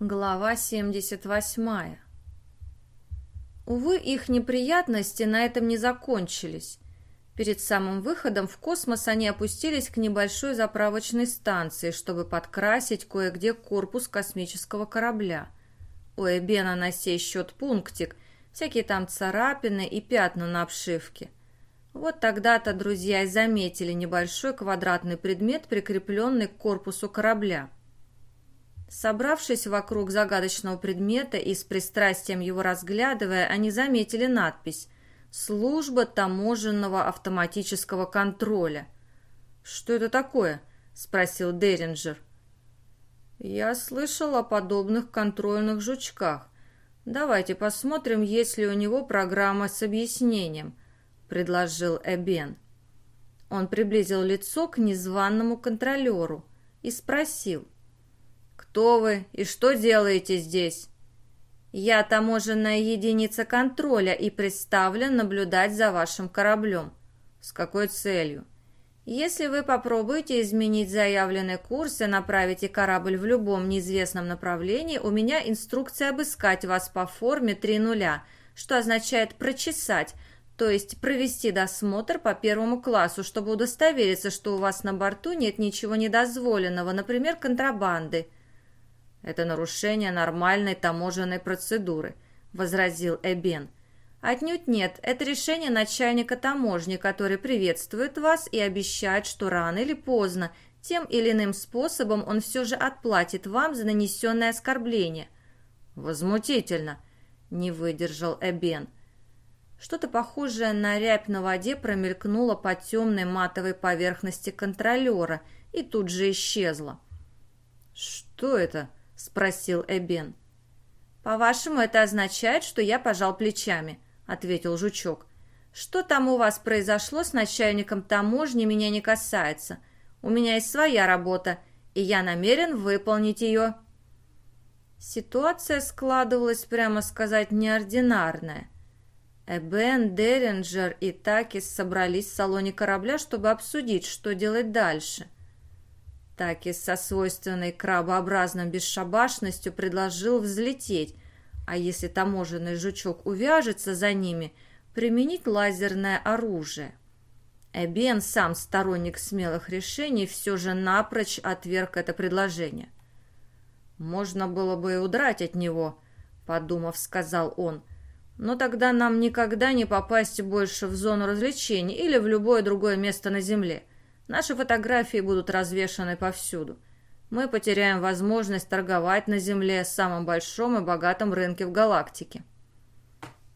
Глава 78 Увы, их неприятности на этом не закончились. Перед самым выходом в космос они опустились к небольшой заправочной станции, чтобы подкрасить кое-где корпус космического корабля. У Эбена на сей счет пунктик, всякие там царапины и пятна на обшивке. Вот тогда-то друзья и заметили небольшой квадратный предмет, прикрепленный к корпусу корабля. Собравшись вокруг загадочного предмета и с пристрастием его разглядывая, они заметили надпись «Служба таможенного автоматического контроля». «Что это такое?» – спросил Деринджер. «Я слышал о подобных контрольных жучках. Давайте посмотрим, есть ли у него программа с объяснением», – предложил Эбен. Он приблизил лицо к незваному контролеру и спросил – «Кто вы и что делаете здесь?» «Я таможенная единица контроля и представлен наблюдать за вашим кораблем». «С какой целью?» «Если вы попробуете изменить заявленный курс и направите корабль в любом неизвестном направлении, у меня инструкция обыскать вас по форме 3 нуля, что означает «прочесать», то есть провести досмотр по первому классу, чтобы удостовериться, что у вас на борту нет ничего недозволенного, например, контрабанды. «Это нарушение нормальной таможенной процедуры», — возразил Эбен. «Отнюдь нет, это решение начальника таможни, который приветствует вас и обещает, что рано или поздно, тем или иным способом он все же отплатит вам за нанесенное оскорбление». «Возмутительно», — не выдержал Эбен. Что-то похожее на рябь на воде промелькнуло по темной матовой поверхности контролера и тут же исчезло. «Что это?» — спросил Эбен. «По-вашему, это означает, что я пожал плечами», — ответил жучок. «Что там у вас произошло с начальником таможни, меня не касается. У меня есть своя работа, и я намерен выполнить ее». Ситуация складывалась, прямо сказать, неординарная. Эбен, Деринджер и Такис собрались в салоне корабля, чтобы обсудить, что делать дальше. Так и со свойственной крабообразной бесшабашностью предложил взлететь, а если таможенный жучок увяжется за ними, применить лазерное оружие. Эбен, сам сторонник смелых решений, все же напрочь отверг это предложение. «Можно было бы и удрать от него», — подумав, сказал он, «но тогда нам никогда не попасть больше в зону развлечений или в любое другое место на Земле». Наши фотографии будут развешаны повсюду. Мы потеряем возможность торговать на Земле с самым большом и богатым рынке в галактике.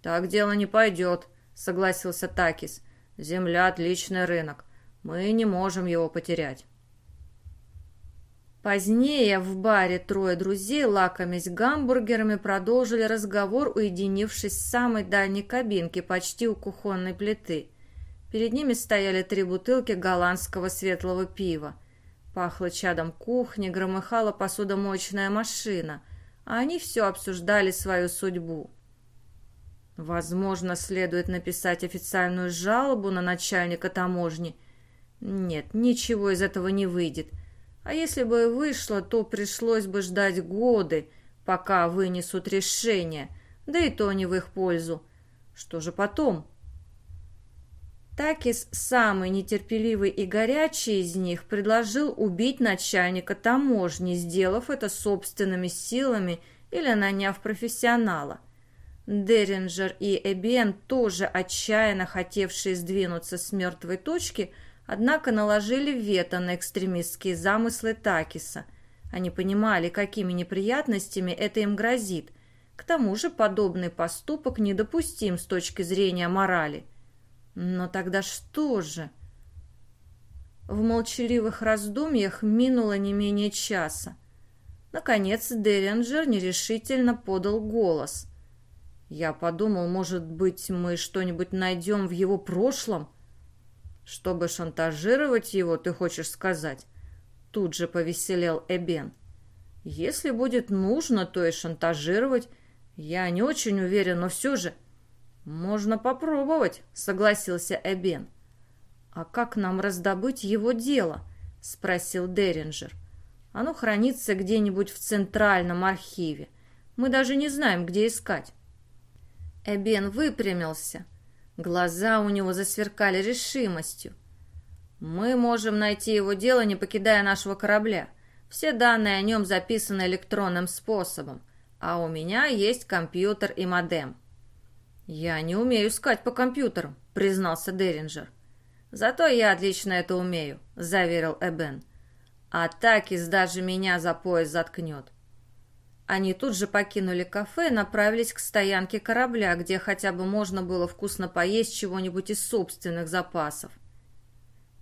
«Так дело не пойдет», — согласился Такис. «Земля — отличный рынок. Мы не можем его потерять». Позднее в баре трое друзей, лакомясь гамбургерами, продолжили разговор, уединившись в самой дальней кабинке, почти у кухонной плиты — Перед ними стояли три бутылки голландского светлого пива. Пахло чадом кухни, громыхала посудомоечная машина, а они все обсуждали свою судьбу. Возможно, следует написать официальную жалобу на начальника таможни. Нет, ничего из этого не выйдет. А если бы вышло, то пришлось бы ждать годы, пока вынесут решение, да и то не в их пользу. Что же потом? Такис, самый нетерпеливый и горячий из них, предложил убить начальника таможни, сделав это собственными силами или наняв профессионала. Деринджер и Эбен, тоже отчаянно хотевшие сдвинуться с мертвой точки, однако наложили вето на экстремистские замыслы Такиса. Они понимали, какими неприятностями это им грозит. К тому же подобный поступок недопустим с точки зрения морали – но тогда что же? В молчаливых раздумьях минуло не менее часа. Наконец Деринджер нерешительно подал голос. Я подумал, может быть, мы что-нибудь найдем в его прошлом? Чтобы шантажировать его, ты хочешь сказать? Тут же повеселел Эбен. Если будет нужно, то и шантажировать. Я не очень уверен, но все же... «Можно попробовать», — согласился Эбен. «А как нам раздобыть его дело?» — спросил Деринджер. Оно хранится где-нибудь в центральном архиве. Мы даже не знаем, где искать». Эбен выпрямился. Глаза у него засверкали решимостью. «Мы можем найти его дело, не покидая нашего корабля. Все данные о нем записаны электронным способом, а у меня есть компьютер и модем». «Я не умею искать по компьютерам», — признался Деринджер. «Зато я отлично это умею», — заверил Эбен. «А Такис даже меня за пояс заткнет». Они тут же покинули кафе и направились к стоянке корабля, где хотя бы можно было вкусно поесть чего-нибудь из собственных запасов.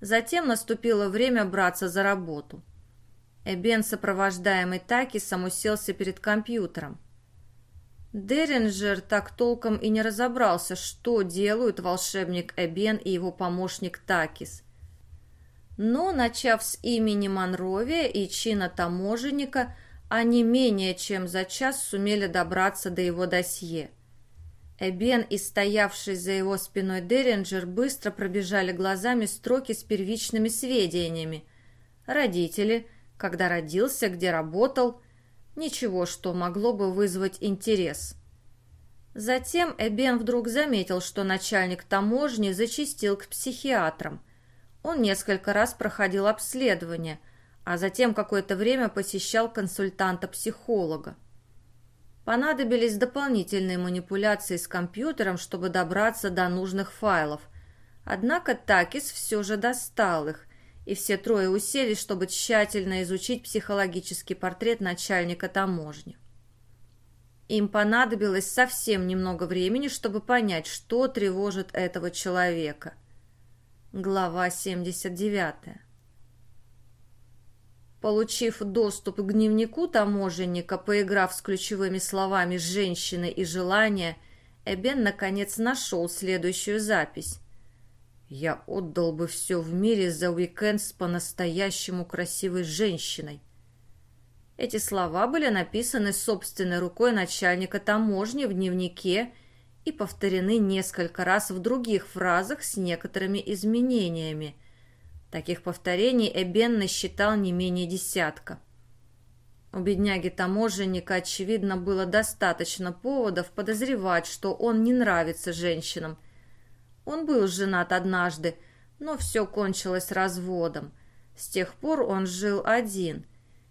Затем наступило время браться за работу. Эбен, сопровождаемый Такисом, уселся перед компьютером. Деринджер так толком и не разобрался, что делают волшебник Эбен и его помощник Такис. Но, начав с имени Монровия и чина таможенника, они менее чем за час сумели добраться до его досье. Эбен и стоявший за его спиной Деринджер быстро пробежали глазами строки с первичными сведениями. Родители, когда родился, где работал – Ничего, что могло бы вызвать интерес. Затем Эбен вдруг заметил, что начальник таможни зачастил к психиатрам. Он несколько раз проходил обследование, а затем какое-то время посещал консультанта-психолога. Понадобились дополнительные манипуляции с компьютером, чтобы добраться до нужных файлов. Однако Такис все же достал их, и все трое уселись, чтобы тщательно изучить психологический портрет начальника таможни. Им понадобилось совсем немного времени, чтобы понять, что тревожит этого человека. Глава 79. Получив доступ к дневнику таможенника, поиграв с ключевыми словами «женщины» и «желание», Эбен наконец нашел следующую запись. Я отдал бы все в мире за уикенд с по-настоящему красивой женщиной. Эти слова были написаны собственной рукой начальника таможни в дневнике и повторены несколько раз в других фразах с некоторыми изменениями. Таких повторений Эбен насчитал не менее десятка. У бедняги-таможенника, очевидно, было достаточно поводов подозревать, что он не нравится женщинам, он был женат однажды, но все кончилось разводом. С тех пор он жил один.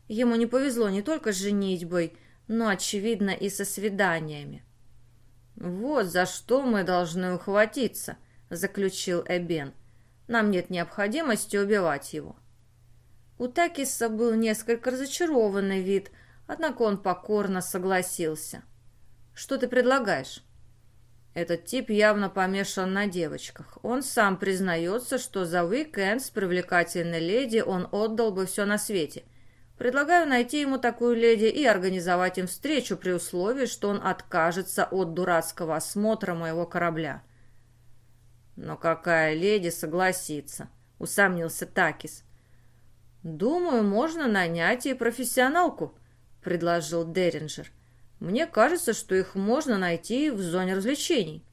Ему не повезло не только с женитьбой, но, очевидно, и со свиданиями. «Вот за что мы должны ухватиться», — заключил Эбен. «Нам нет необходимости убивать его». У Такиса был несколько разочарованный вид, однако он покорно согласился. «Что ты предлагаешь?» Этот тип явно помешан на девочках. Он сам признается, что за уикенд с привлекательной леди он отдал бы все на свете. Предлагаю найти ему такую леди и организовать им встречу при условии, что он откажется от дурацкого осмотра моего корабля. Но какая леди согласится? Усомнился Такис. Думаю, можно нанять и профессионалку, предложил Деринджер. Мне кажется, что их можно найти в зоне развлечений».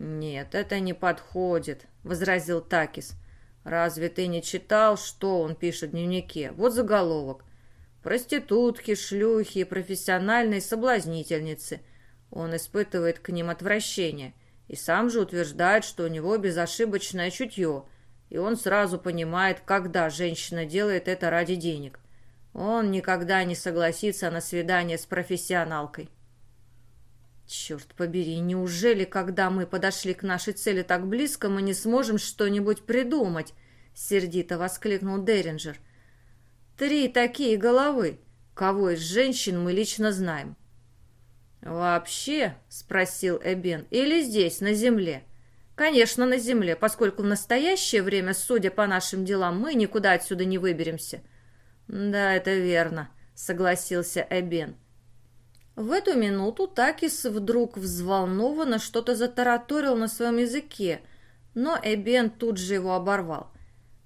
«Нет, это не подходит», — возразил Такис. «Разве ты не читал, что он пишет в дневнике? Вот заголовок. Проститутки, шлюхи профессиональные соблазнительницы. Он испытывает к ним отвращение и сам же утверждает, что у него безошибочное чутье, и он сразу понимает, когда женщина делает это ради денег. Он никогда не согласится на свидание с профессионалкой. Черт побери, неужели, когда мы подошли к нашей цели так близко, мы не сможем что-нибудь придумать? Сердито воскликнул Деринджер. Три такие головы. Кого из женщин мы лично знаем? «Вообще?» — спросил Эбен. «Или здесь, на земле?» «Конечно, на земле, поскольку в настоящее время, судя по нашим делам, мы никуда отсюда не выберемся. «Да, это верно», — согласился Эбен. В эту минуту Такис вдруг взволнованно что-то затараторил на своем языке, но Эбен тут же его оборвал.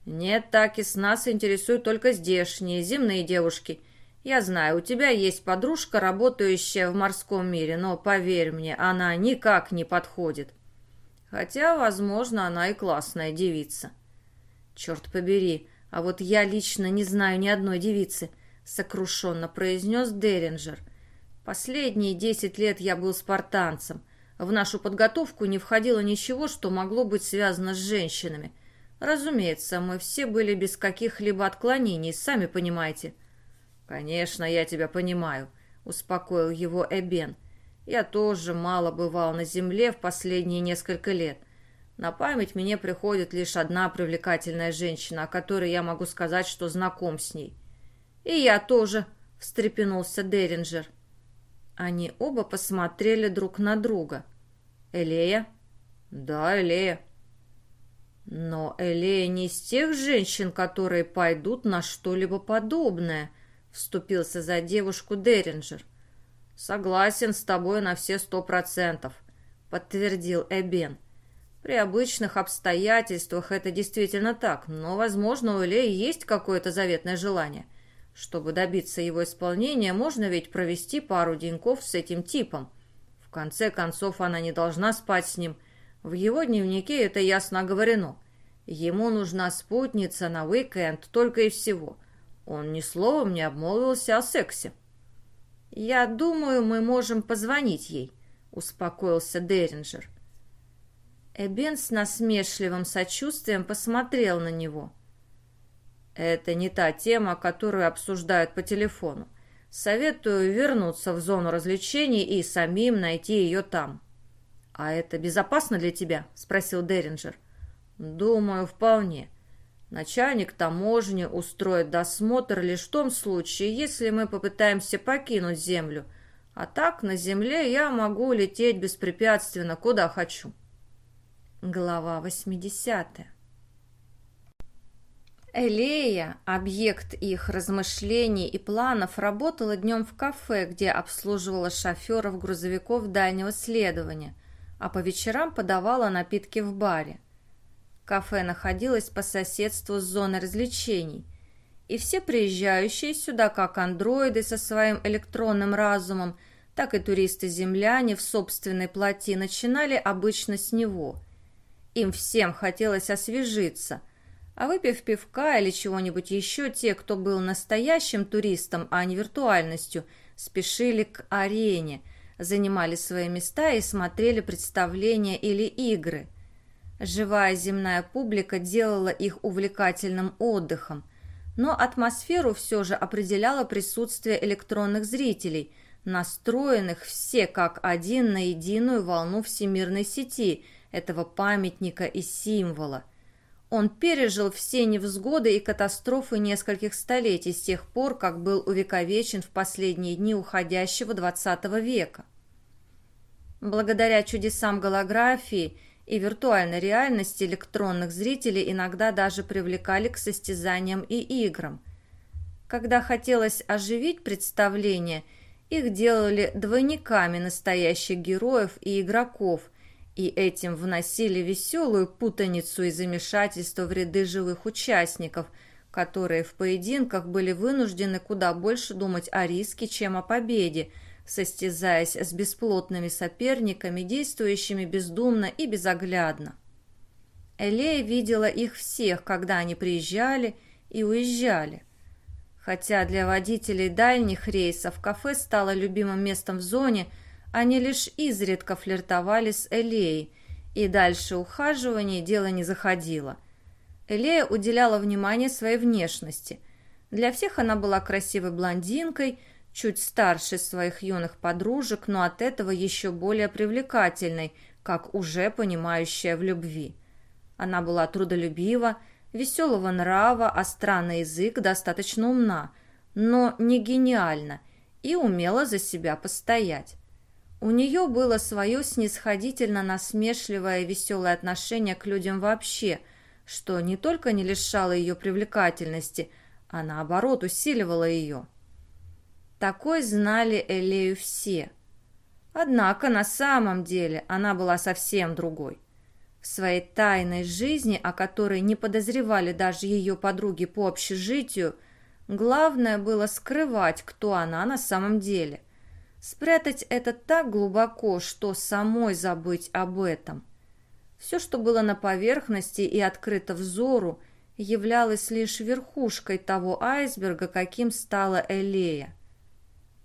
«Нет, Такис, нас интересуют только здешние, земные девушки. Я знаю, у тебя есть подружка, работающая в морском мире, но, поверь мне, она никак не подходит. Хотя, возможно, она и классная девица». «Черт побери, А вот я лично не знаю ни одной девицы, сокрушенно произнес Деринджер. Последние десять лет я был спартанцем. В нашу подготовку не входило ничего, что могло быть связано с женщинами. Разумеется, мы все были без каких-либо отклонений, сами понимаете. Конечно, я тебя понимаю, успокоил его Эбен. Я тоже мало бывал на земле в последние несколько лет. На память мне приходит лишь одна привлекательная женщина, о которой я могу сказать, что знаком с ней. «И я тоже», — встрепенулся Деринджер. Они оба посмотрели друг на друга. «Элея?» «Да, Элея». «Но Элея не из тех женщин, которые пойдут на что-либо подобное», — вступился за девушку Деринджер. «Согласен с тобой на все сто процентов», — подтвердил Эбен. «При обычных обстоятельствах это действительно так, но, возможно, у Элеи есть какое-то заветное желание». Чтобы добиться его исполнения, можно ведь провести пару деньков с этим типом. В конце концов, она не должна спать с ним. В его дневнике это ясно оговорено. Ему нужна спутница на уикенд только и всего. Он ни словом не обмолвился о сексе. «Я думаю, мы можем позвонить ей», — успокоился Деринджер. Эбен с насмешливым сочувствием посмотрел на него — это не та тема, которую обсуждают по телефону. Советую вернуться в зону развлечений и самим найти ее там. «А это безопасно для тебя?» – спросил Деринджер. «Думаю, вполне. Начальник таможни устроит досмотр лишь в том случае, если мы попытаемся покинуть Землю. А так на Земле я могу лететь беспрепятственно, куда хочу». Глава восьмидесятая. Элея, объект их размышлений и планов, работала днем в кафе, где обслуживала шоферов грузовиков дальнего следования, а по вечерам подавала напитки в баре. Кафе находилось по соседству с зоной развлечений, и все приезжающие сюда, как андроиды со своим электронным разумом, так и туристы-земляне в собственной плоти начинали обычно с него. Им всем хотелось освежиться – а выпив пивка или чего-нибудь еще, те, кто был настоящим туристом, а не виртуальностью, спешили к арене, занимали свои места и смотрели представления или игры. Живая земная публика делала их увлекательным отдыхом, но атмосферу все же определяло присутствие электронных зрителей, настроенных все как один на единую волну всемирной сети этого памятника и символа – он пережил все невзгоды и катастрофы нескольких столетий с тех пор, как был увековечен в последние дни уходящего XX века. Благодаря чудесам голографии и виртуальной реальности электронных зрителей иногда даже привлекали к состязаниям и играм. Когда хотелось оживить представление, их делали двойниками настоящих героев и игроков – и этим вносили веселую путаницу и замешательство в ряды живых участников, которые в поединках были вынуждены куда больше думать о риске, чем о победе, состязаясь с бесплотными соперниками, действующими бездумно и безоглядно. Элея видела их всех, когда они приезжали и уезжали. Хотя для водителей дальних рейсов кафе стало любимым местом в зоне – они лишь изредка флиртовали с Элеей, и дальше ухаживания дело не заходило. Элея уделяла внимание своей внешности. Для всех она была красивой блондинкой, чуть старше своих юных подружек, но от этого еще более привлекательной, как уже понимающая в любви. Она была трудолюбива, веселого нрава, остра на язык, достаточно умна, но не гениальна и умела за себя постоять. У нее было свое снисходительно-насмешливое и веселое отношение к людям вообще, что не только не лишало ее привлекательности, а наоборот усиливало ее. Такой знали Элею все. Однако на самом деле она была совсем другой. В своей тайной жизни, о которой не подозревали даже ее подруги по общежитию, главное было скрывать, кто она на самом деле. Спрятать это так глубоко, что самой забыть об этом. Все, что было на поверхности и открыто взору, являлась лишь верхушкой того айсберга, каким стала Элея.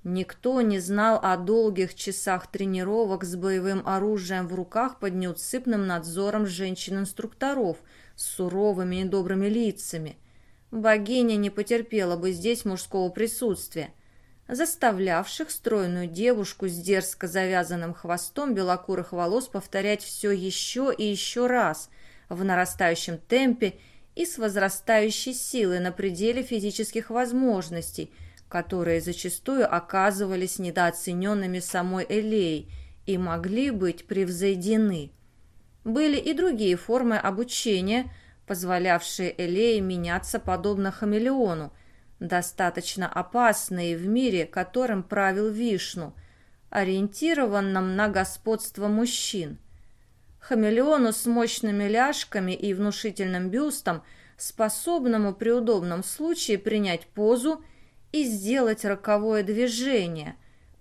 Никто не знал о долгих часах тренировок с боевым оружием в руках под неусыпным надзором женщин-инструкторов с суровыми и добрыми лицами. Богиня не потерпела бы здесь мужского присутствия, заставлявших стройную девушку с дерзко завязанным хвостом белокурых волос повторять все еще и еще раз в нарастающем темпе и с возрастающей силой на пределе физических возможностей – которые зачастую оказывались недооцененными самой Элей и могли быть превзойдены. Были и другие формы обучения, позволявшие Элее меняться подобно хамелеону, достаточно опасные в мире, которым правил Вишну, ориентированном на господство мужчин. Хамелеону с мощными ляжками и внушительным бюстом, способному при удобном случае принять позу и сделать роковое движение,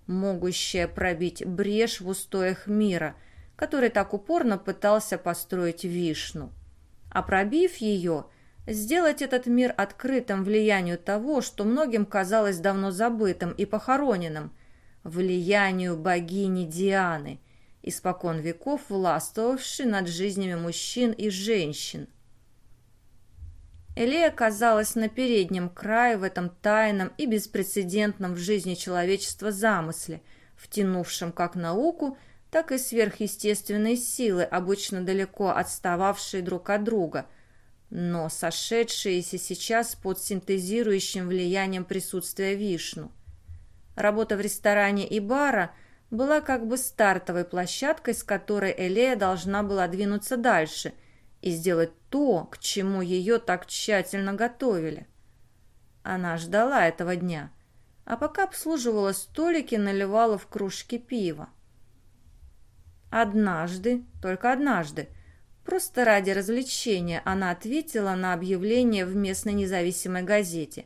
могущее пробить брешь в устоях мира, который так упорно пытался построить Вишну. А пробив ее, сделать этот мир открытым влиянию того, что многим казалось давно забытым и похороненным, влиянию богини Дианы, испокон веков властвовавшей над жизнями мужчин и женщин. Элея оказалась на переднем крае в этом тайном и беспрецедентном в жизни человечества замысле, втянувшем как науку, так и сверхъестественные силы, обычно далеко отстававшие друг от друга, но сошедшиеся сейчас под синтезирующим влиянием присутствия Вишну. Работа в ресторане и бара была как бы стартовой площадкой, с которой Элея должна была двинуться дальше – и сделать то, к чему ее так тщательно готовили. Она ждала этого дня, а пока обслуживала столики, наливала в кружки пива. Однажды, только однажды, просто ради развлечения она ответила на объявление в местной независимой газете.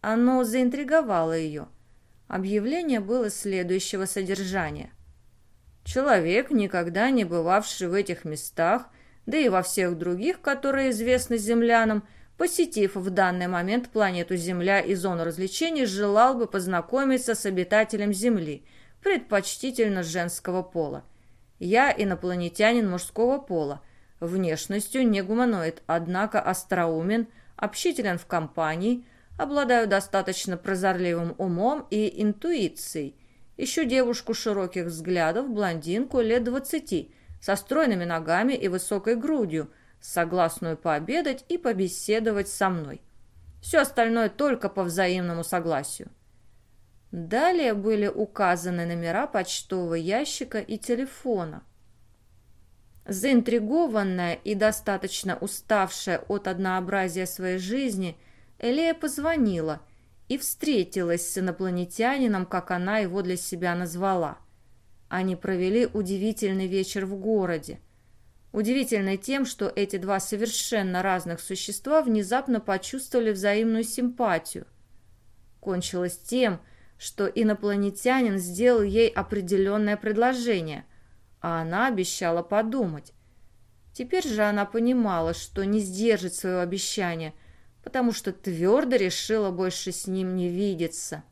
Оно заинтриговало ее. Объявление было следующего содержания. Человек, никогда не бывавший в этих местах, да и во всех других, которые известны землянам, посетив в данный момент планету Земля и зону развлечений, желал бы познакомиться с обитателем Земли, предпочтительно женского пола. Я инопланетянин мужского пола, внешностью не гуманоид, однако остроумен, общителен в компании, обладаю достаточно прозорливым умом и интуицией. Ищу девушку широких взглядов, блондинку лет двадцати – со стройными ногами и высокой грудью, согласную пообедать и побеседовать со мной. Все остальное только по взаимному согласию. Далее были указаны номера почтового ящика и телефона. Заинтригованная и достаточно уставшая от однообразия своей жизни, Элея позвонила и встретилась с инопланетянином, как она его для себя назвала – они провели удивительный вечер в городе. Удивительный тем, что эти два совершенно разных существа внезапно почувствовали взаимную симпатию. Кончилось тем, что инопланетянин сделал ей определенное предложение, а она обещала подумать. Теперь же она понимала, что не сдержит своего обещания, потому что твердо решила больше с ним не видеться.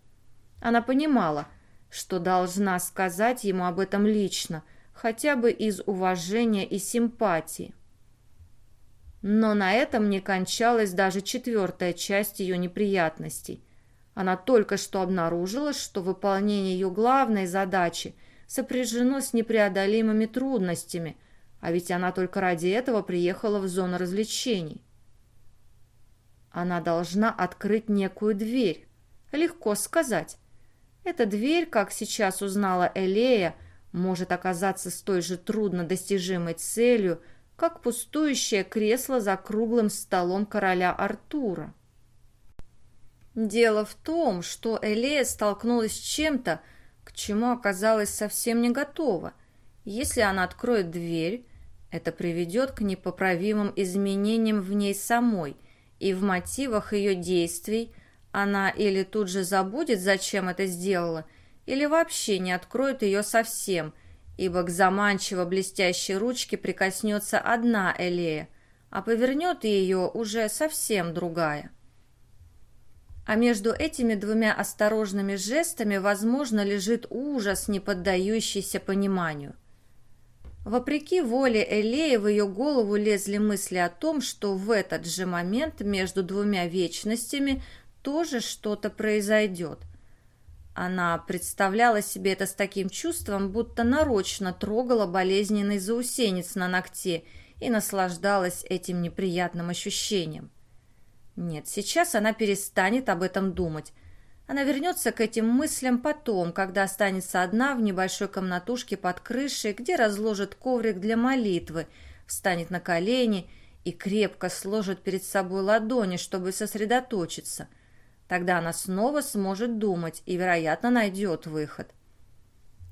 Она понимала – что должна сказать ему об этом лично, хотя бы из уважения и симпатии. Но на этом не кончалась даже четвертая часть ее неприятностей. Она только что обнаружила, что выполнение ее главной задачи сопряжено с непреодолимыми трудностями, а ведь она только ради этого приехала в зону развлечений. Она должна открыть некую дверь. Легко сказать. Эта дверь, как сейчас узнала Элея, может оказаться столь же трудно достижимой целью, как пустующее кресло за круглым столом короля Артура. Дело в том, что Элея столкнулась с чем-то, чему оказалась совсем не готова. Если она откроет дверь, это приведет к непоправимым изменениям в ней самой и в мотивах ее действий, она или тут же забудет, зачем это сделала, или вообще не откроет ее совсем, ибо к заманчиво блестящей ручке прикоснется одна Элея, а повернет ее уже совсем другая. А между этими двумя осторожными жестами, возможно, лежит ужас, не поддающийся пониманию. Вопреки воле Элеи в ее голову лезли мысли о том, что в этот же момент между двумя вечностями тоже что-то произойдет. Она представляла себе это с таким чувством, будто нарочно трогала болезненный заусенец на ногте и наслаждалась этим неприятным ощущением. Нет, сейчас она перестанет об этом думать. Она вернется к этим мыслям потом, когда останется одна в небольшой комнатушке под крышей, где разложит коврик для молитвы, встанет на колени и крепко сложит перед собой ладони, чтобы сосредоточиться. Тогда она снова сможет думать и, вероятно, найдет выход.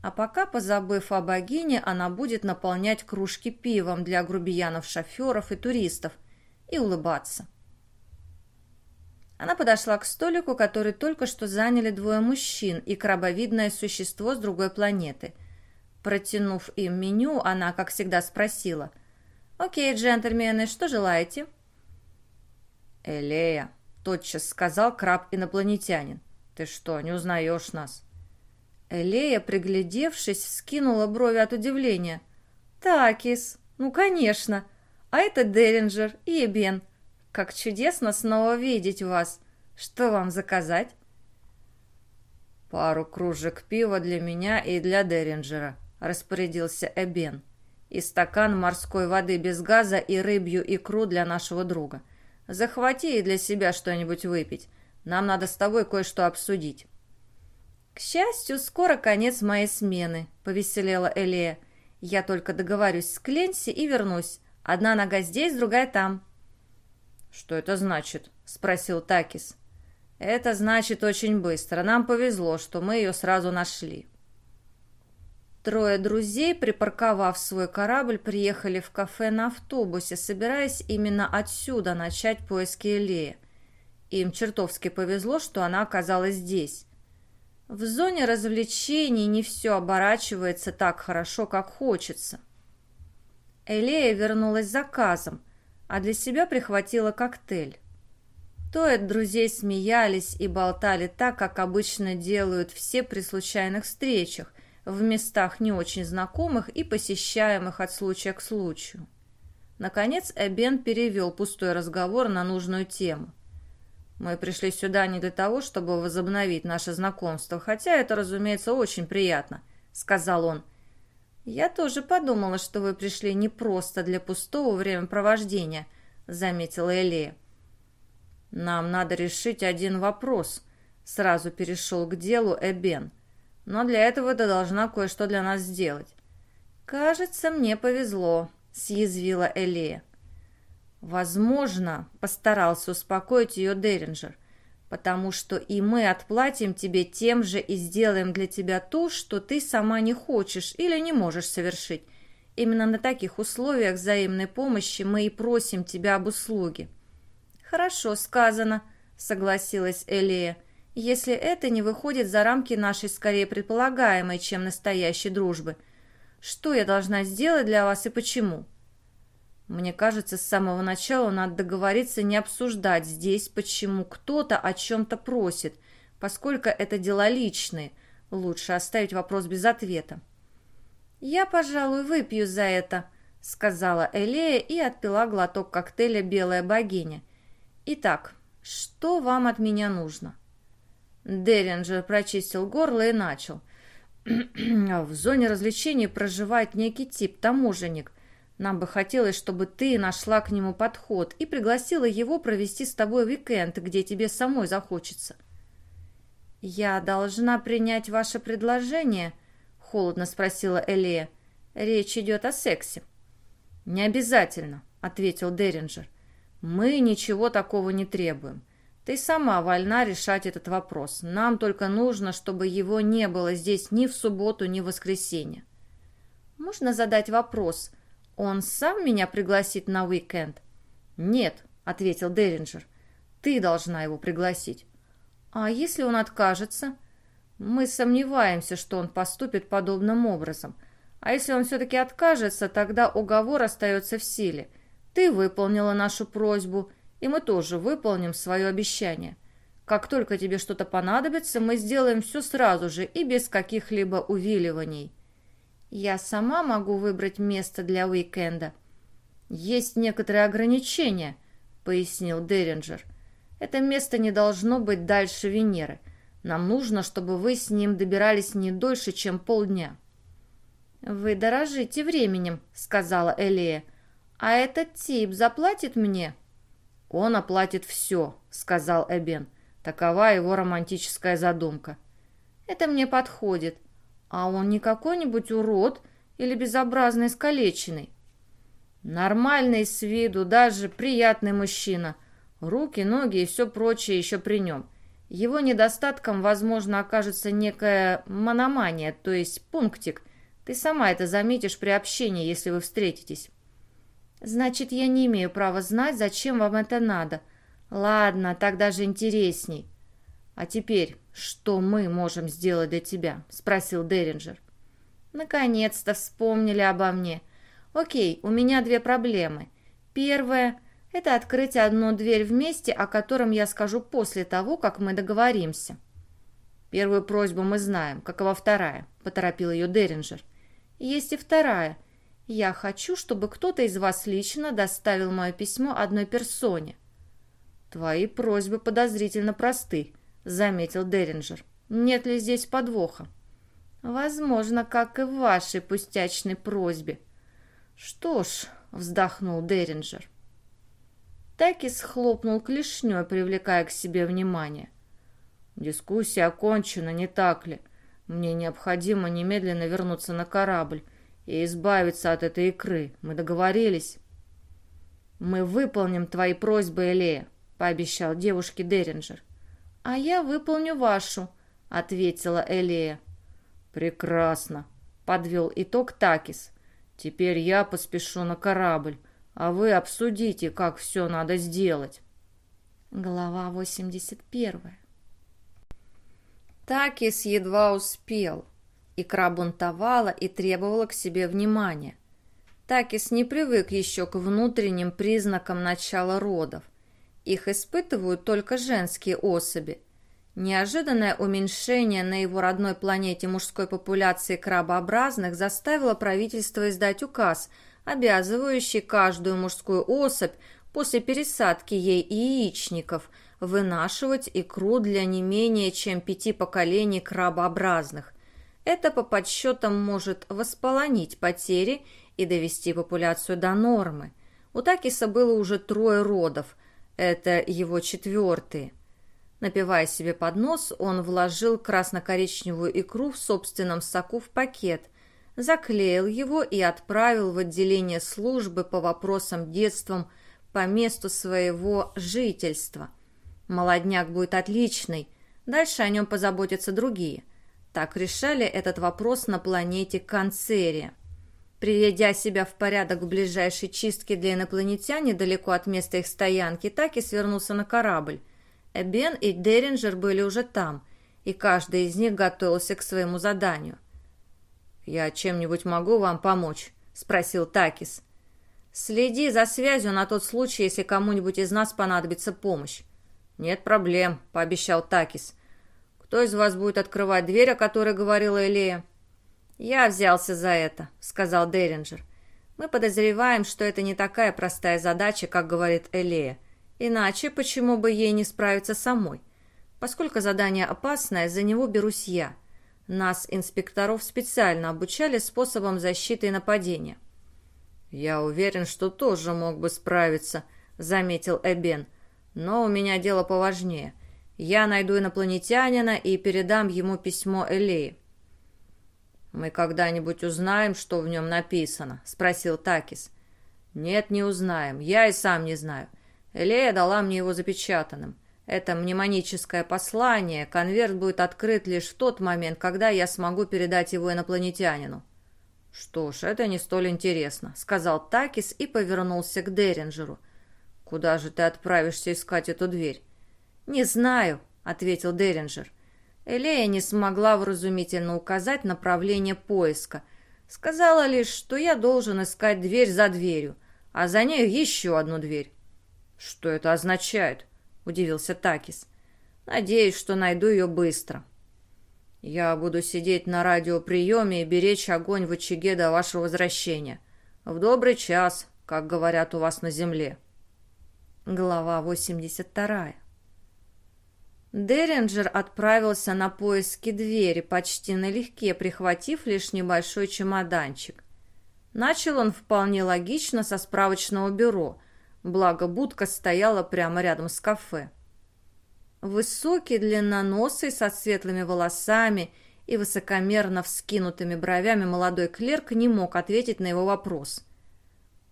А пока, позабыв о богине, она будет наполнять кружки пивом для грубиянов-шоферов и туристов и улыбаться. Она подошла к столику, который только что заняли двое мужчин и крабовидное существо с другой планеты. Протянув им меню, она, как всегда, спросила. «Окей, джентльмены, что желаете?» «Элея», — тотчас сказал краб-инопланетянин. «Ты что, не узнаешь нас?» Элея, приглядевшись, скинула брови от удивления. «Такис, ну, конечно. А это Деллинджер и Эбен. Как чудесно снова видеть вас. Что вам заказать?» «Пару кружек пива для меня и для Деринджера», — распорядился Эбен. «И стакан морской воды без газа и рыбью икру для нашего друга. Захвати и для себя что-нибудь выпить. Нам надо с тобой кое-что обсудить». «К счастью, скоро конец моей смены», — повеселела Элея. «Я только договорюсь с Кленси и вернусь. Одна нога здесь, другая там». «Что это значит?» — спросил Такис. «Это значит очень быстро. Нам повезло, что мы ее сразу нашли». Трое друзей, припарковав свой корабль, приехали в кафе на автобусе, собираясь именно отсюда начать поиски Элеи. Им чертовски повезло, что она оказалась здесь. В зоне развлечений не все оборачивается так хорошо, как хочется. Элея вернулась заказом а для себя прихватила коктейль. Тоет друзей смеялись и болтали так, как обычно делают все при случайных встречах, в местах не очень знакомых и посещаемых от случая к случаю. Наконец Эбен перевел пустой разговор на нужную тему. «Мы пришли сюда не для того, чтобы возобновить наше знакомство, хотя это, разумеется, очень приятно», — сказал он. «Я тоже подумала, что вы пришли не просто для пустого времяпровождения», — заметила Элея. «Нам надо решить один вопрос», — сразу перешел к делу Эбен. «Но для этого ты должна кое-что для нас сделать». «Кажется, мне повезло», — съязвила Элея. «Возможно», — постарался успокоить ее Деринджер, потому что и мы отплатим тебе тем же и сделаем для тебя то, что ты сама не хочешь или не можешь совершить. Именно на таких условиях взаимной помощи мы и просим тебя об услуге». «Хорошо сказано», — согласилась Элея, «если это не выходит за рамки нашей скорее предполагаемой, чем настоящей дружбы. Что я должна сделать для вас и почему?» Мне кажется, с самого начала надо договориться не обсуждать здесь, почему кто-то о чем-то просит, поскольку это дела личные. Лучше оставить вопрос без ответа. «Я, пожалуй, выпью за это», — сказала Элея и отпила глоток коктейля «Белая богиня». «Итак, что вам от меня нужно?» Деринджер прочистил горло и начал. «В зоне развлечений проживает некий тип, таможенник. Нам бы хотелось, чтобы ты нашла к нему подход и пригласила его провести с тобой уикенд, где тебе самой захочется». «Я должна принять ваше предложение?» — холодно спросила Элея. «Речь идет о сексе». «Не обязательно», — ответил Деринджер. «Мы ничего такого не требуем. Ты сама вольна решать этот вопрос. Нам только нужно, чтобы его не было здесь ни в субботу, ни в воскресенье». «Можно задать вопрос?» «Он сам меня пригласит на уикенд?» «Нет», — ответил Деринджер. «Ты должна его пригласить». «А если он откажется?» «Мы сомневаемся, что он поступит подобным образом. А если он все-таки откажется, тогда уговор остается в силе. Ты выполнила нашу просьбу, и мы тоже выполним свое обещание. Как только тебе что-то понадобится, мы сделаем все сразу же и без каких-либо увиливаний. Я сама могу выбрать место для уикенда. Есть некоторые ограничения, пояснил Деринджер. Это место не должно быть дальше Венеры. Нам нужно, чтобы вы с ним добирались не дольше, чем полдня. «Вы дорожите временем», — сказала Элея. «А этот тип заплатит мне?» «Он оплатит все», — сказал Эбен. Такова его романтическая задумка. «Это мне подходит. А он не какой-нибудь урод или безобразный искалеченный?» «Нормальный с виду, даже приятный мужчина. Руки, ноги и все прочее еще при нем. Его недостатком, возможно, окажется некая мономания, то есть пунктик. Ты сама это заметишь при общении, если вы встретитесь». «Значит, я не имею права знать, зачем вам это надо. Ладно, так даже интересней». «А теперь, что мы можем сделать для тебя?» — спросил Деринджер. «Наконец-то вспомнили обо мне. Окей, у меня две проблемы. Первая — это открыть одну дверь вместе, о котором я скажу после того, как мы договоримся». «Первую просьбу мы знаем. Какова вторая?» — поторопил ее Деринджер. «Есть и вторая. Я хочу, чтобы кто-то из вас лично доставил мое письмо одной персоне». «Твои просьбы подозрительно просты», — заметил Деринджер. «Нет ли здесь подвоха?» «Возможно, как и в вашей пустячной просьбе». «Что ж», — вздохнул Деринджер. Таки схлопнул клешней, привлекая к себе внимание. «Дискуссия окончена, не так ли? Мне необходимо немедленно вернуться на корабль и избавиться от этой икры. Мы договорились?» «Мы выполним твои просьбы, Элея», — пообещал девушке Деринджер. «А я выполню вашу», — ответила Элея. «Прекрасно», — подвел итог Такис. «Теперь я поспешу на корабль, а вы обсудите, как все надо сделать». Глава 81 Такис едва успел. Икра бунтовала и требовала к себе внимания. Такис не привык еще к внутренним признакам начала родов. Их испытывают только женские особи. Неожиданное уменьшение на его родной планете мужской популяции крабообразных заставило правительство издать указ, обязывающий каждую мужскую особь после пересадки ей яичников вынашивать икру для не менее чем пяти поколений крабообразных. Это по подсчетам может восполонить потери и довести популяцию до нормы. У Такиса было уже трое родов, это его четвертый. Напивая себе под нос, он вложил красно-коричневую икру в собственном соку в пакет, заклеил его и отправил в отделение службы по вопросам детством по месту своего жительства. Молодняк будет отличный, дальше о нем позаботятся другие – так решали этот вопрос на планете Канцерия. Приведя себя в порядок в ближайшей чистке для инопланетян недалеко от места их стоянки, так и свернулся на корабль. Эбен и Деринджер были уже там, и каждый из них готовился к своему заданию. «Я чем-нибудь могу вам помочь?» – спросил Такис. «Следи за связью на тот случай, если кому-нибудь из нас понадобится помощь». «Нет проблем», – пообещал Такис. Кто из вас будет открывать дверь, о которой говорила Элея?» «Я взялся за это», — сказал Деринджер. «Мы подозреваем, что это не такая простая задача, как говорит Элея. Иначе почему бы ей не справиться самой? Поскольку задание опасное, за него берусь я. Нас, инспекторов, специально обучали способам защиты и нападения». «Я уверен, что тоже мог бы справиться», — заметил Эбен. «Но у меня дело поважнее — я найду инопланетянина и передам ему письмо Элеи. «Мы когда-нибудь узнаем, что в нем написано?» — спросил Такис. «Нет, не узнаем. Я и сам не знаю. Элея дала мне его запечатанным. Это мнемоническое послание. Конверт будет открыт лишь в тот момент, когда я смогу передать его инопланетянину». «Что ж, это не столь интересно», — сказал Такис и повернулся к Деринджеру. «Куда же ты отправишься искать эту дверь?» «Не знаю», — ответил Деринджер. Элея не смогла вразумительно указать направление поиска. Сказала лишь, что я должен искать дверь за дверью, а за ней еще одну дверь. «Что это означает?» — удивился Такис. «Надеюсь, что найду ее быстро». «Я буду сидеть на радиоприеме и беречь огонь в очаге до вашего возвращения. В добрый час, как говорят у вас на земле». Глава 82. Деринджер отправился на поиски двери почти налегке, прихватив лишь небольшой чемоданчик. Начал он вполне логично со справочного бюро, благо будка стояла прямо рядом с кафе. Высокий, длинноносый, со светлыми волосами и высокомерно вскинутыми бровями молодой клерк не мог ответить на его вопрос.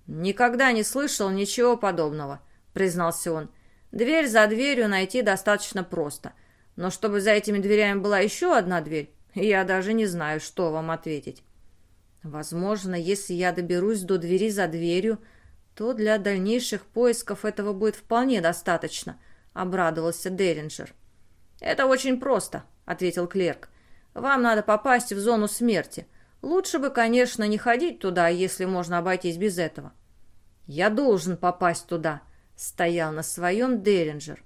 «Никогда не слышал ничего подобного», — признался он. Дверь за дверью найти достаточно просто. Но чтобы за этими дверями была еще одна дверь, я даже не знаю, что вам ответить. Возможно, если я доберусь до двери за дверью, то для дальнейших поисков этого будет вполне достаточно, обрадовался Деринджер. Это очень просто, ответил клерк. Вам надо попасть в зону смерти. Лучше бы, конечно, не ходить туда, если можно обойтись без этого. Я должен попасть туда, Стоял на своем Деринджер.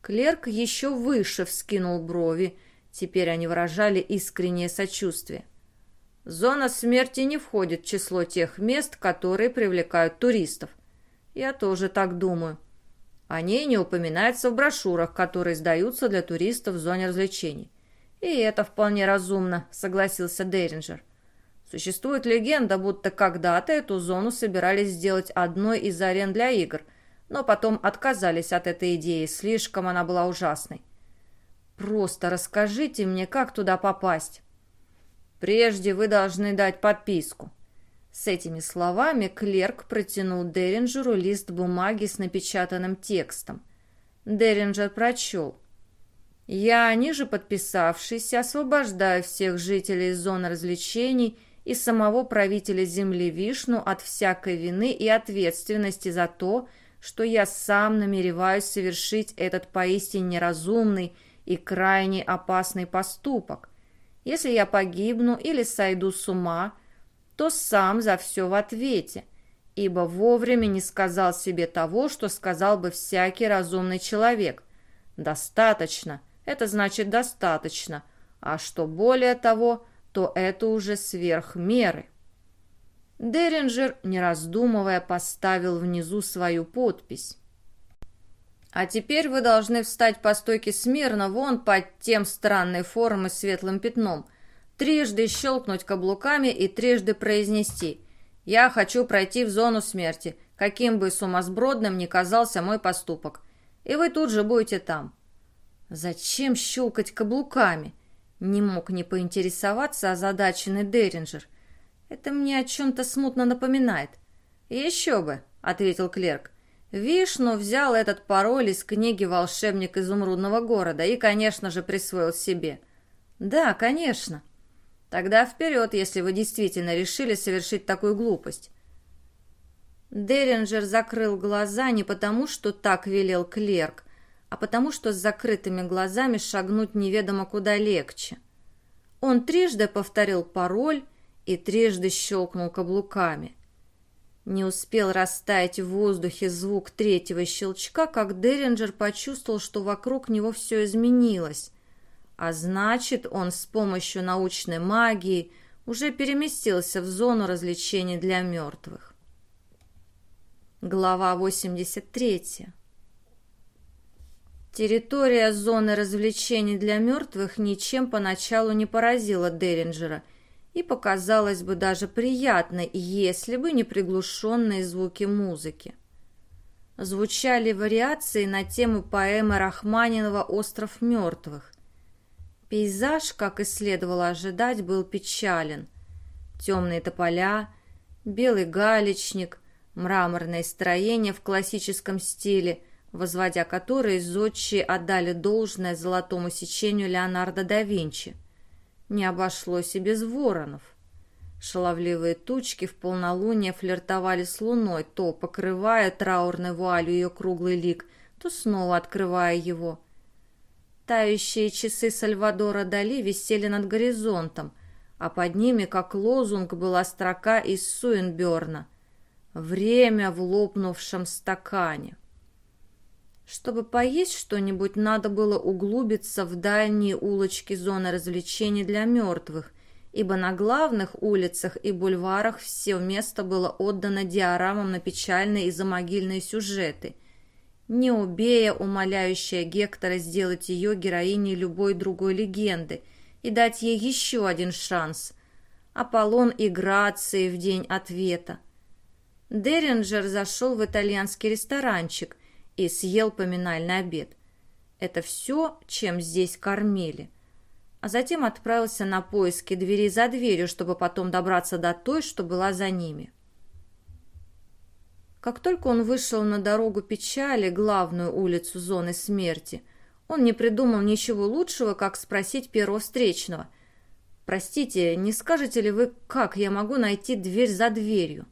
Клерк еще выше вскинул брови. Теперь они выражали искреннее сочувствие. Зона смерти не входит в число тех мест, которые привлекают туристов. Я тоже так думаю. О ней не упоминается в брошюрах, которые сдаются для туристов в зоне развлечений. И это вполне разумно, согласился Деринджер. Существует легенда, будто когда-то эту зону собирались сделать одной из арен для игр – но потом отказались от этой идеи, слишком она была ужасной. Просто расскажите мне, как туда попасть. Прежде вы должны дать подписку. С этими словами клерк протянул Деринджеру лист бумаги с напечатанным текстом. Деринджер прочел. «Я, ниже подписавшийся, освобождаю всех жителей зоны развлечений и самого правителя земли Вишну от всякой вины и ответственности за то, что я сам намереваюсь совершить этот поистине неразумный и крайне опасный поступок. Если я погибну или сойду с ума, то сам за все в ответе, ибо вовремя не сказал себе того, что сказал бы всякий разумный человек. Достаточно, это значит достаточно, а что более того, то это уже сверх меры. Деринджер, не раздумывая, поставил внизу свою подпись. «А теперь вы должны встать по стойке смирно вон под тем странной формой светлым пятном, трижды щелкнуть каблуками и трижды произнести «Я хочу пройти в зону смерти, каким бы сумасбродным ни казался мой поступок». И вы тут же будете там. Зачем щелкать каблуками? Не мог не поинтересоваться озадаченный Деринджер – это мне о чем-то смутно напоминает. Еще бы, ответил клерк. Вишну взял этот пароль из книги «Волшебник изумрудного города» и, конечно же, присвоил себе. Да, конечно. Тогда вперед, если вы действительно решили совершить такую глупость. Деринджер закрыл глаза не потому, что так велел клерк, а потому, что с закрытыми глазами шагнуть неведомо куда легче. Он трижды повторил пароль, и трижды щелкнул каблуками. Не успел растаять в воздухе звук третьего щелчка, как Деринджер почувствовал, что вокруг него все изменилось. А значит, он с помощью научной магии уже переместился в зону развлечений для мертвых. Глава 83 Территория зоны развлечений для мертвых ничем поначалу не поразила Деринджера – и показалось бы даже приятной, если бы не приглушенные звуки музыки. Звучали вариации на тему поэмы Рахманинова «Остров мертвых». Пейзаж, как и следовало ожидать, был печален. Темные тополя, белый галечник, мраморное строение в классическом стиле, возводя которые зодчие отдали должное золотому сечению Леонардо да Винчи – не обошлось и без воронов. Шаловливые тучки в полнолуние флиртовали с луной, то покрывая траурной вуалью ее круглый лик, то снова открывая его. Тающие часы Сальвадора Дали висели над горизонтом, а под ними, как лозунг, была строка из Суенберна. время в лопнувшем стакане. Чтобы поесть что-нибудь, надо было углубиться в дальние улочки зоны развлечений для мертвых, ибо на главных улицах и бульварах все место было отдано диорамам на печальные и замогильные сюжеты, не убея умоляющая Гектора сделать ее героиней любой другой легенды и дать ей еще один шанс. Аполлон и Грации в день ответа. Деринджер зашел в итальянский ресторанчик и съел поминальный обед. Это все, чем здесь кормили – а затем отправился на поиски двери за дверью, чтобы потом добраться до той, что была за ними. Как только он вышел на дорогу печали, главную улицу зоны смерти, он не придумал ничего лучшего, как спросить первого встречного. «Простите, не скажете ли вы, как я могу найти дверь за дверью?»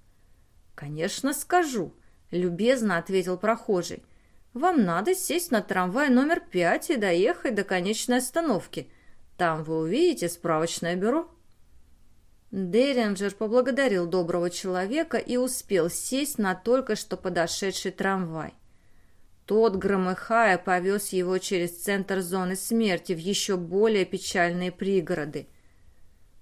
«Конечно, скажу», — любезно ответил прохожий. «Вам надо сесть на трамвай номер пять и доехать до конечной остановки. Там вы увидите справочное бюро». Деринджер поблагодарил доброго человека и успел сесть на только что подошедший трамвай. Тот, громыхая, повез его через центр зоны смерти в еще более печальные пригороды.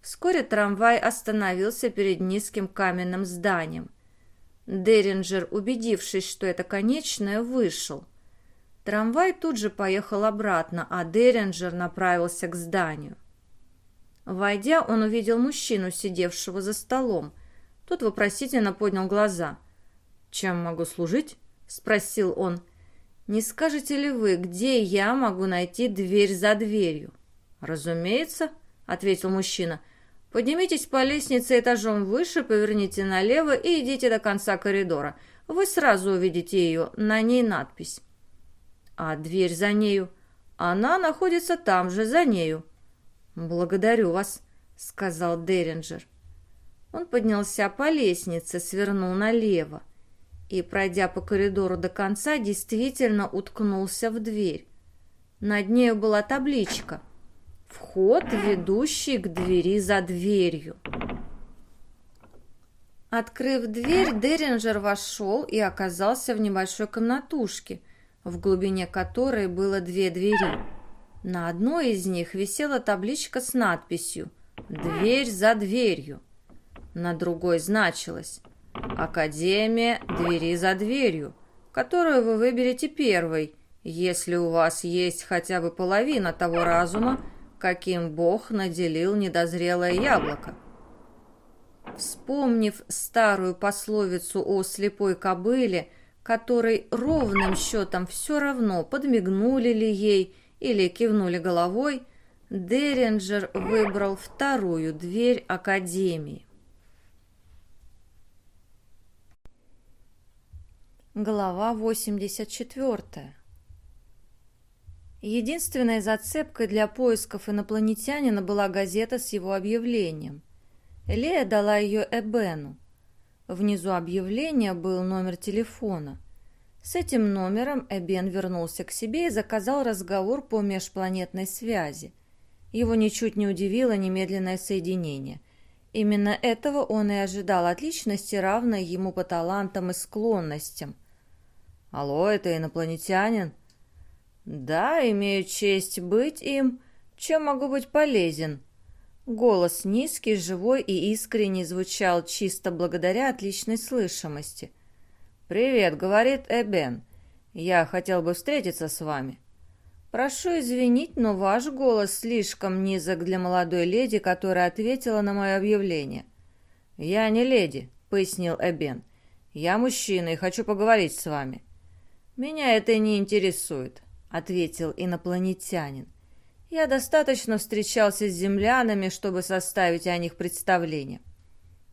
Вскоре трамвай остановился перед низким каменным зданием. Деринджер, убедившись, что это конечное, вышел. Трамвай тут же поехал обратно, а Деринджер направился к зданию. Войдя, он увидел мужчину, сидевшего за столом. Тот вопросительно поднял глаза. «Чем могу служить?» — спросил он. «Не скажете ли вы, где я могу найти дверь за дверью?» «Разумеется», — ответил мужчина. «Поднимитесь по лестнице этажом выше, поверните налево и идите до конца коридора. Вы сразу увидите ее, на ней надпись». А дверь за нею? Она находится там же, за нею. Благодарю вас, сказал Деринджер. Он поднялся по лестнице, свернул налево и, пройдя по коридору до конца, действительно уткнулся в дверь. Над нею была табличка «Вход, ведущий к двери за дверью». Открыв дверь, Деринджер вошел и оказался в небольшой комнатушке – в глубине которой было две двери. На одной из них висела табличка с надписью «Дверь за дверью». На другой значилось «Академия двери за дверью», которую вы выберете первой, если у вас есть хотя бы половина того разума, каким Бог наделил недозрелое яблоко. Вспомнив старую пословицу о слепой кобыле – которой ровным счетом все равно, подмигнули ли ей или кивнули головой, Деринджер выбрал вторую дверь Академии. Глава 84 Единственной зацепкой для поисков инопланетянина была газета с его объявлением. Лея дала ее Эбену. Внизу объявления был номер телефона. С этим номером Эбен вернулся к себе и заказал разговор по межпланетной связи. Его ничуть не удивило немедленное соединение. Именно этого он и ожидал от личности, равной ему по талантам и склонностям. «Алло, это инопланетянин?» «Да, имею честь быть им. Чем могу быть полезен?» Голос низкий, живой и искренний звучал чисто благодаря отличной слышимости. «Привет», — говорит Эбен. «Я хотел бы встретиться с вами». «Прошу извинить, но ваш голос слишком низок для молодой леди, которая ответила на мое объявление». «Я не леди», — пояснил Эбен. «Я мужчина и хочу поговорить с вами». «Меня это не интересует», — ответил инопланетянин. Я достаточно встречался с землянами, чтобы составить о них представление.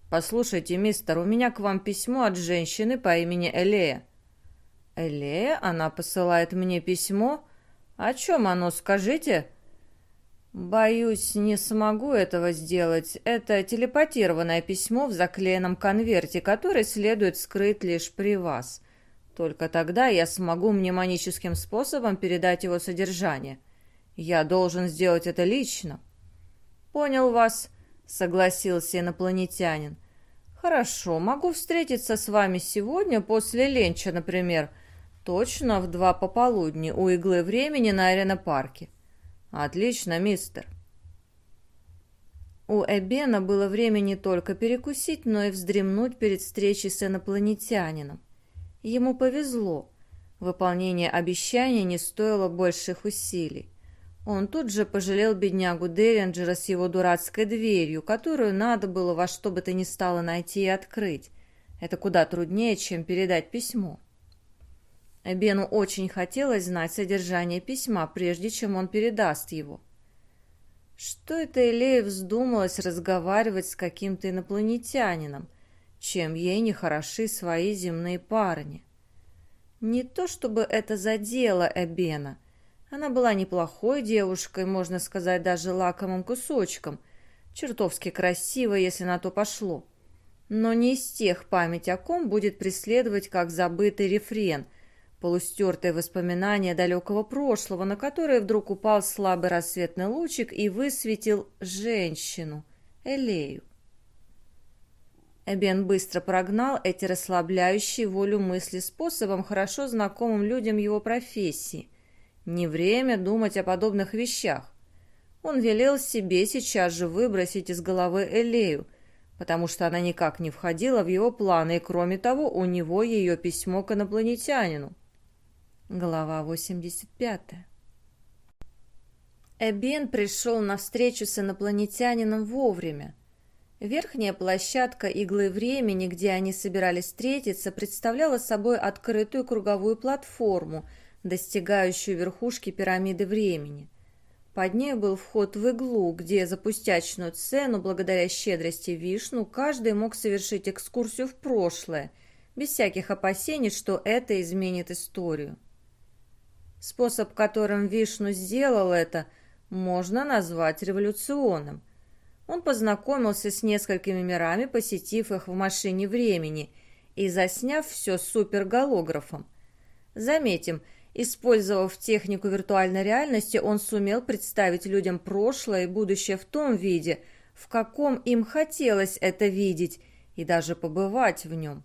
«Послушайте, мистер, у меня к вам письмо от женщины по имени Элея». «Элея? Она посылает мне письмо? О чем оно, скажите?» «Боюсь, не смогу этого сделать. Это телепатированное письмо в заклеенном конверте, который следует скрыть лишь при вас. Только тогда я смогу мнемоническим способом передать его содержание». Я должен сделать это лично. Понял вас, согласился инопланетянин. «Хорошо, могу встретиться с вами сегодня после ленча, например, точно в два пополудни у иглы времени на арена-парке». «Отлично, мистер». У Эбена было время не только перекусить, но и вздремнуть перед встречей с инопланетянином. Ему повезло. Выполнение обещания не стоило больших усилий. Он тут же пожалел беднягу Деринджера с его дурацкой дверью, которую надо было во что бы то ни стало найти и открыть. Это куда труднее, чем передать письмо. Бену очень хотелось знать содержание письма, прежде чем он передаст его. Что это Элея вздумалась разговаривать с каким-то инопланетянином, чем ей не хороши свои земные парни? Не то чтобы это задело Эбена. Она была неплохой девушкой, можно сказать, даже лакомым кусочком, чертовски красивой, если на то пошло. Но не из тех, память о ком будет преследовать как забытый рефрен – полустертые воспоминания далекого прошлого, на которые вдруг упал слабый рассветный лучик и высветил женщину, Элею. Эбен быстро прогнал эти расслабляющие волю мысли способом, хорошо знакомым людям его профессии. Не время думать о подобных вещах. Он велел себе сейчас же выбросить из головы Элею, потому что она никак не входила в его планы, и кроме того, у него ее письмо к инопланетянину. Глава 85. Эбен пришел на встречу с инопланетянином вовремя. Верхняя площадка иглы времени, где они собирались встретиться, представляла собой открытую круговую платформу, достигающую верхушки пирамиды времени. Под ней был вход в иглу, где за пустячную цену, благодаря щедрости Вишну, каждый мог совершить экскурсию в прошлое, без всяких опасений, что это изменит историю. Способ, которым Вишну сделал это, можно назвать революционным. Он познакомился с несколькими мирами, посетив их в машине времени и засняв все суперголографом. Заметим, использовав технику виртуальной реальности, он сумел представить людям прошлое и будущее в том виде, в каком им хотелось это видеть, и даже побывать в нем.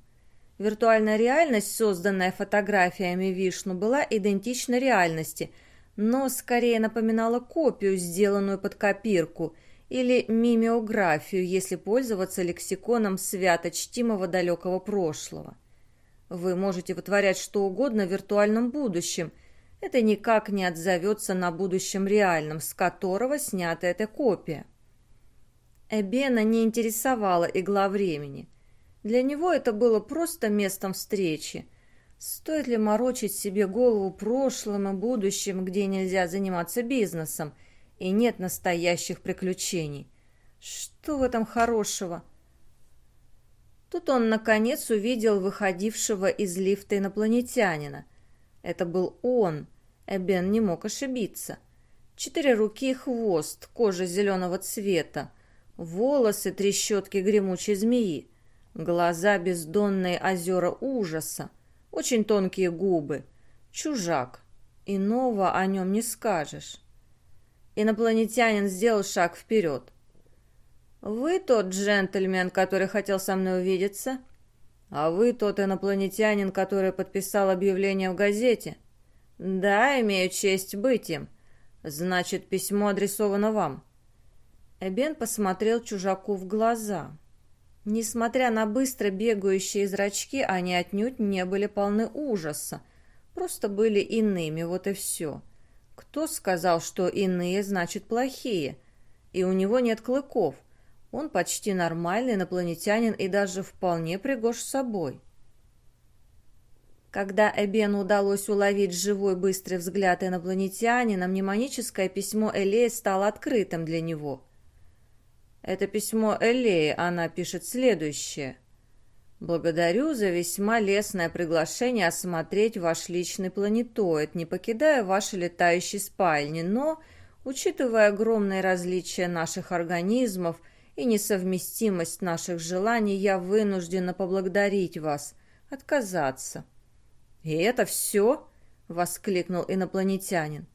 Виртуальная реальность, созданная фотографиями Вишну, была идентична реальности, но скорее напоминала копию, сделанную под копирку, или мимеографию, если пользоваться лексиконом свято чтимого далекого прошлого. Вы можете вытворять что угодно в виртуальном будущем. Это никак не отзовется на будущем реальном, с которого снята эта копия. Эбена не интересовала игла времени – для него это было просто местом встречи. Стоит ли морочить себе голову прошлым и будущим, где нельзя заниматься бизнесом и нет настоящих приключений? Что в этом хорошего? Тут он, наконец, увидел выходившего из лифта инопланетянина. Это был он. Эбен не мог ошибиться. Четыре руки и хвост, кожа зеленого цвета, волосы трещотки гремучей змеи. Глаза бездонные озера ужаса, очень тонкие губы. Чужак. Иного о нем не скажешь. Инопланетянин сделал шаг вперед. «Вы тот джентльмен, который хотел со мной увидеться?» «А вы тот инопланетянин, который подписал объявление в газете?» «Да, имею честь быть им. Значит, письмо адресовано вам». Эбен посмотрел чужаку в глаза. Несмотря на быстро бегающие зрачки, они отнюдь не были полны ужаса, просто были иными, вот и все. Кто сказал, что иные значит плохие? И у него нет клыков. Он почти нормальный инопланетянин и даже вполне пригож собой. Когда Эбену удалось уловить живой быстрый взгляд инопланетянина, мнемоническое письмо Элея стало открытым для него. Это письмо Элеи, она пишет следующее. «Благодарю за весьма лестное приглашение осмотреть ваш личный планетоид, не покидая вашей летающей спальни, но, учитывая огромные различия наших организмов и несовместимость наших желаний, я вынуждена поблагодарить вас, отказаться». «И это все?» — воскликнул инопланетянин.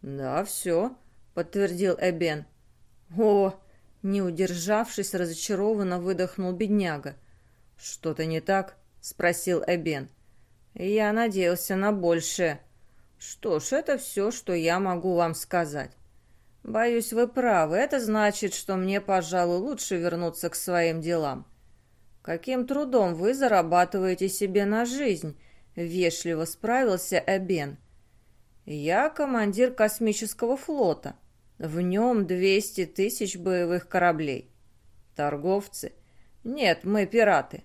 «Да, все», — подтвердил Эбен. «О, не удержавшись, разочарованно выдохнул бедняга. «Что-то не так?» — спросил Эбен. «Я надеялся на большее. Что ж, это все, что я могу вам сказать. Боюсь, вы правы. Это значит, что мне, пожалуй, лучше вернуться к своим делам. Каким трудом вы зарабатываете себе на жизнь?» — вежливо справился Эбен. «Я командир космического флота. В нем 200 тысяч боевых кораблей. Торговцы? Нет, мы пираты.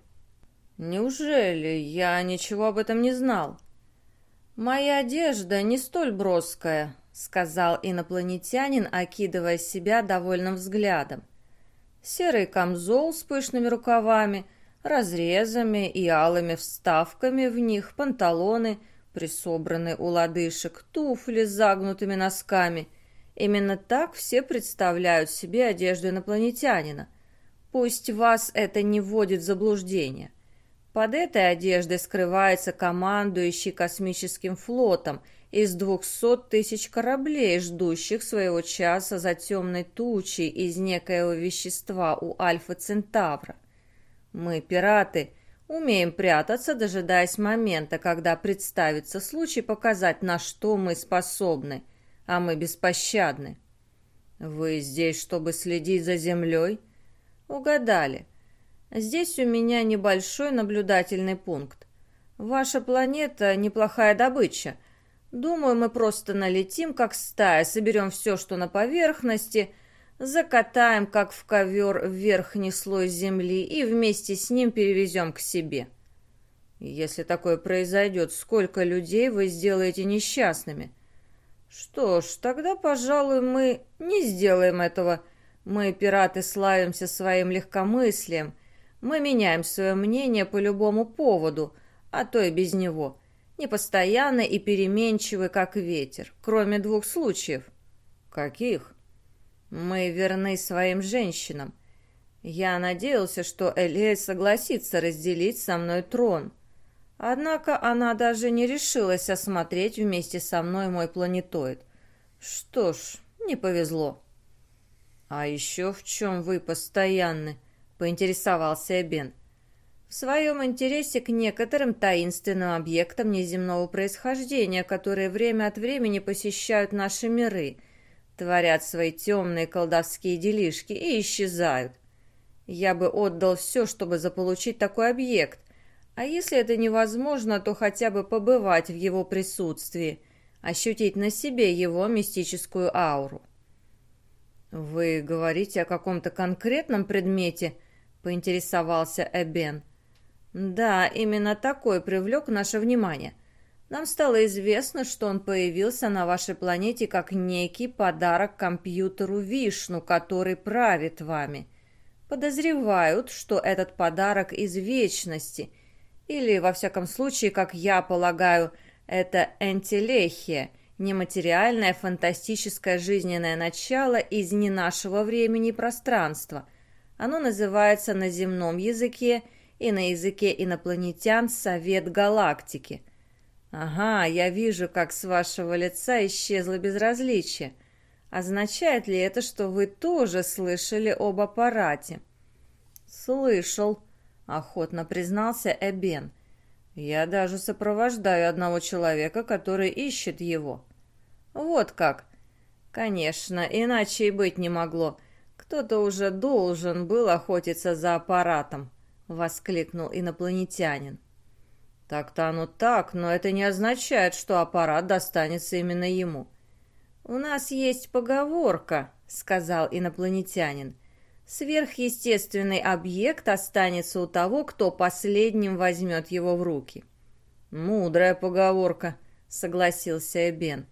Неужели? Я ничего об этом не знал. Моя одежда не столь броская, сказал инопланетянин, окидывая себя довольным взглядом. Серый камзол с пышными рукавами, разрезами и алыми вставками в них, панталоны, присобранные у лодыжек, туфли с загнутыми носками. Именно так все представляют себе одежду инопланетянина. Пусть вас это не вводит в заблуждение. Под этой одеждой скрывается командующий космическим флотом из двухсот тысяч кораблей, ждущих своего часа за темной тучей из некоего вещества у Альфа Центавра. Мы, пираты, умеем прятаться, дожидаясь момента, когда представится случай показать, на что мы способны, а мы беспощадны. Вы здесь, чтобы следить за землей? Угадали. Здесь у меня небольшой наблюдательный пункт. Ваша планета – неплохая добыча. Думаю, мы просто налетим, как стая, соберем все, что на поверхности, закатаем, как в ковер, верхний слой земли и вместе с ним перевезем к себе. Если такое произойдет, сколько людей вы сделаете несчастными? Что ж, тогда, пожалуй, мы не сделаем этого. Мы, пираты, славимся своим легкомыслием – мы меняем свое мнение по любому поводу, а то и без него. Непостоянны и переменчивы, как ветер, кроме двух случаев. Каких? Мы верны своим женщинам. Я надеялся, что Элей согласится разделить со мной трон. Однако она даже не решилась осмотреть вместе со мной мой планетоид. Что ж, не повезло. А еще в чем вы постоянны? поинтересовался Эбен. В своем интересе к некоторым таинственным объектам неземного происхождения, которые время от времени посещают наши миры, творят свои темные колдовские делишки и исчезают. Я бы отдал все, чтобы заполучить такой объект, а если это невозможно, то хотя бы побывать в его присутствии, ощутить на себе его мистическую ауру. «Вы говорите о каком-то конкретном предмете?» — поинтересовался Эбен. «Да, именно такой привлек наше внимание. Нам стало известно, что он появился на вашей планете как некий подарок компьютеру Вишну, который правит вами. Подозревают, что этот подарок из вечности, или, во всяком случае, как я полагаю, это энтелехия, нематериальное фантастическое жизненное начало из не нашего времени и пространства — оно называется на земном языке и на языке инопланетян «Совет Галактики». Ага, я вижу, как с вашего лица исчезло безразличие. Означает ли это, что вы тоже слышали об аппарате? Слышал, охотно признался Эбен. Я даже сопровождаю одного человека, который ищет его. Вот как. Конечно, иначе и быть не могло. «Кто-то уже должен был охотиться за аппаратом», — воскликнул инопланетянин. «Так-то оно так, но это не означает, что аппарат достанется именно ему». «У нас есть поговорка», — сказал инопланетянин. «Сверхъестественный объект останется у того, кто последним возьмет его в руки». «Мудрая поговорка», — согласился Эбен.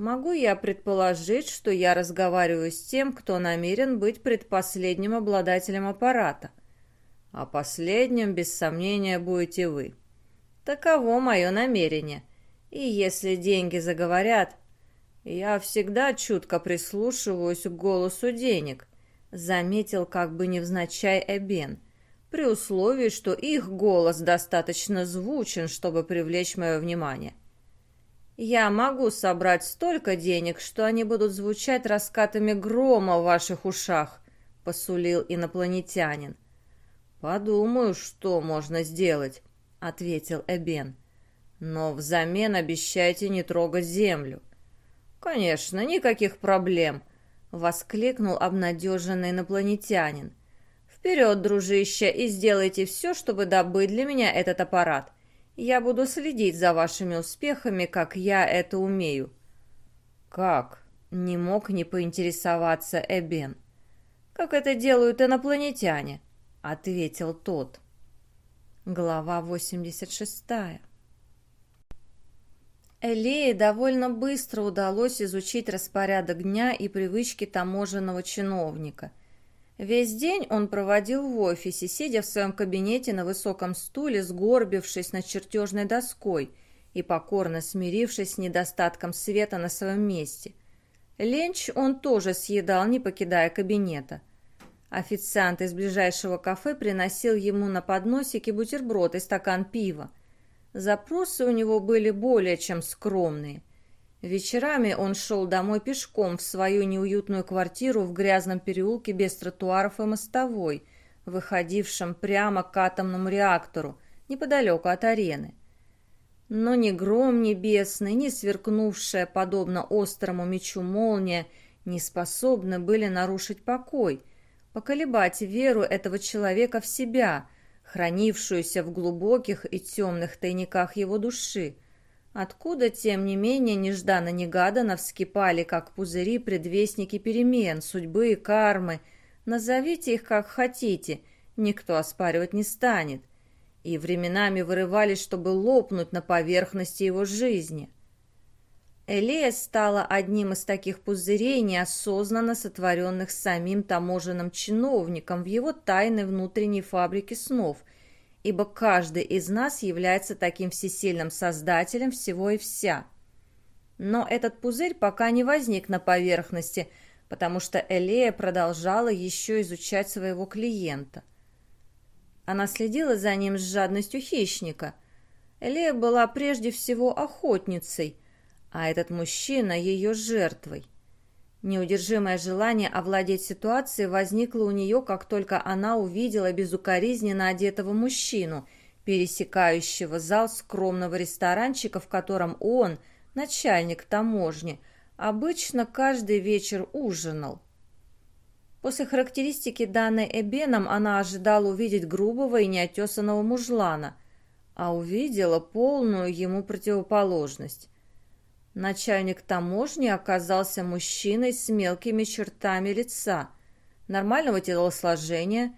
Могу я предположить, что я разговариваю с тем, кто намерен быть предпоследним обладателем аппарата. А последним, без сомнения, будете вы. Таково мое намерение. И если деньги заговорят, я всегда чутко прислушиваюсь к голосу денег, заметил как бы невзначай Эбен, при условии, что их голос достаточно звучен, чтобы привлечь мое внимание. Я могу собрать столько денег, что они будут звучать раскатами грома в ваших ушах», — посулил инопланетянин. «Подумаю, что можно сделать», — ответил Эбен. «Но взамен обещайте не трогать землю». «Конечно, никаких проблем», — воскликнул обнадеженный инопланетянин. «Вперед, дружище, и сделайте все, чтобы добыть для меня этот аппарат. Я буду следить за вашими успехами, как я это умею». «Как?» — не мог не поинтересоваться Эбен. «Как это делают инопланетяне?» — ответил тот. Глава 86 Элее довольно быстро удалось изучить распорядок дня и привычки таможенного чиновника. Весь день он проводил в офисе, сидя в своем кабинете на высоком стуле, сгорбившись над чертежной доской и покорно смирившись с недостатком света на своем месте. Ленч он тоже съедал, не покидая кабинета. Официант из ближайшего кафе приносил ему на подносике бутерброд и стакан пива. Запросы у него были более чем скромные. Вечерами он шел домой пешком в свою неуютную квартиру в грязном переулке без тротуаров и мостовой, выходившем прямо к атомному реактору, неподалеку от арены. Но ни гром небесный, ни сверкнувшая, подобно острому мечу молния, не способны были нарушить покой, поколебать веру этого человека в себя – хранившуюся в глубоких и темных тайниках его души, откуда, тем не менее, нежданно-негаданно вскипали, как пузыри, предвестники перемен, судьбы и кармы. Назовите их как хотите, никто оспаривать не станет. И временами вырывались, чтобы лопнуть на поверхности его жизни. Элея стала одним из таких пузырей, неосознанно сотворенных самим таможенным чиновником в его тайной внутренней фабрике снов, ибо каждый из нас является таким всесильным создателем всего и вся. Но этот пузырь пока не возник на поверхности, потому что Элея продолжала еще изучать своего клиента. Она следила за ним с жадностью хищника. Элея была прежде всего охотницей – а этот мужчина ее жертвой. Неудержимое желание овладеть ситуацией возникло у нее, как только она увидела безукоризненно одетого мужчину, пересекающего зал скромного ресторанчика, в котором он, начальник таможни, обычно каждый вечер ужинал. После характеристики, данной Эбеном, она ожидала увидеть грубого и неотесанного мужлана, а увидела полную ему противоположность. Начальник таможни оказался мужчиной с мелкими чертами лица, нормального телосложения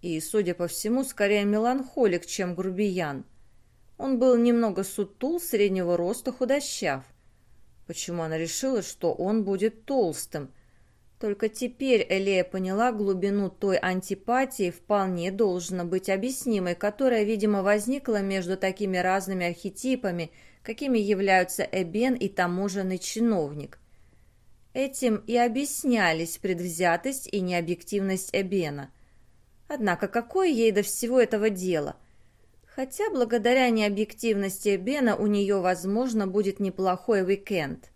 и, судя по всему, скорее меланхолик, чем грубиян. Он был немного сутул, среднего роста, худощав. Почему она решила, что он будет толстым? Только теперь Элея поняла глубину той антипатии, вполне должна быть объяснимой, которая, видимо, возникла между такими разными архетипами – какими являются Эбен и таможенный чиновник. Этим и объяснялись предвзятость и необъективность Эбена. Однако какое ей до всего этого дело? Хотя благодаря необъективности Эбена у нее, возможно, будет неплохой уикенд.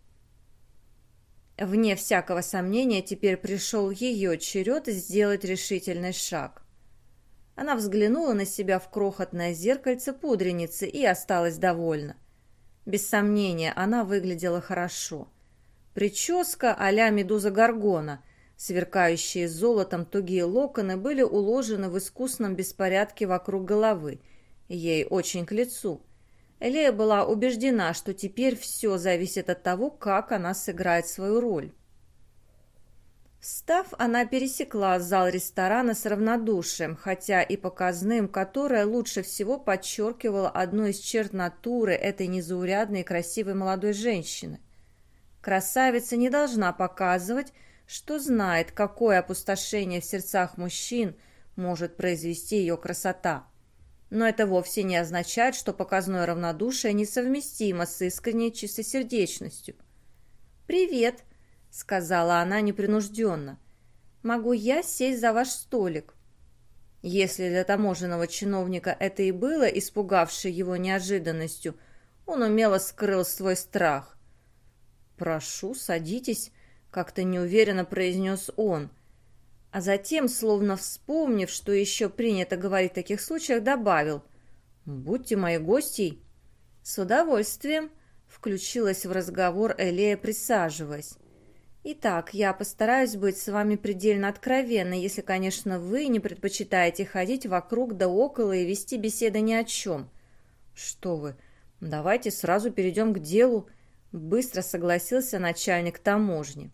Вне всякого сомнения теперь пришел ее черед сделать решительный шаг. Она взглянула на себя в крохотное зеркальце пудреницы и осталась довольна. Без сомнения, она выглядела хорошо. Прическа а-ля медуза Гаргона, сверкающие золотом тугие локоны были уложены в искусном беспорядке вокруг головы. Ей очень к лицу. Элея была убеждена, что теперь все зависит от того, как она сыграет свою роль. Встав, она пересекла зал ресторана с равнодушием, хотя и показным, которое лучше всего подчеркивало одну из черт натуры этой незаурядной и красивой молодой женщины. Красавица не должна показывать, что знает, какое опустошение в сердцах мужчин может произвести ее красота. Но это вовсе не означает, что показное равнодушие несовместимо с искренней чистосердечностью. «Привет!» Сказала она непринужденно. «Могу я сесть за ваш столик?» Если для таможенного чиновника это и было, испугавшее его неожиданностью, он умело скрыл свой страх. «Прошу, садитесь», — как-то неуверенно произнес он. А затем, словно вспомнив, что еще принято говорить в таких случаях, добавил «Будьте моей гостьей». «С удовольствием», — включилась в разговор Элея, присаживаясь. «Итак, я постараюсь быть с вами предельно откровенной, если, конечно, вы не предпочитаете ходить вокруг да около и вести беседы ни о чем». «Что вы, давайте сразу перейдем к делу», — быстро согласился начальник таможни.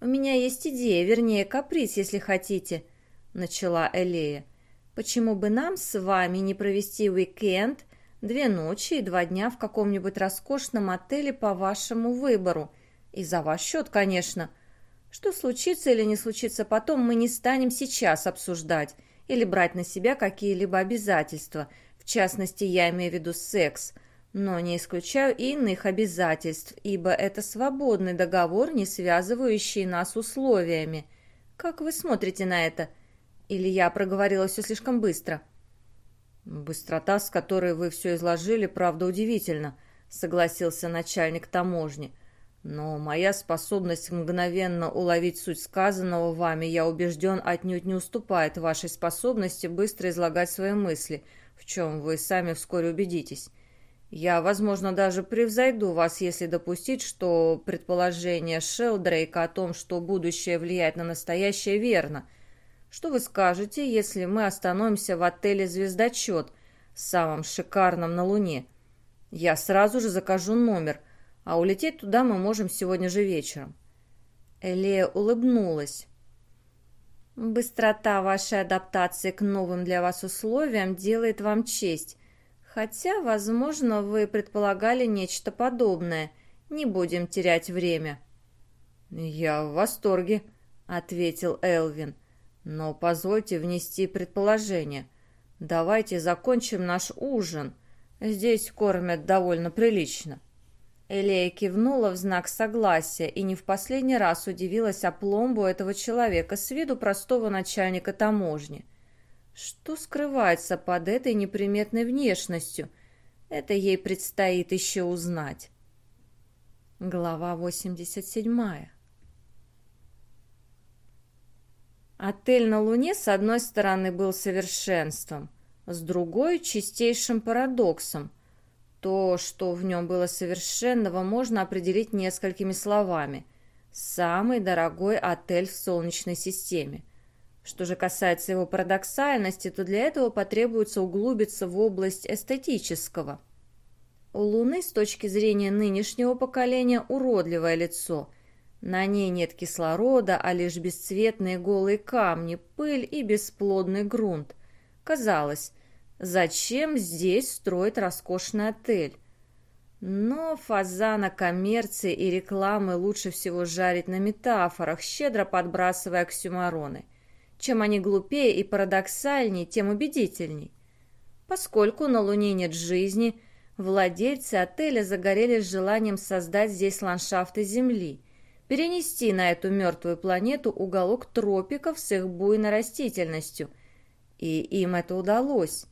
«У меня есть идея, вернее, каприз, если хотите», — начала Элея. «Почему бы нам с вами не провести уикенд, две ночи и два дня в каком-нибудь роскошном отеле по вашему выбору? И за ваш счет, конечно. Что случится или не случится потом, мы не станем сейчас обсуждать или брать на себя какие-либо обязательства. В частности, я имею в виду секс — но не исключаю и иных обязательств, ибо это свободный договор, не связывающий нас условиями. Как вы смотрите на это? Или я проговорила все слишком быстро? Быстрота, с которой вы все изложили, правда удивительна, согласился начальник таможни. Но моя способность мгновенно уловить суть сказанного вами, я убежден, отнюдь не уступает вашей способности быстро излагать свои мысли, в чем вы сами вскоре убедитесь. Я, возможно, даже превзойду вас, если допустить, что предположение Шелдрейка о том, что будущее влияет на настоящее, верно. Что вы скажете, если мы остановимся в отеле «Звездочет», самом шикарном на Луне? Я сразу же закажу номер, а улететь туда мы можем сегодня же вечером. Элея улыбнулась. «Быстрота вашей адаптации к новым для вас условиям делает вам честь. Хотя, возможно, вы предполагали нечто подобное. Не будем терять время». «Я в восторге», — ответил Элвин. «Но позвольте внести предположение. Давайте закончим наш ужин. Здесь кормят довольно прилично». Элея кивнула в знак согласия и не в последний раз удивилась опломбу этого человека с виду простого начальника таможни. Что скрывается под этой неприметной внешностью? Это ей предстоит еще узнать. Глава 87 Отель на Луне с одной стороны был совершенством, с другой – чистейшим парадоксом. То, что в нем было совершенного, можно определить несколькими словами. Самый дорогой отель в Солнечной системе. Что же касается его парадоксальности, то для этого потребуется углубиться в область эстетического. У Луны с точки зрения нынешнего поколения уродливое лицо. На ней нет кислорода, а лишь бесцветные голые камни, пыль и бесплодный грунт. Казалось, зачем здесь строить роскошный отель? Но фазана коммерции и рекламы лучше всего жарить на метафорах, щедро подбрасывая оксюмароны. Чем они глупее и парадоксальнее, тем убедительней. Поскольку на Луне нет жизни, владельцы отеля загорелись желанием создать здесь ландшафты Земли, перенести на эту мертвую планету уголок тропиков с их буйной растительностью. И им это удалось.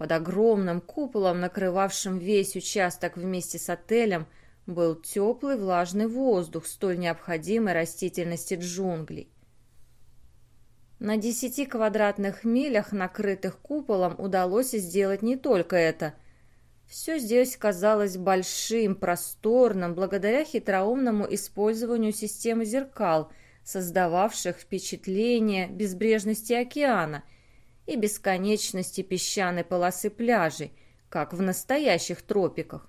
Под огромным куполом, накрывавшим весь участок вместе с отелем, был теплый влажный воздух столь необходимой растительности джунглей. На десяти квадратных милях, накрытых куполом, удалось сделать не только это. Все здесь казалось большим, просторным, благодаря хитроумному использованию системы зеркал, создававших впечатление безбрежности океана и бесконечности песчаной полосы пляжей, как в настоящих тропиках.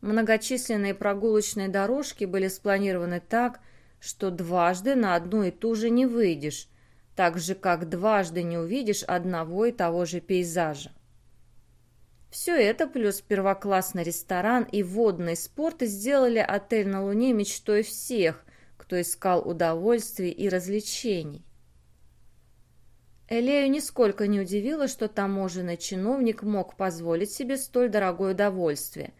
Многочисленные прогулочные дорожки были спланированы так, что дважды на одну и ту же не выйдешь, так же, как дважды не увидишь одного и того же пейзажа. Все это плюс первоклассный ресторан и водный спорт сделали отель на Луне мечтой всех, кто искал удовольствий и развлечений. Элею нисколько не удивило, что таможенный чиновник мог позволить себе столь дорогое удовольствие.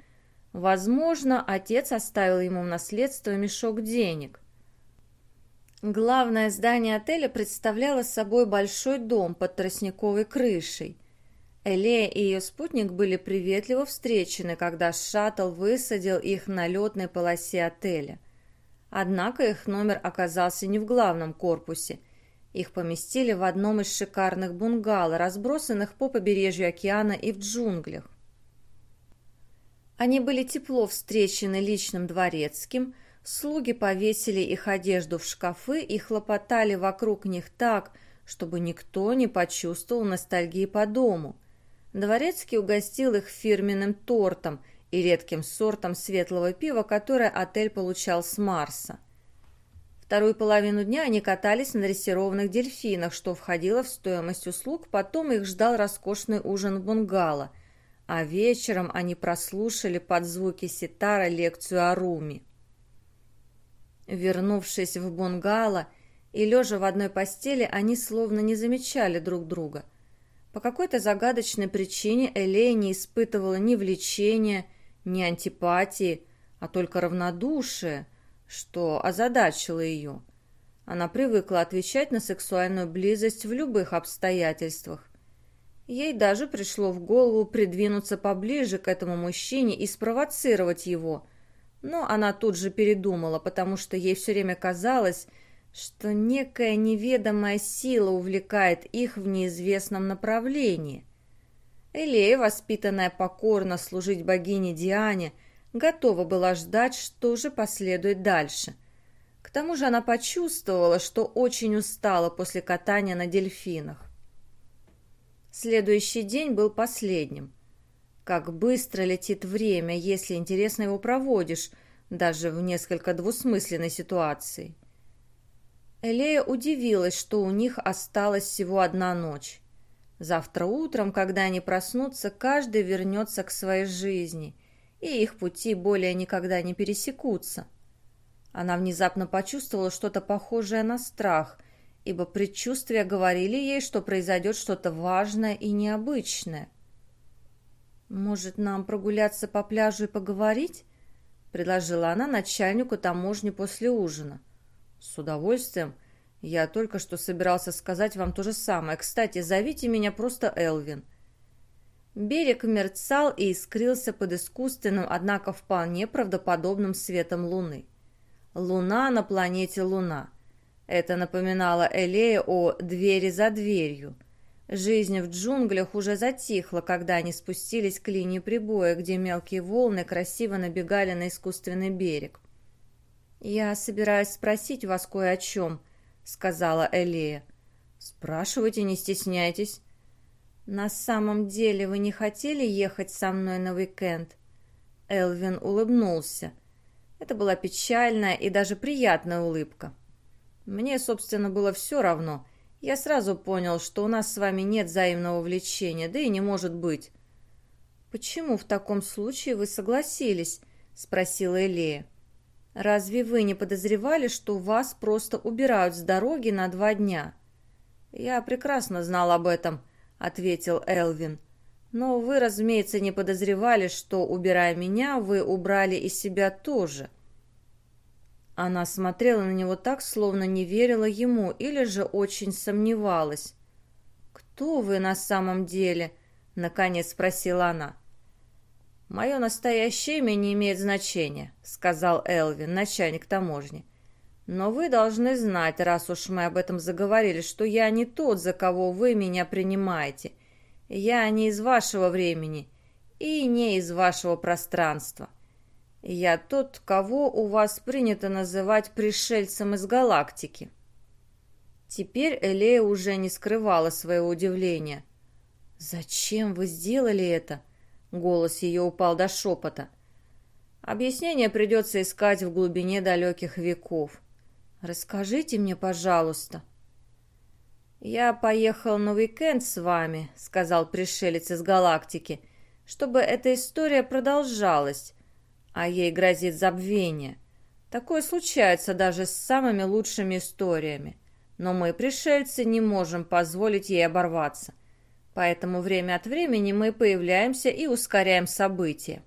Возможно, отец оставил ему в наследство мешок денег. Главное здание отеля представляло собой большой дом под тростниковой крышей. Элея и ее спутник были приветливо встречены, когда шаттл высадил их на летной полосе отеля. Однако их номер оказался не в главном корпусе. Их поместили в одном из шикарных бунгало, разбросанных по побережью океана и в джунглях. Они были тепло встречены личным дворецким, слуги повесили их одежду в шкафы и хлопотали вокруг них так, чтобы никто не почувствовал ностальгии по дому. Дворецкий угостил их фирменным тортом и редким сортом светлого пива, которое отель получал с Марса. Вторую половину дня они катались на дрессированных дельфинах, что входило в стоимость услуг, потом их ждал роскошный ужин в бунгало, а вечером они прослушали под звуки ситара лекцию о Руми. Вернувшись в бунгало и лежа в одной постели, они словно не замечали друг друга. По какой-то загадочной причине Элея не испытывала ни влечения, ни антипатии, а только равнодушие – что озадачило ее. Она привыкла отвечать на сексуальную близость в любых обстоятельствах. Ей даже пришло в голову придвинуться поближе к этому мужчине и спровоцировать его. Но она тут же передумала, потому что ей все время казалось, что некая неведомая сила увлекает их в неизвестном направлении. Элея, воспитанная покорно служить богине Диане, готова была ждать, что же последует дальше. К тому же она почувствовала, что очень устала после катания на дельфинах. Следующий день был последним. Как быстро летит время, если интересно его проводишь, даже в несколько двусмысленной ситуации. Элея удивилась, что у них осталась всего одна ночь. Завтра утром, когда они проснутся, каждый вернется к своей жизни – и их пути более никогда не пересекутся. Она внезапно почувствовала что-то похожее на страх, ибо предчувствия говорили ей, что произойдет что-то важное и необычное. «Может, нам прогуляться по пляжу и поговорить?» — предложила она начальнику таможни после ужина. «С удовольствием. Я только что собирался сказать вам то же самое. Кстати, зовите меня просто Элвин. Берег мерцал и искрился под искусственным, однако вполне правдоподобным светом луны. Луна на планете Луна. Это напоминало Элея о «двери за дверью». Жизнь в джунглях уже затихла, когда они спустились к линии прибоя, где мелкие волны красиво набегали на искусственный берег. «Я собираюсь спросить вас кое о чем», — сказала Элея. «Спрашивайте, не стесняйтесь». «На самом деле вы не хотели ехать со мной на уикенд?» Элвин улыбнулся. Это была печальная и даже приятная улыбка. Мне, собственно, было все равно. Я сразу понял, что у нас с вами нет взаимного влечения, да и не может быть. «Почему в таком случае вы согласились?» — спросила Элея. «Разве вы не подозревали, что вас просто убирают с дороги на два дня?» «Я прекрасно знал об этом», — ответил Элвин. «Но вы, разумеется, не подозревали, что, убирая меня, вы убрали и себя тоже». Она смотрела на него так, словно не верила ему или же очень сомневалась. «Кто вы на самом деле?» — наконец спросила она. «Мое настоящее имя не имеет значения», — сказал Элвин, начальник таможни. Но вы должны знать, раз уж мы об этом заговорили, что я не тот, за кого вы меня принимаете. Я не из вашего времени и не из вашего пространства. Я тот, кого у вас принято называть пришельцем из галактики. Теперь Элея уже не скрывала своего удивления. «Зачем вы сделали это?» Голос ее упал до шепота. Объяснение придется искать в глубине далеких веков. Расскажите мне, пожалуйста». «Я поехал на уикенд с вами», — сказал пришелец из галактики, «чтобы эта история продолжалась, а ей грозит забвение. Такое случается даже с самыми лучшими историями, но мы, пришельцы, не можем позволить ей оборваться, поэтому время от времени мы появляемся и ускоряем события».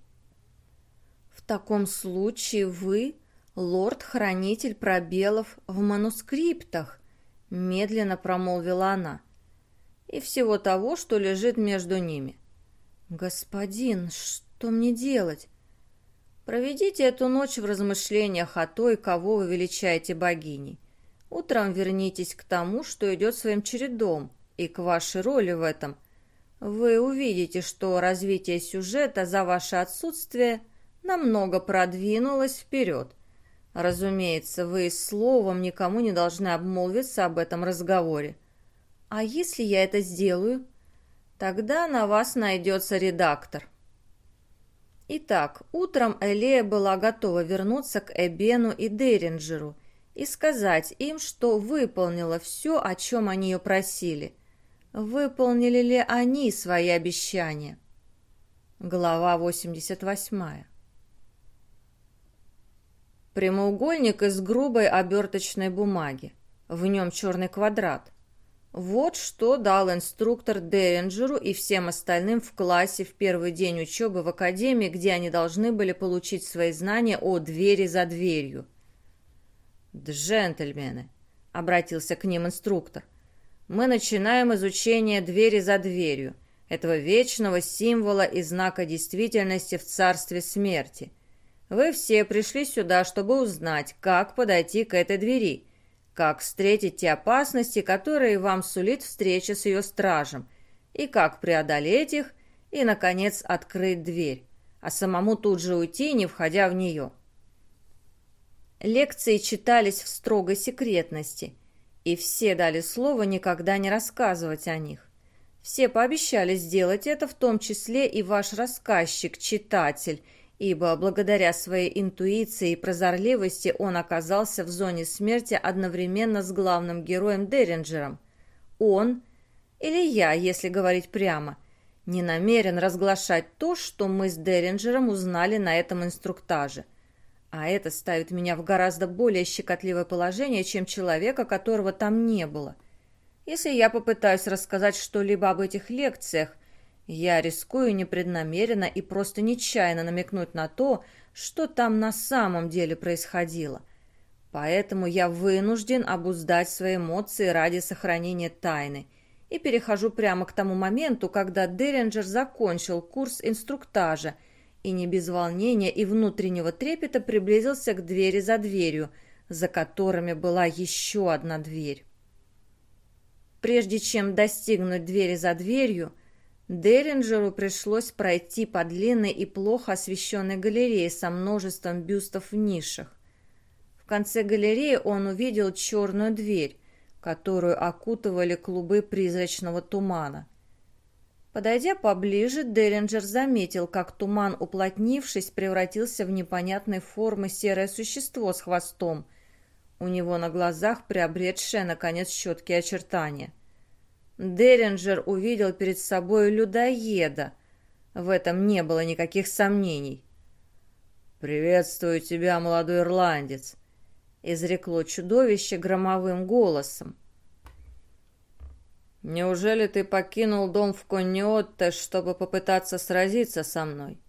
«В таком случае вы...» «Лорд-хранитель пробелов в манускриптах», — медленно промолвила она, «и всего того, что лежит между ними». «Господин, что мне делать?» «Проведите эту ночь в размышлениях о той, кого вы величаете богиней. Утром вернитесь к тому, что идет своим чередом, и к вашей роли в этом. Вы увидите, что развитие сюжета за ваше отсутствие намного продвинулось вперед. Разумеется, вы словом никому не должны обмолвиться об этом разговоре. А если я это сделаю? Тогда на вас найдется редактор. Итак, утром Элея была готова вернуться к Эбену и Деринджеру и сказать им, что выполнила все, о чем они ее просили. Выполнили ли они свои обещания? Глава 88. Прямоугольник из грубой оберточной бумаги. В нем черный квадрат. Вот что дал инструктор Деринджеру и всем остальным в классе в первый день учебы в академии, где они должны были получить свои знания о двери за дверью. «Джентльмены», — обратился к ним инструктор, — «мы начинаем изучение двери за дверью, этого вечного символа и знака действительности в царстве смерти. Вы все пришли сюда, чтобы узнать, как подойти к этой двери» как встретить те опасности, которые вам сулит встреча с ее стражем, и как преодолеть их, и, наконец, открыть дверь, а самому тут же уйти, не входя в нее. Лекции читались в строгой секретности, и все дали слово никогда не рассказывать о них. Все пообещали сделать это, в том числе и ваш рассказчик, читатель, ибо благодаря своей интуиции и прозорливости он оказался в зоне смерти одновременно с главным героем Деринджером. Он, или я, если говорить прямо, не намерен разглашать то, что мы с Деринджером узнали на этом инструктаже. А это ставит меня в гораздо более щекотливое положение, чем человека, которого там не было. Если я попытаюсь рассказать что-либо об этих лекциях – я рискую непреднамеренно и просто нечаянно намекнуть на то, что там на самом деле происходило. Поэтому я вынужден обуздать свои эмоции ради сохранения тайны и перехожу прямо к тому моменту, когда Деринджер закончил курс инструктажа и не без волнения и внутреннего трепета приблизился к двери за дверью, за которыми была еще одна дверь. Прежде чем достигнуть двери за дверью, Деринджеру пришлось пройти по длинной и плохо освещенной галерее со множеством бюстов в нишах. В конце галереи он увидел черную дверь, которую окутывали клубы призрачного тумана. Подойдя поближе, Деринджер заметил, как туман, уплотнившись, превратился в непонятной формы серое существо с хвостом. У него на глазах приобретшее, наконец, четкие очертания. Деринджер увидел перед собой людоеда. В этом не было никаких сомнений. «Приветствую тебя, молодой ирландец», — изрекло чудовище громовым голосом. «Неужели ты покинул дом в Конниотте, чтобы попытаться сразиться со мной?»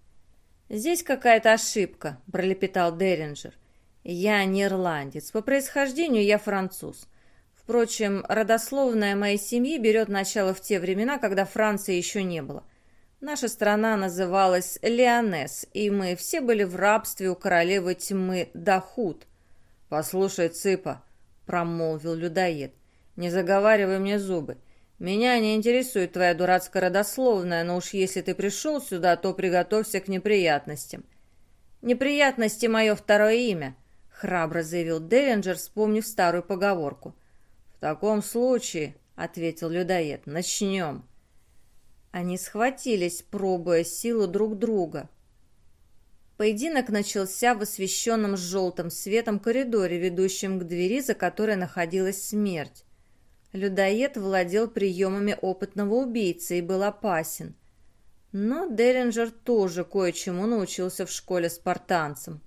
«Здесь какая-то ошибка», — пролепетал Деринджер. «Я не ирландец. По происхождению я француз. Впрочем, родословная моей семьи берет начало в те времена, когда Франции еще не было. Наша страна называлась Леонес, и мы все были в рабстве у королевы тьмы Дахут. «Послушай, Цыпа», — промолвил людоед, — «не заговаривай мне зубы. Меня не интересует твоя дурацкая родословная, но уж если ты пришел сюда, то приготовься к неприятностям». «Неприятности — мое второе имя», — храбро заявил Деллинджер, вспомнив старую поговорку — «В таком случае», — ответил людоед, — «начнем». Они схватились, пробуя силу друг друга. Поединок начался в освещенном желтым светом коридоре, ведущем к двери, за которой находилась смерть. Людоед владел приемами опытного убийцы и был опасен. Но Деринджер тоже кое-чему научился в школе спартанцам.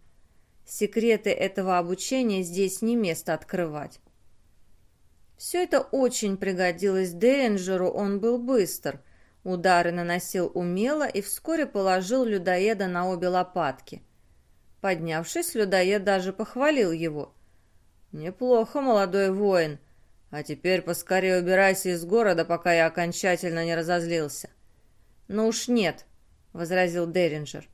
Секреты этого обучения здесь не место открывать. Все это очень пригодилось Деринджеру, он был быстр. Удары наносил умело и вскоре положил людоеда на обе лопатки. Поднявшись, людоед даже похвалил его. «Неплохо, молодой воин. А теперь поскорее убирайся из города, пока я окончательно не разозлился». «Ну уж нет», — возразил Деринджер.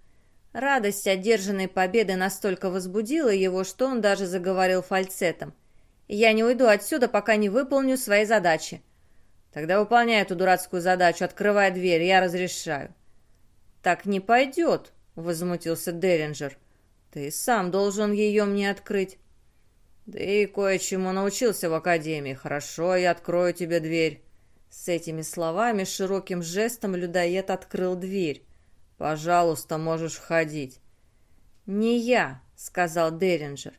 Радость одержанной победы настолько возбудила его, что он даже заговорил фальцетом. Я не уйду отсюда, пока не выполню свои задачи. Тогда выполняй эту дурацкую задачу, открывай дверь, я разрешаю. Так не пойдет, возмутился Деринджер. Ты сам должен ее мне открыть. Да и кое-чему научился в академии. Хорошо, я открою тебе дверь. С этими словами широким жестом людоед открыл дверь. «Пожалуйста, можешь входить». «Не я», — сказал Деринджер.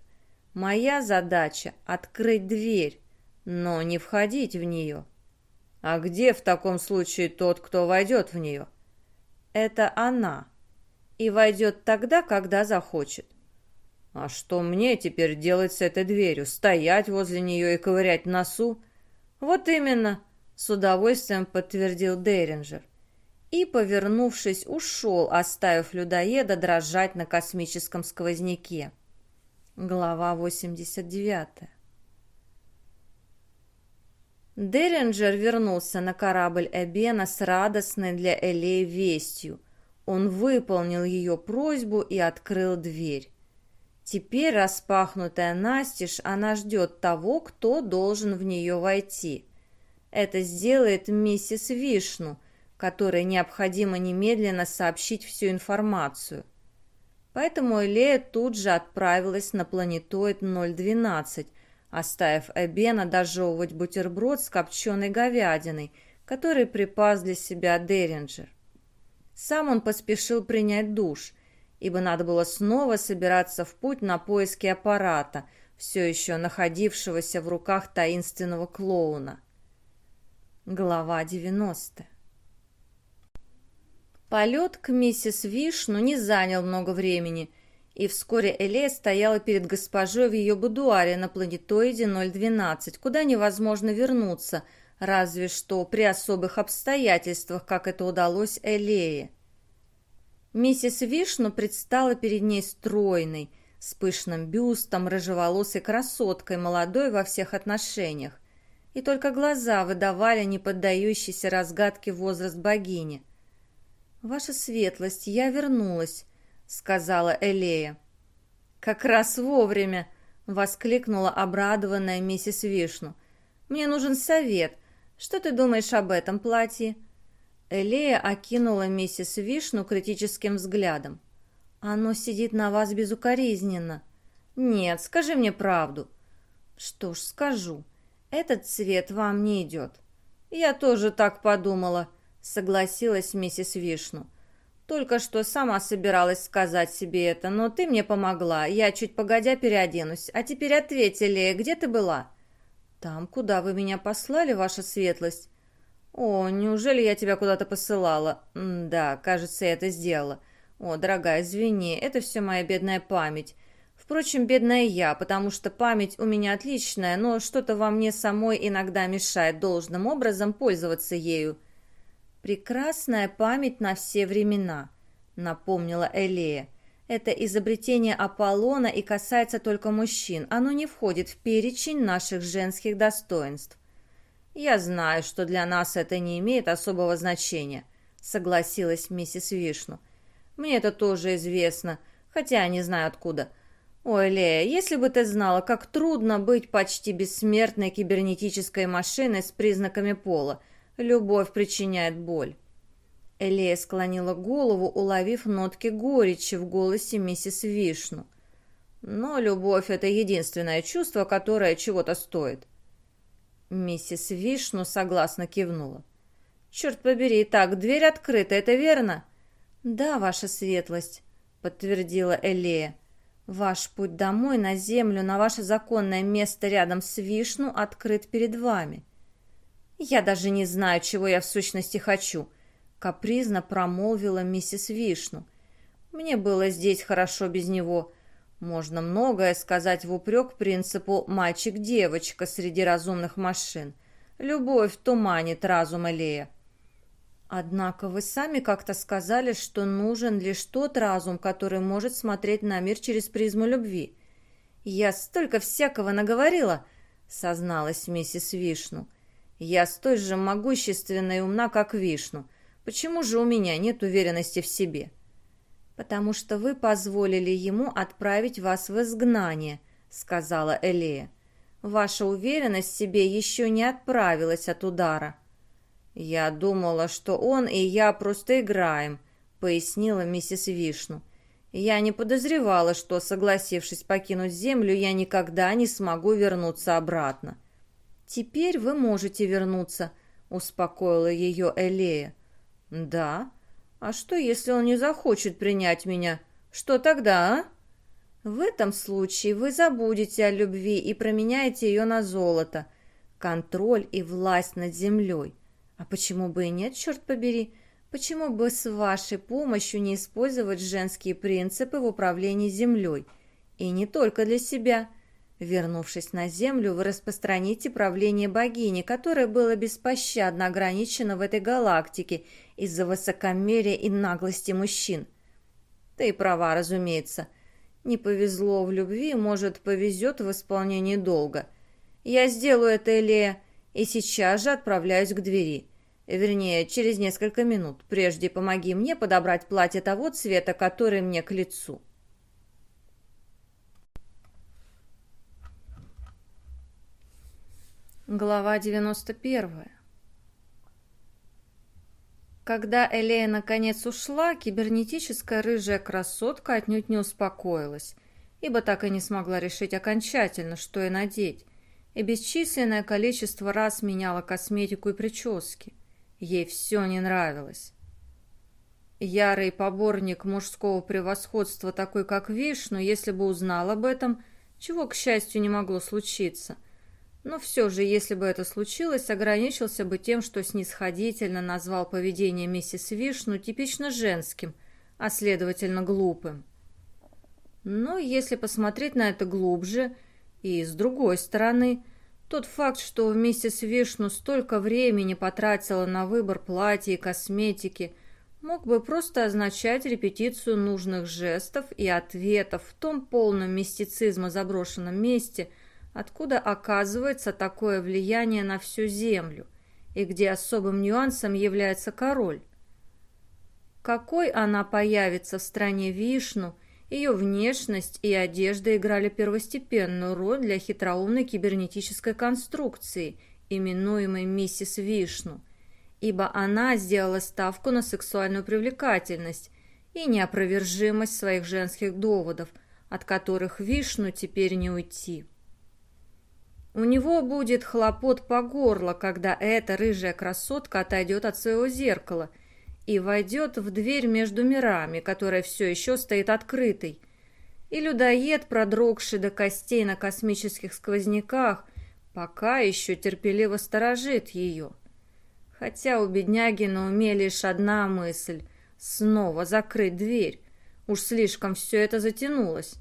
«Моя задача — открыть дверь, но не входить в нее». «А где в таком случае тот, кто войдет в нее?» «Это она. И войдет тогда, когда захочет». «А что мне теперь делать с этой дверью? Стоять возле нее и ковырять носу?» «Вот именно», — с удовольствием подтвердил Деринджер и, повернувшись, ушел, оставив людоеда дрожать на космическом сквозняке. Глава 89 Деринджер вернулся на корабль Эбена с радостной для Элей вестью. Он выполнил ее просьбу и открыл дверь. Теперь, распахнутая настежь, она ждет того, кто должен в нее войти. Это сделает миссис Вишну – которой необходимо немедленно сообщить всю информацию. Поэтому Элея тут же отправилась на планетоид 012, оставив Эбена дожевывать бутерброд с копченой говядиной, который припас для себя Деринджер. Сам он поспешил принять душ, ибо надо было снова собираться в путь на поиски аппарата, все еще находившегося в руках таинственного клоуна. Глава 90 Полет к миссис Вишну не занял много времени, и вскоре Элея стояла перед госпожой в ее будуаре на планетоиде 012, куда невозможно вернуться, разве что при особых обстоятельствах, как это удалось Элее. Миссис Вишну предстала перед ней стройной, с пышным бюстом, рыжеволосой красоткой, молодой во всех отношениях. И только глаза выдавали неподдающийся разгадке возраст богини. «Ваша светлость, я вернулась», — сказала Элея. «Как раз вовремя!» — воскликнула обрадованная миссис Вишну. «Мне нужен совет. Что ты думаешь об этом платье?» Элея окинула миссис Вишну критическим взглядом. «Оно сидит на вас безукоризненно». «Нет, скажи мне правду». «Что ж, скажу. Этот цвет вам не идет». «Я тоже так подумала», согласилась миссис Вишну. Только что сама собиралась сказать себе это, но ты мне помогла. Я чуть погодя переоденусь. А теперь ответь, Лея, где ты была? Там, куда вы меня послали, ваша светлость. О, неужели я тебя куда-то посылала? М да, кажется, я это сделала. О, дорогая, извини, это все моя бедная память. Впрочем, бедная я, потому что память у меня отличная, но что-то во мне самой иногда мешает должным образом пользоваться ею. «Прекрасная память на все времена», — напомнила Элея. «Это изобретение Аполлона и касается только мужчин. Оно не входит в перечень наших женских достоинств». «Я знаю, что для нас это не имеет особого значения», — согласилась миссис Вишну. «Мне это тоже известно, хотя не знаю откуда». «Ой, Лея, если бы ты знала, как трудно быть почти бессмертной кибернетической машиной с признаками пола, Любовь причиняет боль. Элея склонила голову, уловив нотки горечи в голосе миссис Вишну. Но любовь — это единственное чувство, которое чего-то стоит. Миссис Вишну согласно кивнула. «Черт побери, так, дверь открыта, это верно?» «Да, ваша светлость», — подтвердила Элея. «Ваш путь домой на землю, на ваше законное место рядом с Вишну открыт перед вами. «Я даже не знаю, чего я в сущности хочу», — капризно промолвила миссис Вишну. «Мне было здесь хорошо без него. Можно многое сказать в упрек принципу «мальчик-девочка» среди разумных машин. Любовь туманит разум Элея». «Однако вы сами как-то сказали, что нужен лишь тот разум, который может смотреть на мир через призму любви». «Я столько всякого наговорила», — созналась миссис Вишну. Я столь же могущественна и умна, как Вишну. Почему же у меня нет уверенности в себе? Потому что вы позволили ему отправить вас в изгнание, сказала Элея. Ваша уверенность в себе еще не отправилась от удара». «Я думала, что он и я просто играем», — пояснила миссис Вишну. «Я не подозревала, что, согласившись покинуть Землю, я никогда не смогу вернуться обратно». «Теперь вы можете вернуться», — успокоила ее Элея. «Да? А что, если он не захочет принять меня? Что тогда, а?» В этом случае вы забудете о любви и променяете ее на золото, контроль и власть над землей. А почему бы и нет, черт побери? Почему бы с вашей помощью не использовать женские принципы в управлении землей? И не только для себя. Вернувшись на землю, вы распространите правление богини, которое было беспощадно ограничено в этой галактике из-за высокомерия и наглости мужчин. Ты права, разумеется. Не повезло в любви, может, повезет в исполнении долга. Я сделаю это, Элея, и сейчас же отправляюсь к двери. Вернее, через несколько минут. Прежде помоги мне подобрать платье того цвета, который мне к лицу. Глава 91 Когда Элея наконец ушла, кибернетическая рыжая красотка отнюдь не успокоилась, ибо так и не смогла решить окончательно, что и надеть, и бесчисленное количество раз меняла косметику и прически. Ей все не нравилось. Ярый поборник мужского превосходства, такой как Вишну, если бы узнал об этом, чего, к счастью, не могло случиться – но все же, если бы это случилось, ограничился бы тем, что снисходительно назвал поведение миссис Вишну типично женским, а следовательно глупым. Но если посмотреть на это глубже и с другой стороны, тот факт, что миссис Вишну столько времени потратила на выбор платья и косметики, мог бы просто означать репетицию нужных жестов и ответов в том полном мистицизма заброшенном месте – откуда оказывается такое влияние на всю землю и где особым нюансом является король. Какой она появится в стране Вишну, ее внешность и одежда играли первостепенную роль для хитроумной кибернетической конструкции, именуемой миссис Вишну, ибо она сделала ставку на сексуальную привлекательность и неопровержимость своих женских доводов, от которых Вишну теперь не уйти. У него будет хлопот по горло, когда эта рыжая красотка отойдет от своего зеркала и войдет в дверь между мирами, которая все еще стоит открытой. И людоед, продрогший до костей на космических сквозняках, пока еще терпеливо сторожит ее. Хотя у бедняги на уме лишь одна мысль — снова закрыть дверь. Уж слишком все это затянулось.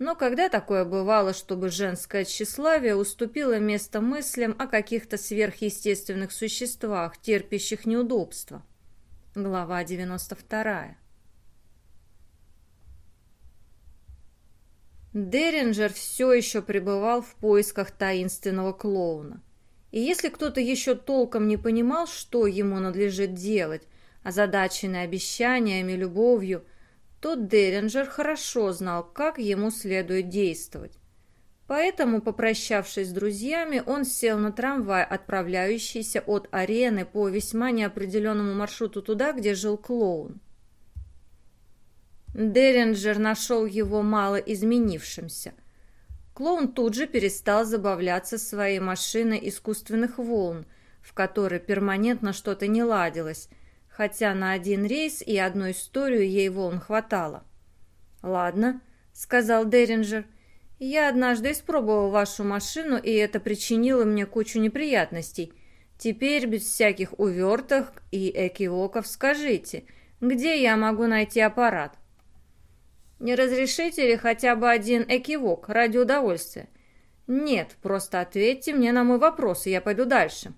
Но когда такое бывало, чтобы женское тщеславие уступило место мыслям о каких-то сверхъестественных существах, терпящих неудобства? Глава 92. Деринджер все еще пребывал в поисках таинственного клоуна. И если кто-то еще толком не понимал, что ему надлежит делать, озадаченный обещаниями, любовью – тот Деринджер хорошо знал, как ему следует действовать. Поэтому, попрощавшись с друзьями, он сел на трамвай, отправляющийся от арены по весьма неопределенному маршруту туда, где жил клоун. Деринджер нашел его мало изменившимся. Клоун тут же перестал забавляться своей машиной искусственных волн, в которой перманентно что-то не ладилось, хотя на один рейс и одну историю ей волн хватало. «Ладно», — сказал Деринджер, — «я однажды испробовал вашу машину, и это причинило мне кучу неприятностей. Теперь без всяких уверток и экивоков скажите, где я могу найти аппарат?» «Не разрешите ли хотя бы один экивок ради удовольствия?» «Нет, просто ответьте мне на мой вопрос, и я пойду дальше».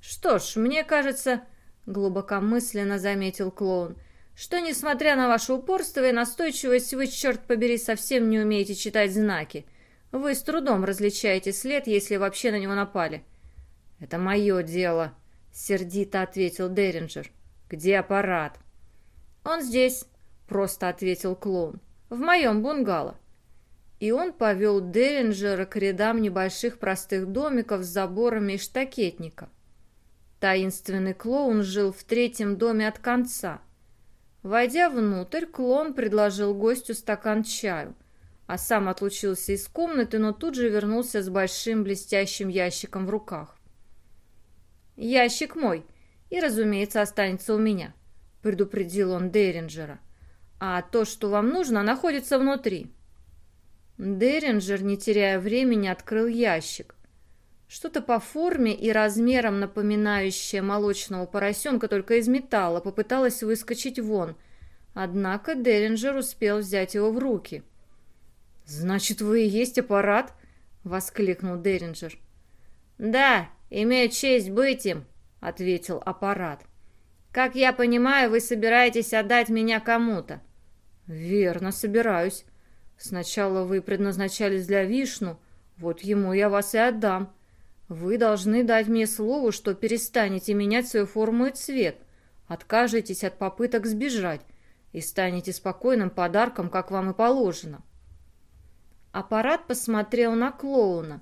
«Что ж, мне кажется...» глубокомысленно заметил клоун, что, несмотря на ваше упорство и настойчивость, вы, черт побери, совсем не умеете читать знаки. Вы с трудом различаете след, если вообще на него напали. «Это мое дело», — сердито ответил Деринджер. «Где аппарат?» «Он здесь», — просто ответил клоун. «В моем бунгало». И он повел Деринджера к рядам небольших простых домиков с заборами и штакетника. Таинственный клоун жил в третьем доме от конца. Войдя внутрь, клоун предложил гостю стакан чаю, а сам отлучился из комнаты, но тут же вернулся с большим блестящим ящиком в руках. «Ящик мой, и, разумеется, останется у меня», — предупредил он Деринджера. «А то, что вам нужно, находится внутри». Деринджер, не теряя времени, открыл ящик. Что-то по форме и размерам напоминающее молочного поросенка только из металла попыталось выскочить вон. Однако Деринджер успел взять его в руки. «Значит, вы и есть аппарат?» — воскликнул Деринджер. «Да, имею честь быть им», — ответил аппарат. «Как я понимаю, вы собираетесь отдать меня кому-то?» «Верно, собираюсь. Сначала вы предназначались для Вишну, вот ему я вас и отдам. Вы должны дать мне слово, что перестанете менять свою форму и цвет, откажетесь от попыток сбежать и станете спокойным подарком, как вам и положено. Аппарат посмотрел на клоуна.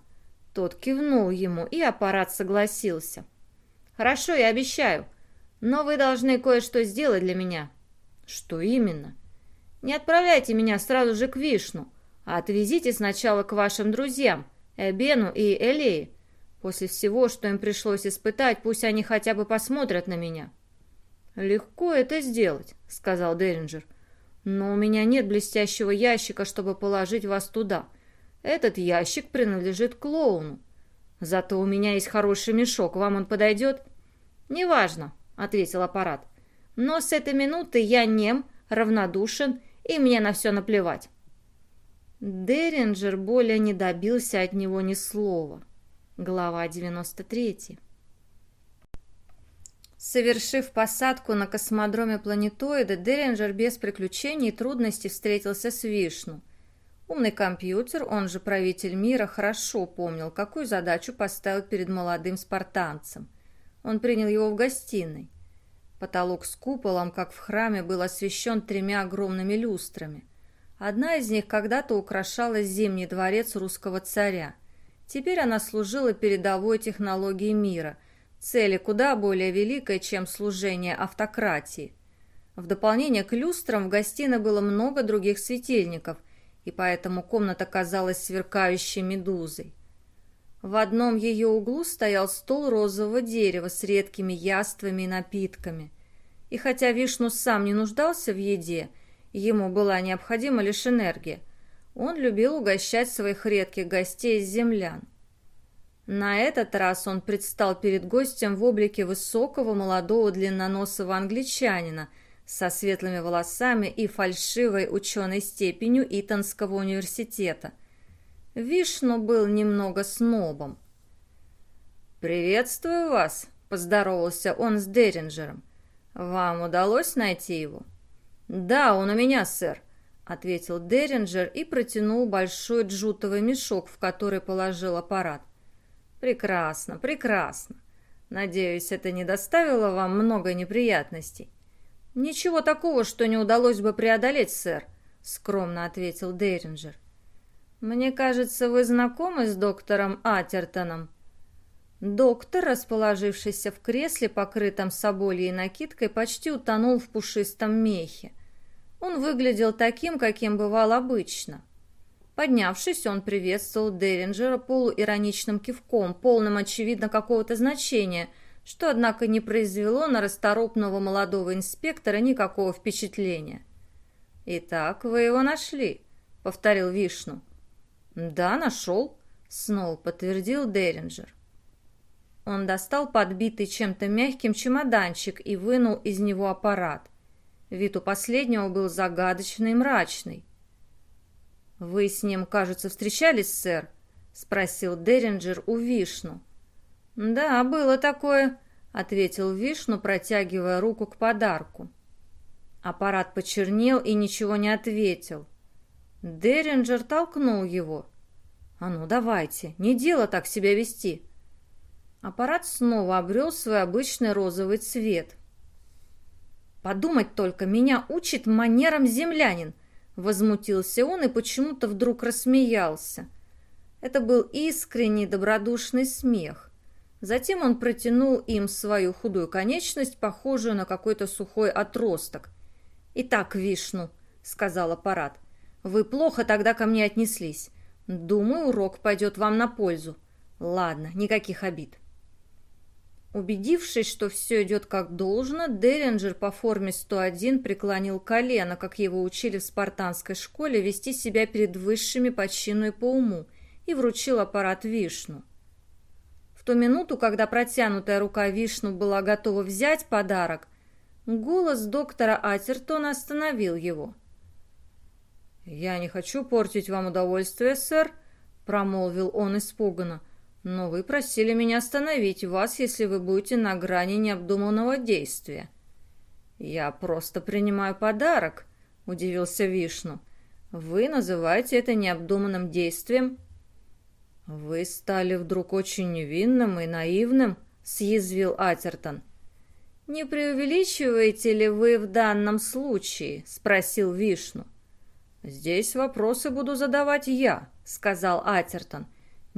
Тот кивнул ему, и аппарат согласился. «Хорошо, я обещаю. Но вы должны кое-что сделать для меня». «Что именно?» «Не отправляйте меня сразу же к Вишну, а отвезите сначала к вашим друзьям, Эбену и Элее. После всего, что им пришлось испытать, пусть они хотя бы посмотрят на меня». «Легко это сделать», — сказал Деллинджер. «Но у меня нет блестящего ящика, чтобы положить вас туда. Этот ящик принадлежит клоуну. Зато у меня есть хороший мешок. Вам он подойдет?» «Неважно», — ответил аппарат. «Но с этой минуты я нем, равнодушен, и мне на все наплевать». Деринджер более не добился от него ни слова. Глава 93. Совершив посадку на космодроме планетоида, Деринджер без приключений и трудностей встретился с Вишну. Умный компьютер, он же правитель мира, хорошо помнил, какую задачу поставил перед молодым спартанцем. Он принял его в гостиной. Потолок с куполом, как в храме, был освещен тремя огромными люстрами. Одна из них когда-то украшала зимний дворец русского царя – Теперь она служила передовой технологией мира, цели куда более великой, чем служение автократии. В дополнение к люстрам в гостиной было много других светильников, и поэтому комната казалась сверкающей медузой. В одном ее углу стоял стол розового дерева с редкими яствами и напитками. И хотя Вишну сам не нуждался в еде, ему была необходима лишь энергия, он любил угощать своих редких гостей из землян. На этот раз он предстал перед гостем в облике высокого молодого длинноносого англичанина со светлыми волосами и фальшивой ученой степенью Итонского университета. Вишну был немного снобом. «Приветствую вас», — поздоровался он с Деринджером. «Вам удалось найти его?» «Да, он у меня, сэр ответил Деринджер и протянул большой джутовый мешок, в который положил аппарат. Прекрасно, прекрасно. Надеюсь, это не доставило вам много неприятностей. Ничего такого, что не удалось бы преодолеть, сэр, скромно ответил Деринджер. Мне кажется, вы знакомы с доктором Атертоном. Доктор, расположившийся в кресле, покрытом собольей накидкой, почти утонул в пушистом мехе. Он выглядел таким, каким бывал обычно. Поднявшись, он приветствовал Деринджера полуироничным кивком, полным, очевидно, какого-то значения, что, однако, не произвело на расторопного молодого инспектора никакого впечатления. «Итак, вы его нашли», — повторил Вишну. «Да, нашел», — снова подтвердил Деринджер. Он достал подбитый чем-то мягким чемоданчик и вынул из него аппарат — Вид у последнего был загадочный и мрачный. «Вы с ним, кажется, встречались, сэр?» — спросил Деринджер у Вишну. «Да, было такое», — ответил Вишну, протягивая руку к подарку. Аппарат почернел и ничего не ответил. Деринджер толкнул его. «А ну, давайте, не дело так себя вести». Аппарат снова обрел свой обычный розовый цвет. Подумать только, меня учит манерам землянин. Возмутился он и почему-то вдруг рассмеялся. Это был искренний добродушный смех. Затем он протянул им свою худую конечность, похожую на какой-то сухой отросток. «Итак, Вишну», — сказал аппарат, — «вы плохо тогда ко мне отнеслись. Думаю, урок пойдет вам на пользу. Ладно, никаких обид». Убедившись, что все идет как должно, Деринджер по форме 101 преклонил колено, как его учили в спартанской школе, вести себя перед высшими по чину и по уму, и вручил аппарат Вишну. В ту минуту, когда протянутая рука Вишну была готова взять подарок, голос доктора Атертона остановил его. «Я не хочу портить вам удовольствие, сэр», — промолвил он испуганно. Но вы просили меня остановить вас, если вы будете на грани необдуманного действия. Я просто принимаю подарок, удивился Вишну. Вы называете это необдуманным действием? Вы стали вдруг очень невинным и наивным, съязвил Атертон. «Не преувеличиваете ли вы в данном случае?» — спросил Вишну. «Здесь вопросы буду задавать я», — сказал Атертон.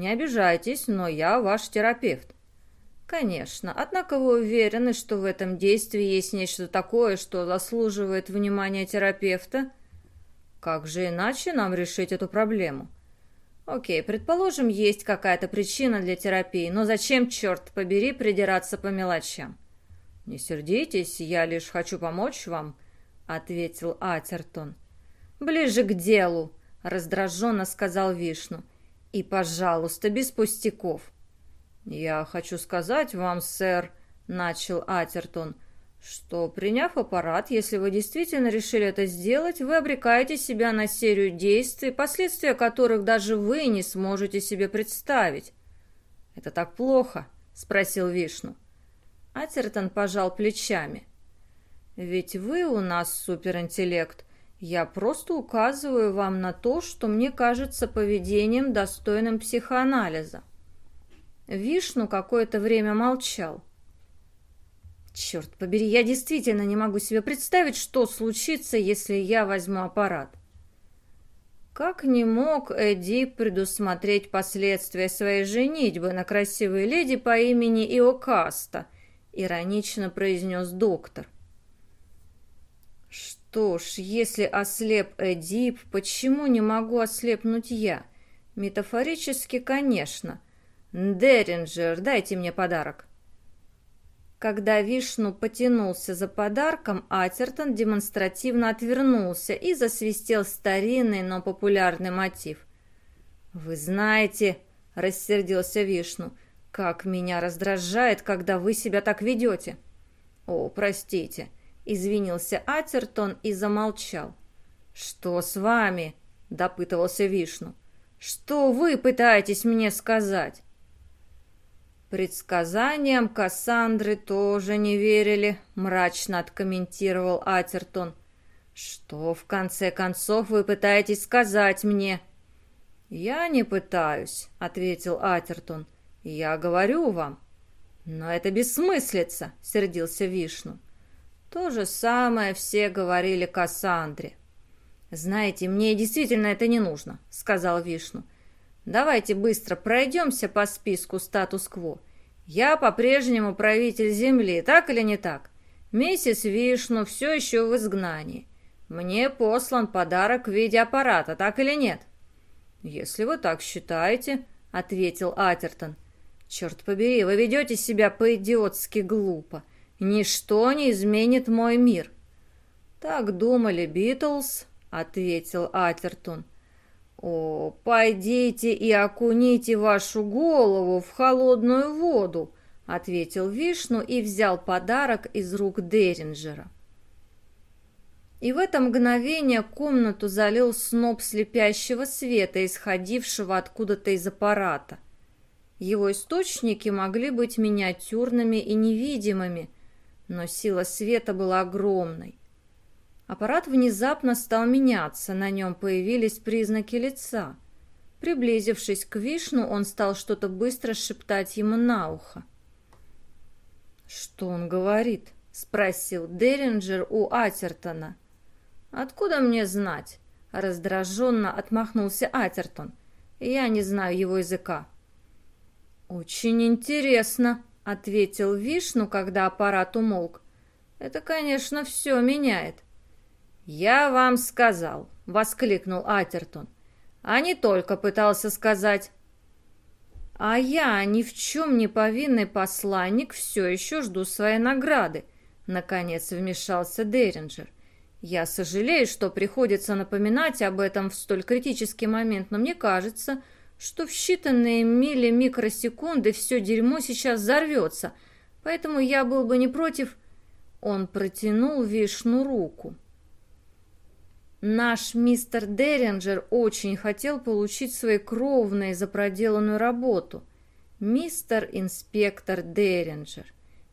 Не обижайтесь, но я ваш терапевт. Конечно, однако вы уверены, что в этом действии есть нечто такое, что заслуживает внимания терапевта? Как же иначе нам решить эту проблему? Окей, предположим, есть какая-то причина для терапии, но зачем, черт побери, придираться по мелочам? Не сердитесь, я лишь хочу помочь вам, ответил Атертон. Ближе к делу, раздраженно сказал Вишну. И, пожалуйста, без пустяков. Я хочу сказать вам, сэр, начал Атертон, что, приняв аппарат, если вы действительно решили это сделать, вы обрекаете себя на серию действий, последствия которых даже вы не сможете себе представить. «Это так плохо?» — спросил Вишну. Атертон пожал плечами. «Ведь вы у нас суперинтеллект, я просто указываю вам на то, что мне кажется поведением, достойным психоанализа. Вишну какое-то время молчал. Черт побери, я действительно не могу себе представить, что случится, если я возьму аппарат. Как не мог Эдип предусмотреть последствия своей женитьбы на красивой леди по имени Иокаста, иронично произнес доктор. — что ж, если ослеп Эдип, почему не могу ослепнуть я? Метафорически, конечно. Деринджер, дайте мне подарок. Когда Вишну потянулся за подарком, Атертон демонстративно отвернулся и засвистел старинный, но популярный мотив. «Вы знаете», — рассердился Вишну, — «как меня раздражает, когда вы себя так ведете». «О, простите», — Извинился Атертон и замолчал. «Что с вами?» – допытывался Вишну. «Что вы пытаетесь мне сказать?» «Предсказаниям Кассандры тоже не верили», – мрачно откомментировал Атертон. «Что, в конце концов, вы пытаетесь сказать мне?» «Я не пытаюсь», — ответил Атертон. «Я говорю вам». «Но это бессмыслица», — сердился Вишну. То же самое все говорили Кассандре. «Знаете, мне действительно это не нужно», — сказал Вишну. «Давайте быстро пройдемся по списку статус-кво. Я по-прежнему правитель Земли, так или не так? Миссис Вишну все еще в изгнании. Мне послан подарок в виде аппарата, так или нет?» «Если вы так считаете», — ответил Атертон. «Черт побери, вы ведете себя по-идиотски глупо. Ничто не изменит мой мир. Так думали Битлз, ответил Атертон. О, пойдите и окуните вашу голову в холодную воду, ответил Вишну и взял подарок из рук Деринджера. И в это мгновение комнату залил сноп слепящего света, исходившего откуда-то из аппарата. Его источники могли быть миниатюрными и невидимыми – но сила света была огромной. Аппарат внезапно стал меняться, на нем появились признаки лица. Приблизившись к Вишну, он стал что-то быстро шептать ему на ухо. «Что он говорит?» — спросил Деринджер у Атертона. «Откуда мне знать?» — Раздраженно отмахнулся Атертон. Я не знаю его языка. «Очень интересно», — ответил Вишну, когда аппарат умолк. «Это, конечно, все меняет». «Я вам сказал», — воскликнул Атертон. «А не только пытался сказать». «А я, ни в чем не повинный посланник, все еще жду своей награды», — наконец вмешался Деринджер. «Я сожалею, что приходится напоминать об этом в столь критический момент, но мне кажется, что в считанные мили микросекунды все дерьмо сейчас взорвется, поэтому я был бы не против...» Он протянул Вишну руку. Наш мистер Деринджер очень хотел получить свои кровные за проделанную работу. Мистер инспектор Деринджер,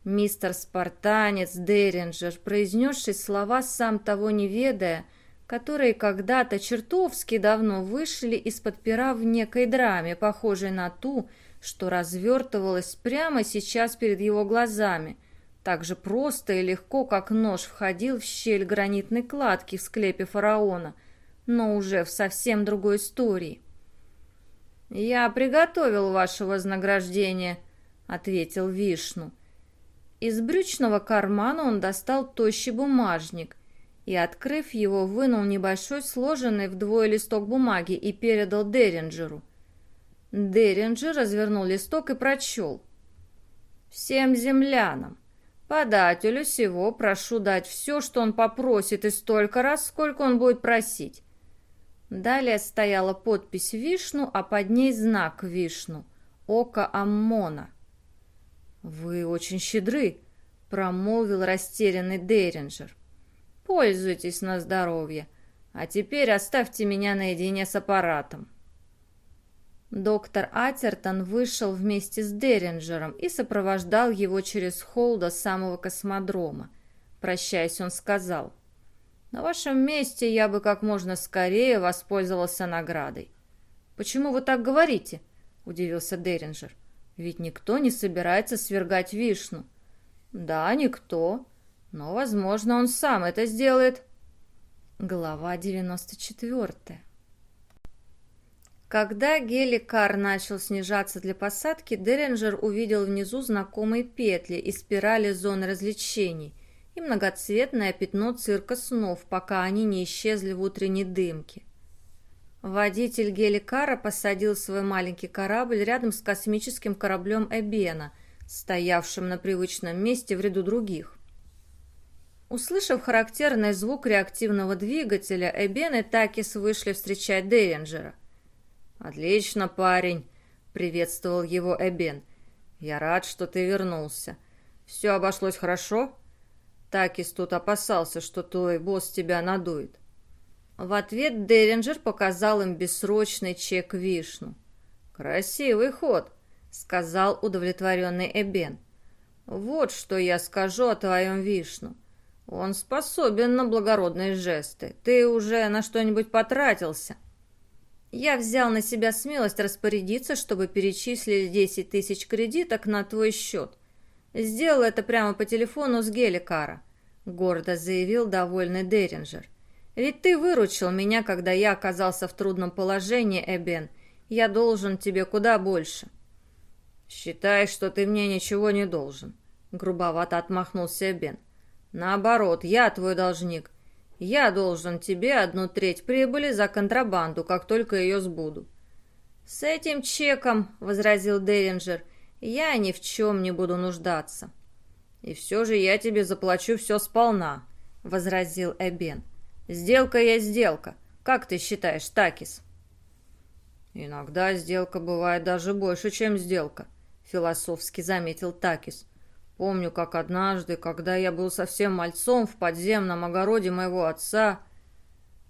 мистер спартанец Деринджер, произнесший слова сам того не ведая, которые когда-то чертовски давно вышли из-под пера в некой драме, похожей на ту, что развертывалась прямо сейчас перед его глазами, так же просто и легко, как нож входил в щель гранитной кладки в склепе фараона, но уже в совсем другой истории. «Я приготовил ваше вознаграждение», — ответил Вишну. Из брючного кармана он достал тощий бумажник — и, открыв его, вынул небольшой сложенный вдвое листок бумаги и передал Деринджеру. Деринджер развернул листок и прочел. «Всем землянам, подателю всего прошу дать все, что он попросит, и столько раз, сколько он будет просить». Далее стояла подпись «Вишну», а под ней знак «Вишну» — «Око Аммона». «Вы очень щедры», — промолвил растерянный Деринджер. Пользуйтесь на здоровье. А теперь оставьте меня наедине с аппаратом. Доктор Атертон вышел вместе с Деринджером и сопровождал его через холл до самого космодрома. Прощаясь, он сказал, «На вашем месте я бы как можно скорее воспользовался наградой». «Почему вы так говорите?» – удивился Деринджер. «Ведь никто не собирается свергать вишну». «Да, никто. Но, возможно, он сам это сделает. Глава 94. Когда геликар начал снижаться для посадки, Деренджер увидел внизу знакомые петли и спирали зоны развлечений и многоцветное пятно цирка снов, пока они не исчезли в утренней дымке. Водитель геликара посадил свой маленький корабль рядом с космическим кораблем Эбена, стоявшим на привычном месте в ряду других. Услышав характерный звук реактивного двигателя, Эбен и Такис вышли встречать Деринджера. «Отлично, парень!» — приветствовал его Эбен. «Я рад, что ты вернулся. Все обошлось хорошо?» Такис тут опасался, что твой босс тебя надует. В ответ Деринджер показал им бессрочный чек Вишну. «Красивый ход», — сказал удовлетворенный Эбен. «Вот что я скажу о твоем Вишну. Он способен на благородные жесты. Ты уже на что-нибудь потратился. Я взял на себя смелость распорядиться, чтобы перечислили 10 тысяч кредиток на твой счет. Сделал это прямо по телефону с Геликара, гордо заявил довольный Деринджер. Ведь ты выручил меня, когда я оказался в трудном положении, Эбен. Я должен тебе куда больше. Считай, что ты мне ничего не должен, грубовато отмахнулся Эбен. Наоборот, я твой должник. Я должен тебе одну треть прибыли за контрабанду, как только ее сбуду. С этим чеком, возразил Деринджер, я ни в чем не буду нуждаться. И все же я тебе заплачу все сполна, возразил Эбен. Сделка есть сделка. Как ты считаешь, Такис? Иногда сделка бывает даже больше, чем сделка, философски заметил Такис. Помню, как однажды, когда я был совсем мальцом в подземном огороде моего отца...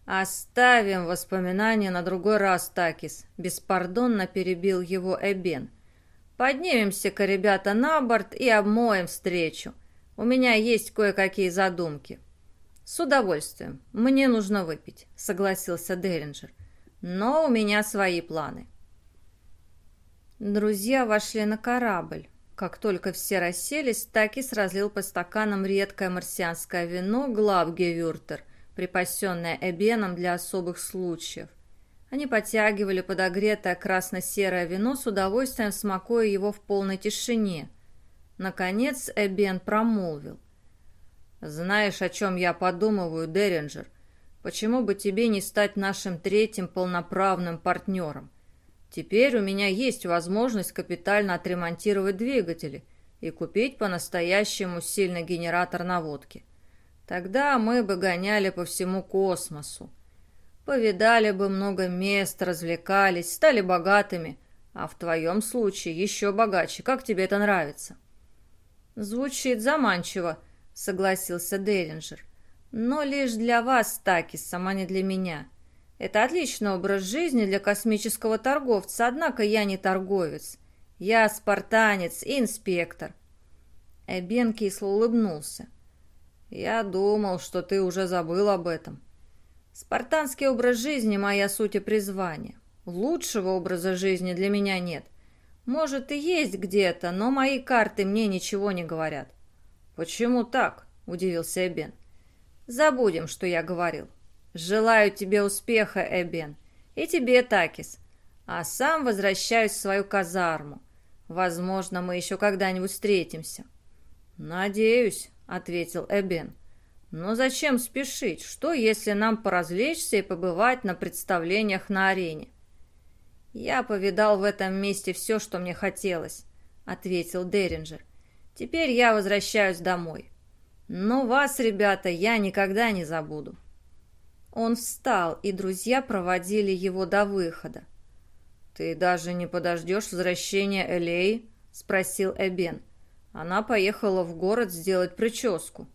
«Оставим воспоминания на другой раз, Такис», — беспардонно перебил его Эбен. «Поднимемся-ка, ребята, на борт и обмоем встречу. У меня есть кое-какие задумки». «С удовольствием. Мне нужно выпить», — согласился Деринджер. «Но у меня свои планы». Друзья вошли на корабль. Как только все расселись, Такис разлил по стаканам редкое марсианское вино Главгевюртер, припасенное Эбеном для особых случаев. Они подтягивали подогретое красно-серое вино с удовольствием, смакуя его в полной тишине. Наконец Эбен промолвил. «Знаешь, о чем я подумываю, Деринджер? Почему бы тебе не стать нашим третьим полноправным партнером? Теперь у меня есть возможность капитально отремонтировать двигатели и купить по-настоящему сильный генератор наводки. Тогда мы бы гоняли по всему космосу. Повидали бы много мест, развлекались, стали богатыми, а в твоем случае еще богаче. Как тебе это нравится?» «Звучит заманчиво», — согласился Деллинджер. «Но лишь для вас, Такис, сама не для меня. Это отличный образ жизни для космического торговца, однако я не торговец. Я спартанец и инспектор». Эбен кисло улыбнулся. «Я думал, что ты уже забыл об этом. Спартанский образ жизни – моя суть и призвание. Лучшего образа жизни для меня нет. Может и есть где-то, но мои карты мне ничего не говорят. «Почему так?» – удивился Эбен. «Забудем, что я говорил. Желаю тебе успеха, Эбен, и тебе, Такис. А сам возвращаюсь в свою казарму. Возможно, мы еще когда-нибудь встретимся». «Надеюсь», — ответил Эбен. Но зачем спешить? Что, если нам поразвлечься и побывать на представлениях на арене? Я повидал в этом месте все, что мне хотелось, ответил Деринджер. Теперь я возвращаюсь домой. Но вас, ребята, я никогда не забуду. Он встал, и друзья проводили его до выхода. «Ты даже не подождешь возвращения Элей?» – спросил Эбен. Она поехала в город сделать прическу.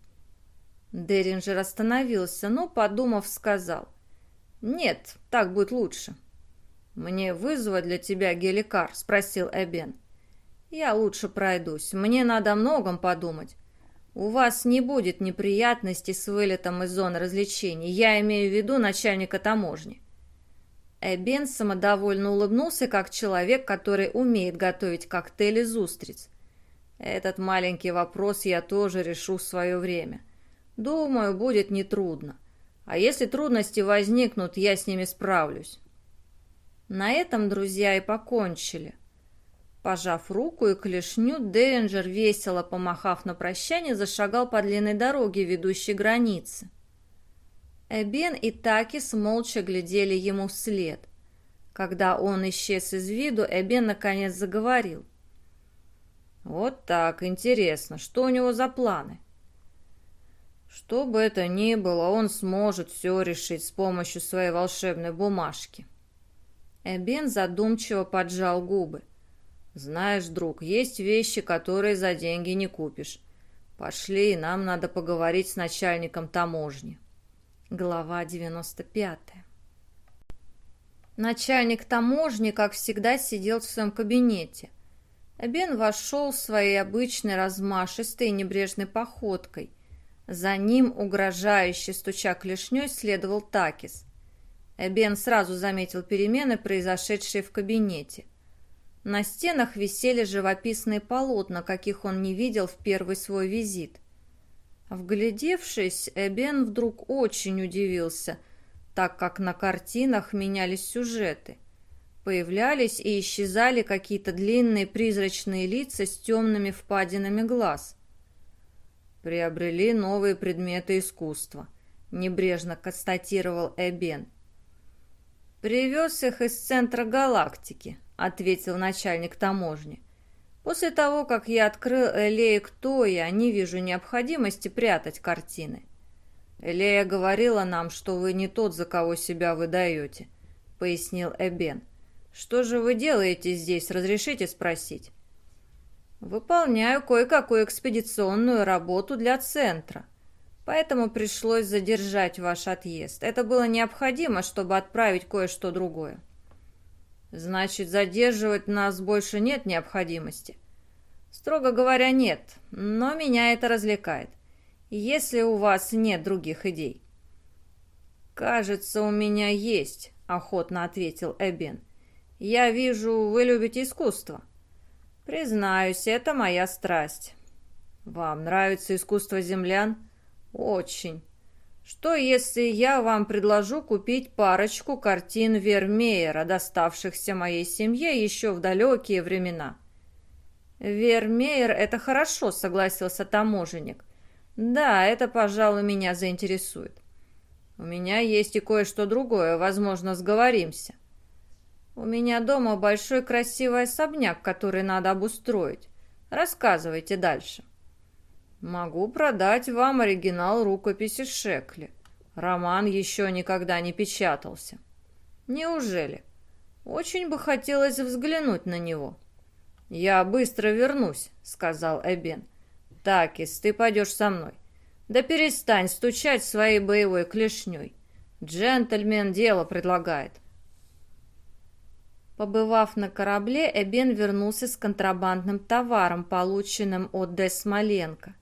Деринджер остановился, но, подумав, сказал. «Нет, так будет лучше». «Мне вызвать для тебя геликар?» – спросил Эбен. «Я лучше пройдусь. Мне надо многом подумать. У вас не будет неприятностей с вылетом из зоны развлечений. Я имею в виду начальника таможни». Эбен самодовольно улыбнулся, как человек, который умеет готовить коктейли из устриц. «Этот маленький вопрос я тоже решу в свое время». Думаю, будет нетрудно. А если трудности возникнут, я с ними справлюсь. На этом друзья и покончили. Пожав руку и клешню, Девенджер, весело помахав на прощание, зашагал по длинной дороге, ведущей границы. Эбен и Такис молча глядели ему вслед. Когда он исчез из виду, Эбен наконец заговорил. «Вот так, интересно, что у него за планы?» Что бы это ни было, он сможет все решить с помощью своей волшебной бумажки. Эбен задумчиво поджал губы. «Знаешь, друг, есть вещи, которые за деньги не купишь. Пошли, нам надо поговорить с начальником таможни». Глава 95 Начальник таможни, как всегда, сидел в своем кабинете. Эбен вошел своей обычной размашистой и небрежной походкой – за ним, угрожающе стуча клешней, следовал Такис. Эбен сразу заметил перемены, произошедшие в кабинете. На стенах висели живописные полотна, каких он не видел в первый свой визит. Вглядевшись, Эбен вдруг очень удивился, так как на картинах менялись сюжеты. Появлялись и исчезали какие-то длинные призрачные лица с темными впадинами глаз – приобрели новые предметы искусства», — небрежно констатировал Эбен. «Привез их из центра галактики», — ответил начальник таможни. «После того, как я открыл Элея кто я, не вижу необходимости прятать картины». «Элея говорила нам, что вы не тот, за кого себя выдаете», — пояснил Эбен. «Что же вы делаете здесь, разрешите спросить?» Выполняю кое-какую экспедиционную работу для центра. Поэтому пришлось задержать ваш отъезд. Это было необходимо, чтобы отправить кое-что другое. Значит, задерживать нас больше нет необходимости? Строго говоря, нет, но меня это развлекает. Если у вас нет других идей. Кажется, у меня есть, охотно ответил Эбен. Я вижу, вы любите искусство. Признаюсь, это моя страсть. Вам нравится искусство землян? Очень. Что, если я вам предложу купить парочку картин Вермеера, доставшихся моей семье еще в далекие времена?» «Вермеер — это хорошо», — согласился таможенник. «Да, это, пожалуй, меня заинтересует. У меня есть и кое-что другое, возможно, сговоримся. У меня дома большой красивый особняк, который надо обустроить. Рассказывайте дальше». «Могу продать вам оригинал рукописи Шекли. Роман еще никогда не печатался». «Неужели? Очень бы хотелось взглянуть на него». «Я быстро вернусь», — сказал Эбен. «Такис, ты пойдешь со мной. Да перестань стучать своей боевой клешней. Джентльмен дело предлагает». Побывав на корабле, Эбен вернулся с контрабандным товаром, полученным от Д. Смоленко.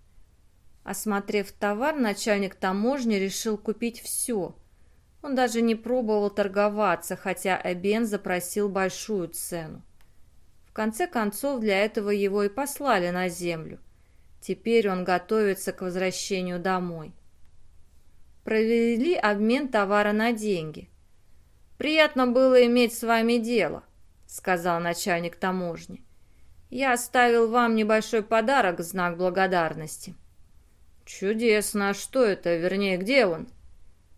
Осмотрев товар, начальник таможни решил купить все. Он даже не пробовал торговаться, хотя Эбен запросил большую цену. В конце концов, для этого его и послали на землю. Теперь он готовится к возвращению домой. Провели обмен товара на деньги. «Приятно было иметь с вами дело», — сказал начальник таможни. «Я оставил вам небольшой подарок в знак благодарности». «Чудесно! А что это? Вернее, где он?»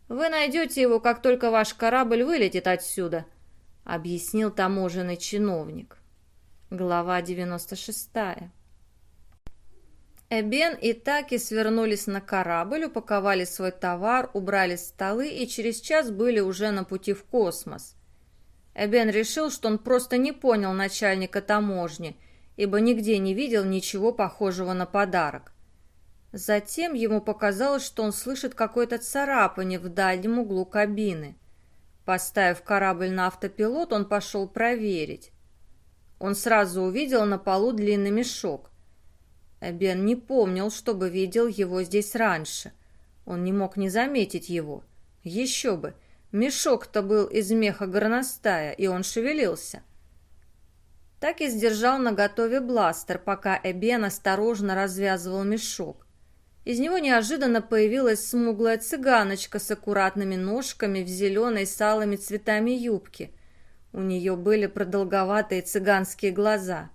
«Вы найдете его, как только ваш корабль вылетит отсюда», — объяснил таможенный чиновник. Глава 96. Эбен и Таки свернулись на корабль, упаковали свой товар, убрали столы и через час были уже на пути в космос. Эбен решил, что он просто не понял начальника таможни, ибо нигде не видел ничего похожего на подарок. Затем ему показалось, что он слышит какое-то царапание в дальнем углу кабины. Поставив корабль на автопилот, он пошел проверить. Он сразу увидел на полу длинный мешок. Бен не помнил, чтобы видел его здесь раньше. Он не мог не заметить его. Еще бы! Мешок-то был из меха горностая, и он шевелился. Так и сдержал наготове бластер, пока Эбен осторожно развязывал мешок. Из него неожиданно появилась смуглая цыганочка с аккуратными ножками в зеленой с алыми цветами юбки – у нее были продолговатые цыганские глаза.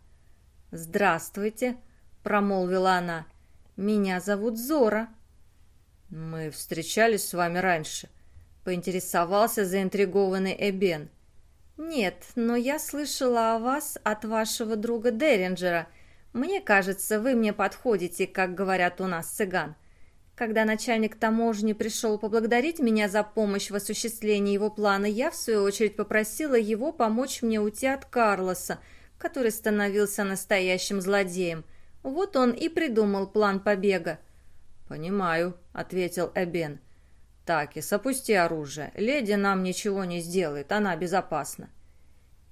«Здравствуйте», — промолвила она. «Меня зовут Зора». «Мы встречались с вами раньше», — поинтересовался заинтригованный Эбен. «Нет, но я слышала о вас от вашего друга Деринджера. Мне кажется, вы мне подходите, как говорят у нас цыган. Когда начальник таможни пришел поблагодарить меня за помощь в осуществлении его плана, я, в свою очередь, попросила его помочь мне уйти от Карлоса, который становился настоящим злодеем. Вот он и придумал план побега. «Понимаю», — ответил Эбен. «Такис, опусти оружие. Леди нам ничего не сделает, она безопасна».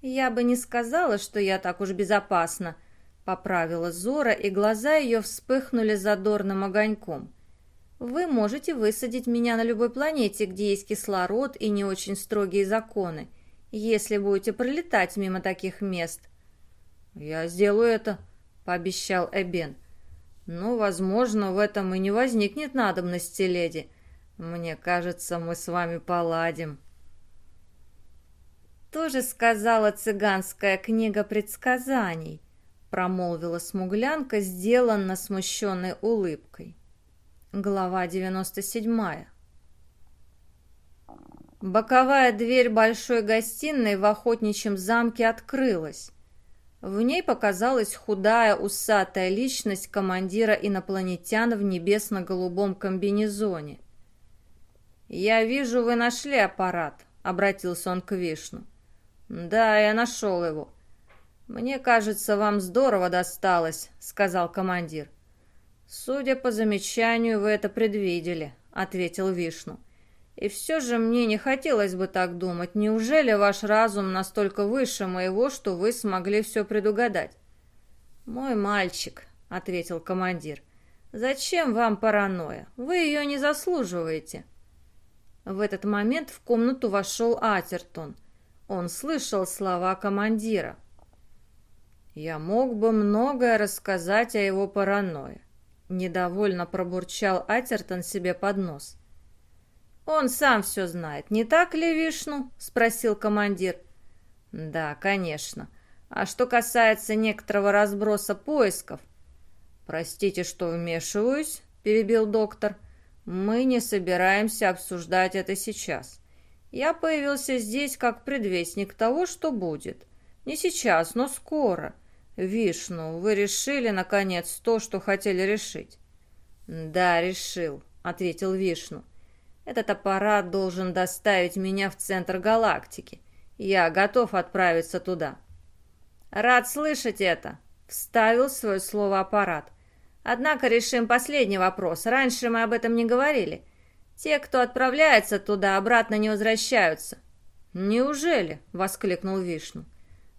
«Я бы не сказала, что я так уж безопасна», — поправила Зора, и глаза ее вспыхнули задорным огоньком. Вы можете высадить меня на любой планете, где есть кислород и не очень строгие законы, если будете пролетать мимо таких мест. Я сделаю это, пообещал Эбен. Но, возможно, в этом и не возникнет надобности, леди. Мне кажется, мы с вами поладим. Тоже сказала цыганская книга предсказаний, промолвила смуглянка, сделанно смущенной улыбкой. Глава 97. Боковая дверь большой гостиной в охотничьем замке открылась. В ней показалась худая, усатая личность командира инопланетян в небесно-голубом комбинезоне. «Я вижу, вы нашли аппарат», — обратился он к Вишну. «Да, я нашел его». «Мне кажется, вам здорово досталось», — сказал командир. «Судя по замечанию, вы это предвидели», — ответил Вишну. «И все же мне не хотелось бы так думать. Неужели ваш разум настолько выше моего, что вы смогли все предугадать?» «Мой мальчик», — ответил командир, — «зачем вам паранойя? Вы ее не заслуживаете». В этот момент в комнату вошел Атертон. Он слышал слова командира. «Я мог бы многое рассказать о его паранойе. Недовольно пробурчал Атертон себе под нос. Он сам все знает, не так ли, Вишну?» — спросил командир. «Да, конечно. А что касается некоторого разброса поисков...» «Простите, что вмешиваюсь», — перебил доктор. «Мы не собираемся обсуждать это сейчас. Я появился здесь как предвестник того, что будет. Не сейчас, но скоро. Вишну, вы решили, наконец, то, что хотели решить?» «Да, решил», — ответил Вишну. «Этот аппарат должен доставить меня в центр галактики. Я готов отправиться туда». «Рад слышать это», — вставил свое слово аппарат. «Однако решим последний вопрос. Раньше мы об этом не говорили. Те, кто отправляется туда, обратно не возвращаются». «Неужели?» — воскликнул Вишну.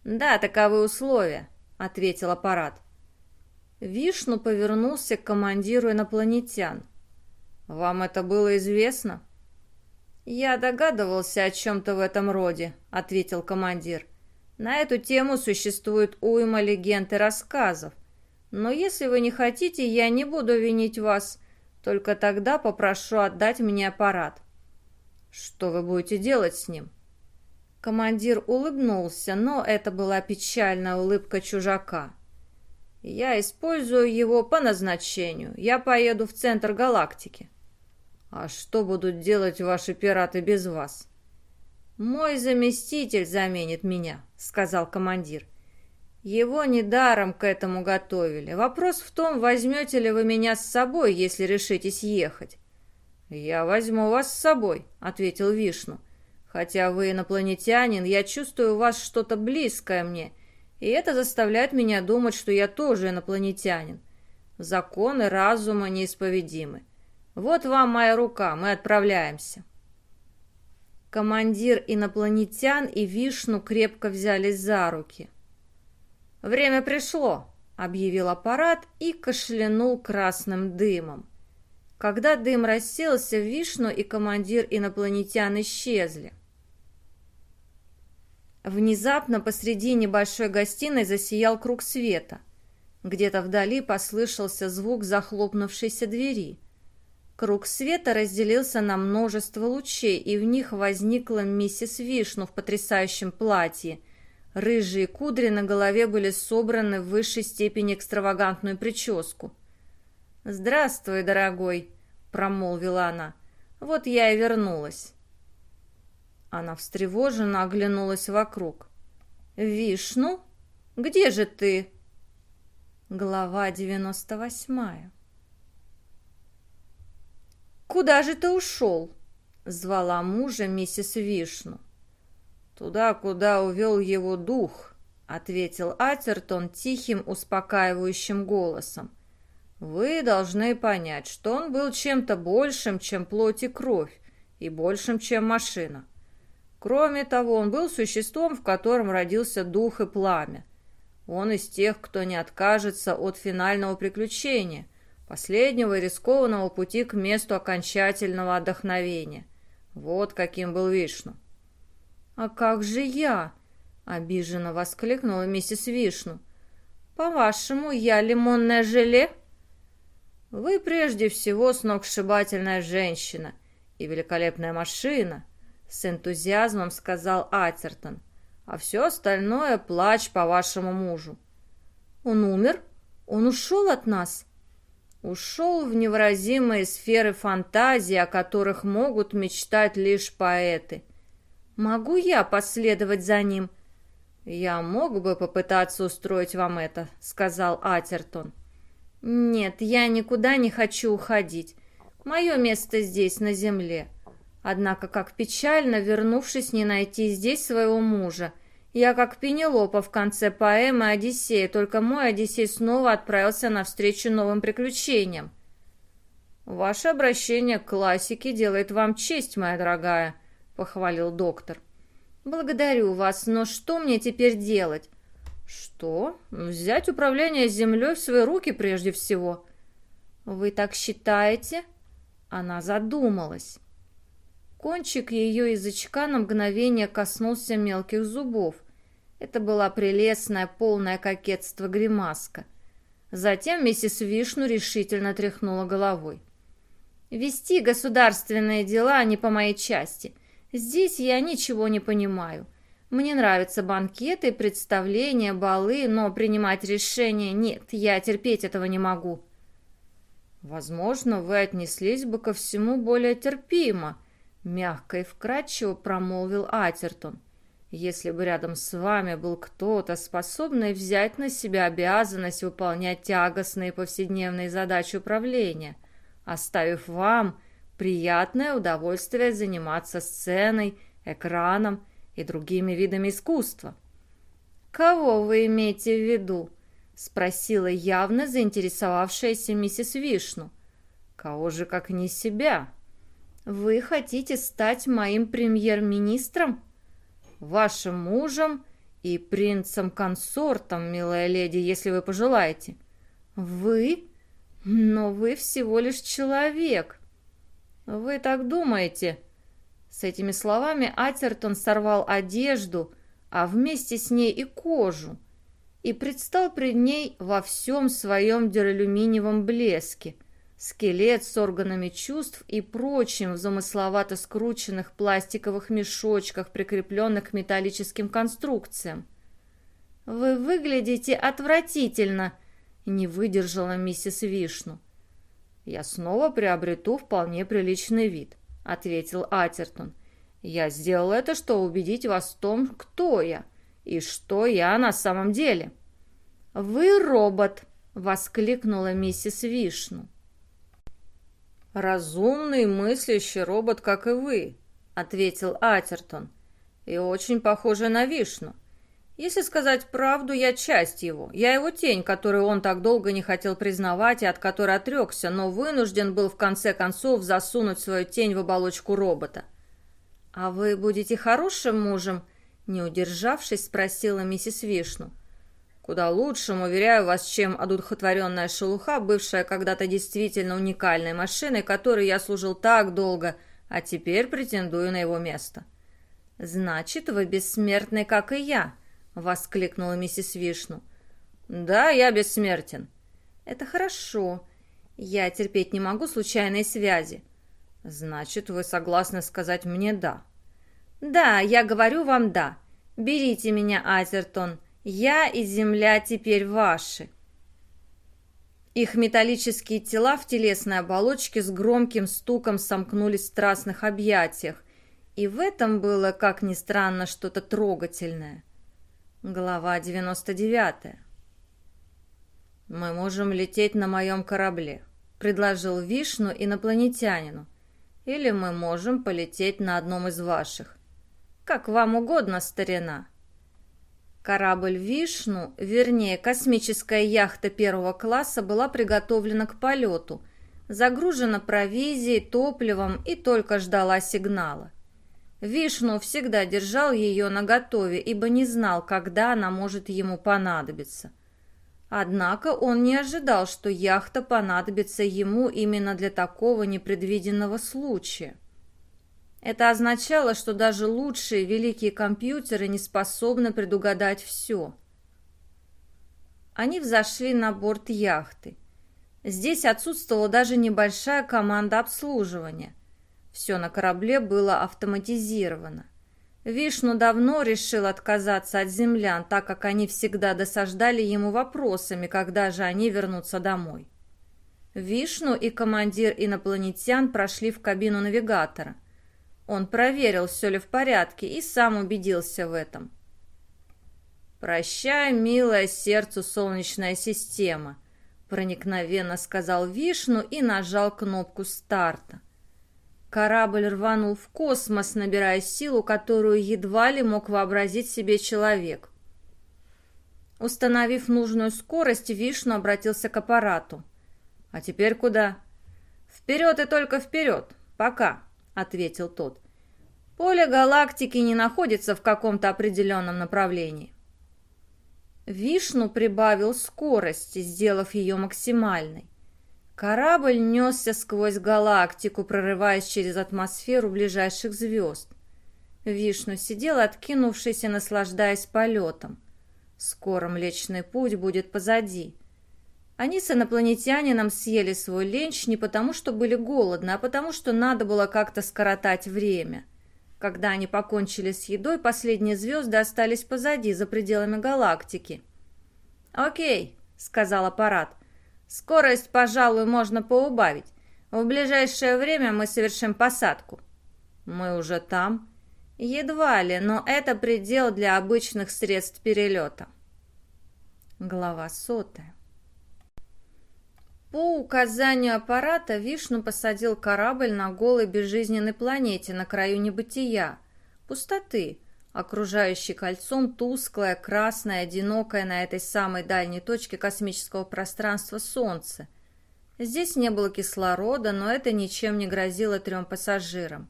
«Да, таковы условия», — ответил аппарат. Вишну повернулся к командиру инопланетян. «Вам это было известно?» «Я догадывался о чем-то в этом роде», — ответил командир. «На эту тему существует уйма легенд и рассказов. Но если вы не хотите, я не буду винить вас. Только тогда попрошу отдать мне аппарат». «Что вы будете делать с ним?» Командир улыбнулся, но это была печальная улыбка чужака. Я использую его по назначению. Я поеду в центр галактики. А что будут делать ваши пираты без вас? Мой заместитель заменит меня, сказал командир. Его недаром к этому готовили. Вопрос в том, возьмете ли вы меня с собой, если решитесь ехать. «Я возьму вас с собой», — ответил Вишну. «Хотя вы инопланетянин, я чувствую у вас что-то близкое мне, и это заставляет меня думать, что я тоже инопланетянин. Законы разума неисповедимы. Вот вам моя рука, мы отправляемся. Командир инопланетян и Вишну крепко взялись за руки. «Время пришло», — объявил аппарат и кашлянул красным дымом. Когда дым рассеялся, Вишну и командир инопланетян исчезли. Внезапно посреди небольшой гостиной засиял круг света. Где-то вдали послышался звук захлопнувшейся двери. Круг света разделился на множество лучей, и в них возникла миссис Вишну в потрясающем платье. Рыжие кудри на голове были собраны в высшей степени экстравагантную прическу. «Здравствуй, дорогой», — промолвила она. «Вот я и вернулась». Она встревоженно оглянулась вокруг. «Вишну? Где же ты?» Глава девяносто восьмая. «Куда же ты ушел?» — звала мужа миссис Вишну. «Туда, куда увел его дух», — ответил Атертон тихим, успокаивающим голосом. «Вы должны понять, что он был чем-то большим, чем плоть и кровь, и большим, чем машина. Кроме того, он был существом, в котором родился дух и пламя. Он из тех, кто не откажется от финального приключения, последнего рискованного пути к месту окончательного отдохновения. Вот каким был Вишну. «А как же я?» — обиженно воскликнула миссис Вишну. «По-вашему, я лимонное желе?» «Вы прежде всего сногсшибательная женщина и великолепная машина», с энтузиазмом сказал Атертон. А все остальное плач по вашему мужу. Он умер? Он ушел от нас? Ушел в невыразимые сферы фантазии, о которых могут мечтать лишь поэты. Могу я последовать за ним? Я мог бы попытаться устроить вам это, сказал Атертон. Нет, я никуда не хочу уходить. Мое место здесь, на земле. Однако, как печально, вернувшись, не найти здесь своего мужа. Я как Пенелопа в конце поэмы «Одиссея», только мой Одиссей снова отправился навстречу новым приключениям. «Ваше обращение к классике делает вам честь, моя дорогая», — похвалил доктор. «Благодарю вас, но что мне теперь делать?» «Что? Взять управление землей в свои руки прежде всего». «Вы так считаете?» Она задумалась. Кончик ее язычка на мгновение коснулся мелких зубов. Это была прелестная, полная кокетство гримаска. Затем миссис Вишну решительно тряхнула головой. Вести государственные дела не по моей части. Здесь я ничего не понимаю. Мне нравятся банкеты, представления, балы, но принимать решения нет, я терпеть этого не могу. Возможно, вы отнеслись бы ко всему более терпимо, мягко и вкрадчиво промолвил Атертон. Если бы рядом с вами был кто-то, способный взять на себя обязанность выполнять тягостные повседневные задачи управления, оставив вам приятное удовольствие заниматься сценой, экраном и другими видами искусства. «Кого вы имеете в виду?» — спросила явно заинтересовавшаяся миссис Вишну. «Кого же, как не себя?» «Вы хотите стать моим премьер-министром?» «Вашим мужем и принцем-консортом, милая леди, если вы пожелаете». «Вы? Но вы всего лишь человек». «Вы так думаете?» С этими словами Атертон сорвал одежду, а вместе с ней и кожу, и предстал пред ней во всем своем дюралюминиевом блеске, скелет с органами чувств и прочим в замысловато скрученных пластиковых мешочках, прикрепленных к металлическим конструкциям. «Вы выглядите отвратительно», — не выдержала миссис Вишну. «Я снова приобрету вполне приличный вид», — ответил Атертон. «Я сделал это, чтобы убедить вас в том, кто я и что я на самом деле». «Вы робот!» — воскликнула миссис Вишну. «Разумный, мыслящий робот, как и вы», — ответил Атертон. «И очень похожий на Вишну. Если сказать правду, я часть его. Я его тень, которую он так долго не хотел признавать и от которой отрекся, но вынужден был в конце концов засунуть свою тень в оболочку робота. «А вы будете хорошим мужем?» Не удержавшись, спросила миссис Вишну. «Куда лучшим, уверяю вас, чем одухотворенная шелуха, бывшая когда-то действительно уникальной машиной, которой я служил так долго, а теперь претендую на его место». «Значит, вы бессмертный, как и я», воскликнула миссис Вишну. «Да, я бессмертен». «Это хорошо. Я терпеть не могу случайной связи». «Значит, вы согласны сказать мне «да»?» «Да, я говорю вам «да». Берите меня, Азертон. Я и земля теперь ваши». Их металлические тела в телесной оболочке с громким стуком сомкнулись в страстных объятиях, и в этом было, как ни странно, что-то трогательное. Глава 99. «Мы можем лететь на моем корабле», — предложил Вишну инопланетянину. «Или мы можем полететь на одном из ваших. Как вам угодно, старина». Корабль «Вишну», вернее, космическая яхта первого класса, была приготовлена к полету, загружена провизией, топливом и только ждала сигнала. Вишну всегда держал ее наготове, ибо не знал, когда она может ему понадобиться. Однако он не ожидал, что яхта понадобится ему именно для такого непредвиденного случая. Это означало, что даже лучшие великие компьютеры не способны предугадать все. Они взошли на борт яхты. Здесь отсутствовала даже небольшая команда обслуживания – все на корабле было автоматизировано. Вишну давно решил отказаться от землян, так как они всегда досаждали ему вопросами, когда же они вернутся домой. Вишну и командир инопланетян прошли в кабину навигатора. Он проверил, все ли в порядке, и сам убедился в этом. «Прощай, милая сердцу солнечная система», — проникновенно сказал Вишну и нажал кнопку старта. Корабль рванул в космос, набирая силу, которую едва ли мог вообразить себе человек. Установив нужную скорость, Вишну обратился к аппарату. «А теперь куда?» «Вперед и только вперед. Пока», — ответил тот. «Поле галактики не находится в каком-то определенном направлении». Вишну прибавил скорость, сделав ее максимальной. Корабль несся сквозь галактику, прорываясь через атмосферу ближайших звезд. Вишну сидел, откинувшись и наслаждаясь полетом. Скоро Млечный Путь будет позади. Они с инопланетянином съели свой ленч не потому, что были голодны, а потому, что надо было как-то скоротать время. Когда они покончили с едой, последние звезды остались позади, за пределами галактики. «Окей», — сказал аппарат, — «скорость, пожалуй, можно поубавить. В ближайшее время мы совершим посадку». «Мы уже там?» «Едва ли, но это предел для обычных средств перелета». Глава сотая. По указанию аппарата Вишну посадил корабль на голой безжизненной планете на краю небытия, пустоты, окружающей кольцом тусклое, красное, одинокое на этой самой дальней точке космического пространства Солнце. Здесь не было кислорода, но это ничем не грозило трем пассажирам.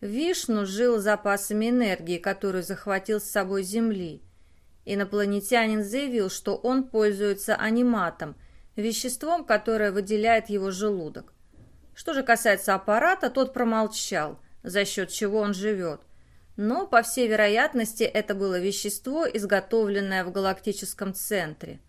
Вишну жил запасами энергии, которую захватил с собой Земли. Инопланетянин заявил, что он пользуется аниматом – веществом, которое выделяет его желудок. Что же касается аппарата, тот промолчал, за счет чего он живет. Но, по всей вероятности, это было вещество, изготовленное в галактическом центре.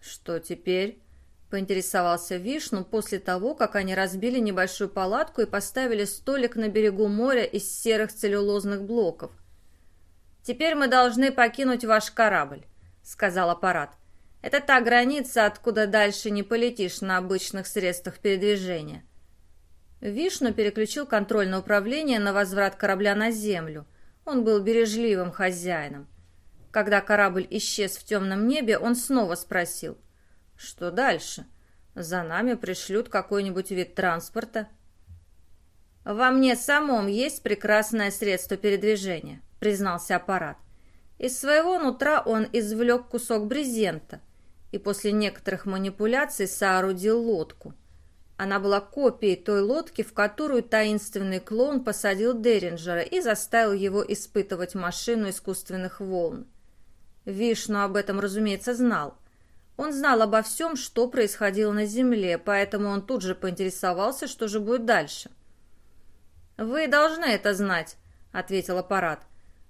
«Что теперь?» – поинтересовался Вишну после того, как они разбили небольшую палатку и поставили столик на берегу моря из серых целлюлозных блоков. «Теперь мы должны покинуть ваш корабль», – сказал аппарат. Это та граница, откуда дальше не полетишь на обычных средствах передвижения. Вишну переключил контрольное управление на возврат корабля на землю. Он был бережливым хозяином. Когда корабль исчез в темном небе, он снова спросил, «Что дальше? За нами пришлют какой-нибудь вид транспорта?» «Во мне самом есть прекрасное средство передвижения», — признался аппарат. Из своего нутра он извлек кусок брезента — и после некоторых манипуляций соорудил лодку. Она была копией той лодки, в которую таинственный клон посадил Деринджера и заставил его испытывать машину искусственных волн. Вишну об этом, разумеется, знал. Он знал обо всем, что происходило на Земле, поэтому он тут же поинтересовался, что же будет дальше. «Вы должны это знать», — ответил аппарат.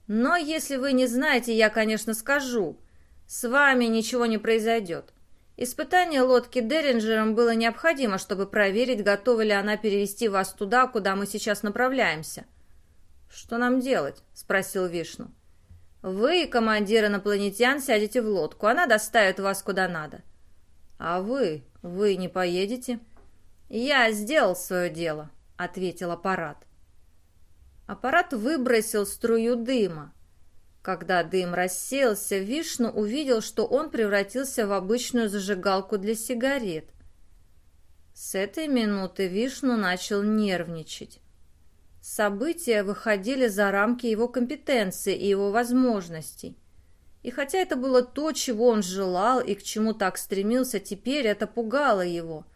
«Но если вы не знаете, я, конечно, скажу. С вами ничего не произойдет. Испытание лодки Деринджером было необходимо, чтобы проверить, готова ли она перевести вас туда, куда мы сейчас направляемся. «Что нам делать?» – спросил Вишну. «Вы, командир инопланетян, сядете в лодку. Она доставит вас куда надо». «А вы? Вы не поедете?» «Я сделал свое дело», — ответил аппарат. Аппарат выбросил струю дыма. Когда дым рассеялся, Вишну увидел, что он превратился в обычную зажигалку для сигарет. С этой минуты Вишну начал нервничать. События выходили за рамки его компетенции и его возможностей. И хотя это было то, чего он желал и к чему так стремился, теперь это пугало его.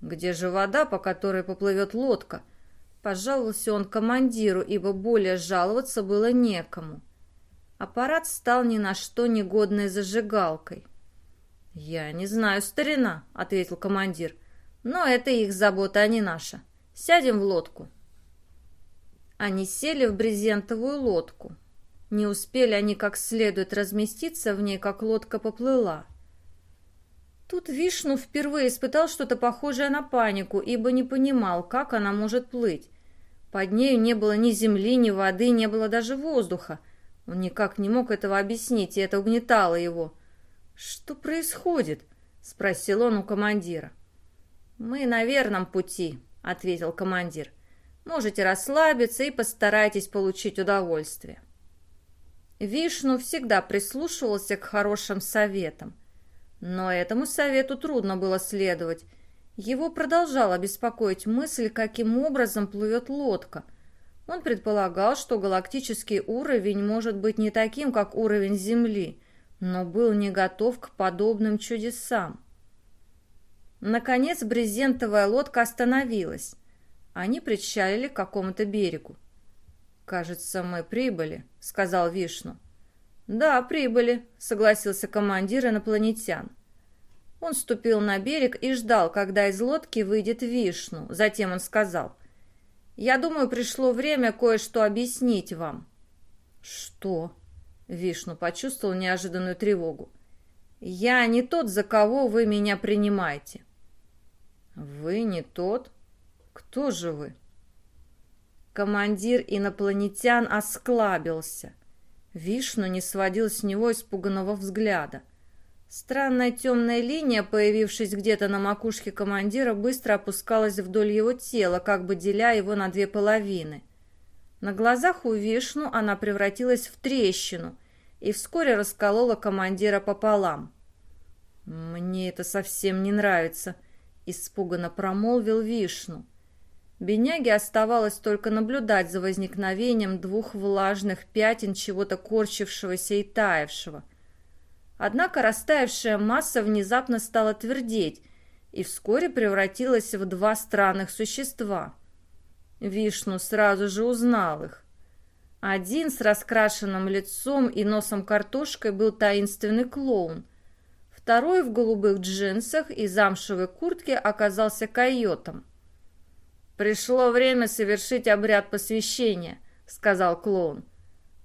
«Где же вода, по которой поплывет лодка?» Пожаловался он командиру, ибо более жаловаться было некому. Аппарат стал ни на что негодной зажигалкой. «Я не знаю, старина», — ответил командир. «Но это их забота, а не наша. Сядем в лодку». Они сели в брезентовую лодку. Не успели они как следует разместиться в ней, как лодка поплыла. Тут Вишну впервые испытал что-то похожее на панику, ибо не понимал, как она может плыть. Под нею не было ни земли, ни воды, не было даже воздуха. Он никак не мог этого объяснить, и это угнетало его. «Что происходит?» — спросил он у командира. «Мы на верном пути», — ответил командир. «Можете расслабиться и постарайтесь получить удовольствие». Вишну всегда прислушивался к хорошим советам. Но этому совету трудно было следовать, его продолжала беспокоить мысль, каким образом плывет лодка. Он предполагал, что галактический уровень может быть не таким, как уровень Земли, но был не готов к подобным чудесам. Наконец брезентовая лодка остановилась. Они причалили к какому-то берегу. «Кажется, мы прибыли», — сказал Вишну. «Да, прибыли», — согласился командир инопланетян. Он ступил на берег и ждал, когда из лодки выйдет Вишну. Затем он сказал, «Я думаю, пришло время кое-что объяснить вам». «Что?» Вишну почувствовал неожиданную тревогу. Я не тот, за кого вы меня принимаете». «Вы не тот? Кто же вы?» Командир инопланетян осклабился. Вишну не сводил с него испуганного взгляда. Странная темная линия, появившись где-то на макушке командира, быстро опускалась вдоль его тела, как бы деля его на две половины. На глазах у Вишну она превратилась в трещину и вскоре расколола командира пополам. «Мне это совсем не нравится», — испуганно промолвил Вишну. Бедняге оставалось только наблюдать за возникновением двух влажных пятен чего-то корчившегося и таявшего. Однако растаявшая масса внезапно стала твердеть и вскоре превратилась в два странных существа. Вишну сразу же узнал их. Один с раскрашенным лицом и носом картошкой был таинственный клоун. Второй в голубых джинсах и замшевой куртке оказался койотом. «Пришло время совершить обряд посвящения», — сказал клоун.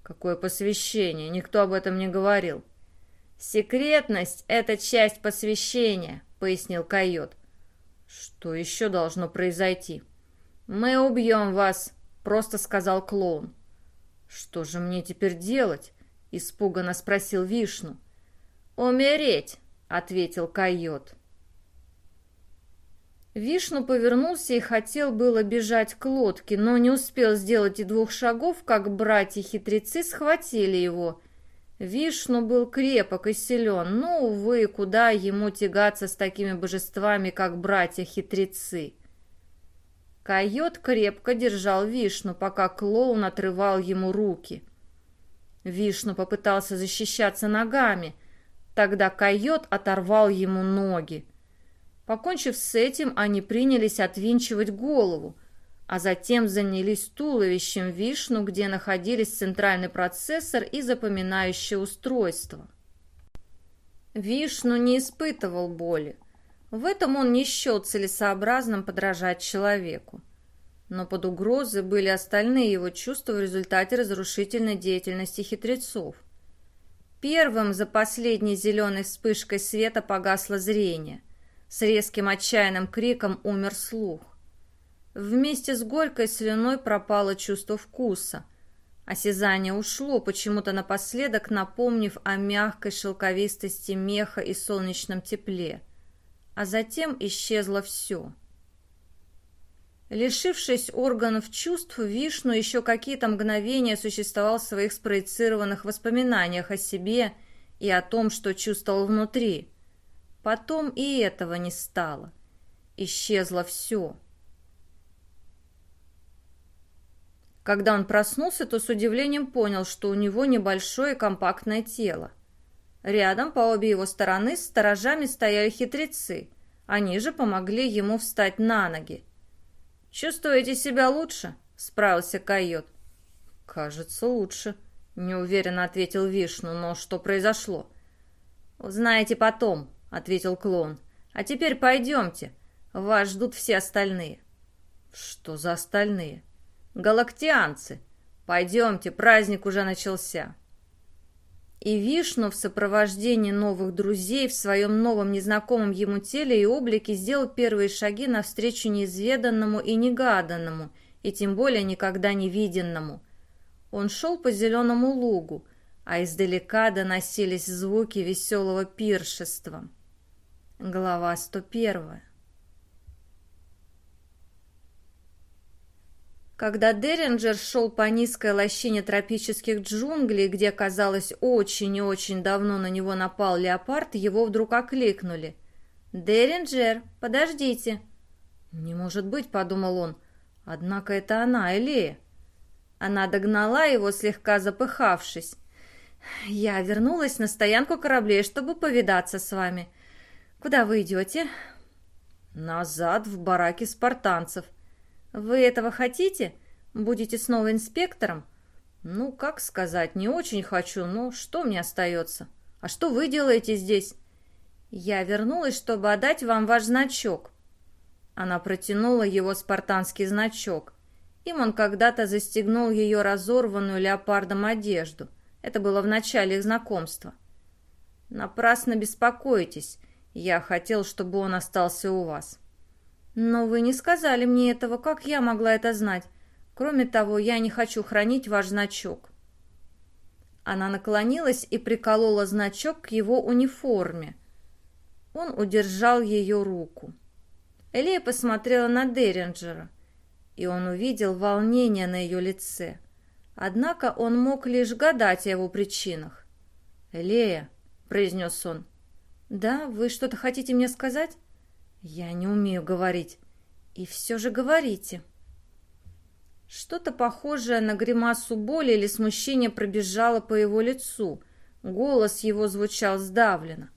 «Какое посвящение? Никто об этом не говорил». «Секретность — это часть посвящения», — пояснил койот. «Что еще должно произойти?» «Мы убьем вас», — просто сказал клоун. «Что же мне теперь делать?» — испуганно спросил Вишну. «Умереть», — ответил койот. Вишну повернулся и хотел было бежать к лодке, но не успел сделать и двух шагов, как братья-хитрецы схватили его. Вишну был крепок и силен, но, увы, куда ему тягаться с такими божествами, как братья-хитрецы. Койот крепко держал Вишну, пока клоун отрывал ему руки. Вишну попытался защищаться ногами, тогда койот оторвал ему ноги. Покончив с этим, они принялись отвинчивать голову, а затем занялись туловищем вишну, где находились центральный процессор и запоминающее устройство. Вишну не испытывал боли. В этом он не счел целесообразным подражать человеку. Но под угрозой были остальные его чувства в результате разрушительной деятельности хитрецов. Первым за последней зеленой вспышкой света погасло зрение. С резким отчаянным криком умер слух. Вместе с горькой слюной пропало чувство вкуса. Осязание ушло, почему-то напоследок напомнив о мягкой шелковистости меха и солнечном тепле. А затем исчезло все. Лишившись органов чувств, Вишну еще какие-то мгновения существовал в своих спроецированных воспоминаниях о себе и о том, что чувствовал внутри. Потом и этого не стало. Исчезло все. Когда он проснулся, то с удивлением понял, что у него небольшое компактное тело. Рядом, по обе его стороны, с сторожами стояли хитрецы. Они же помогли ему встать на ноги. «Чувствуете себя лучше?» — справился койот. «Кажется, лучше», — неуверенно ответил Вишну. «Но что произошло?» «Узнаете потом», — ответил клоун. «А теперь пойдемте. Вас ждут все остальные». «Что за остальные?» «Галактианцы. Пойдемте, праздник уже начался». И Вишну в сопровождении новых друзей в своем новом незнакомом ему теле и облике сделал первые шаги навстречу неизведанному и негаданному, и тем более никогда не виденному. Он шел по зеленому лугу, а издалека доносились звуки веселого пиршества. Глава 101. Когда Деринджер шел по низкой лощине тропических джунглей, где, казалось, очень и очень давно на него напал леопард, его вдруг окликнули. «Деринджер, подождите!» «Не может быть», — подумал он. «Однако это она, Элея». Она догнала его, слегка запыхавшись. «Я вернулась на стоянку кораблей, чтобы повидаться с вами. Куда вы идете?» «Назад, в бараки спартанцев». «Вы этого хотите? Будете снова инспектором?» «Ну, как сказать, не очень хочу, но что мне остается? А что вы делаете здесь?» «Я вернулась, чтобы отдать вам ваш значок». Она протянула его спартанский значок. Им он когда-то застегнул ее разорванную леопардом одежду. Это было в начале их знакомства. Напрасно беспокойтесь. Я хотел, чтобы он остался у вас. Но вы не сказали мне этого, как я могла это знать? Кроме того, я не хочу хранить ваш значок. Она наклонилась и приколола значок к его униформе. Он удержал ее руку. Элея посмотрела на Деринджера, и он увидел волнение на ее лице. Однако он мог лишь гадать о его причинах. «Элея», — произнес он. «Да, вы что-то хотите мне сказать?» «Я не умею говорить». «И все же говорите». Что-то похожее на гримасу боли или смущения пробежало по его лицу. Голос его звучал сдавленно.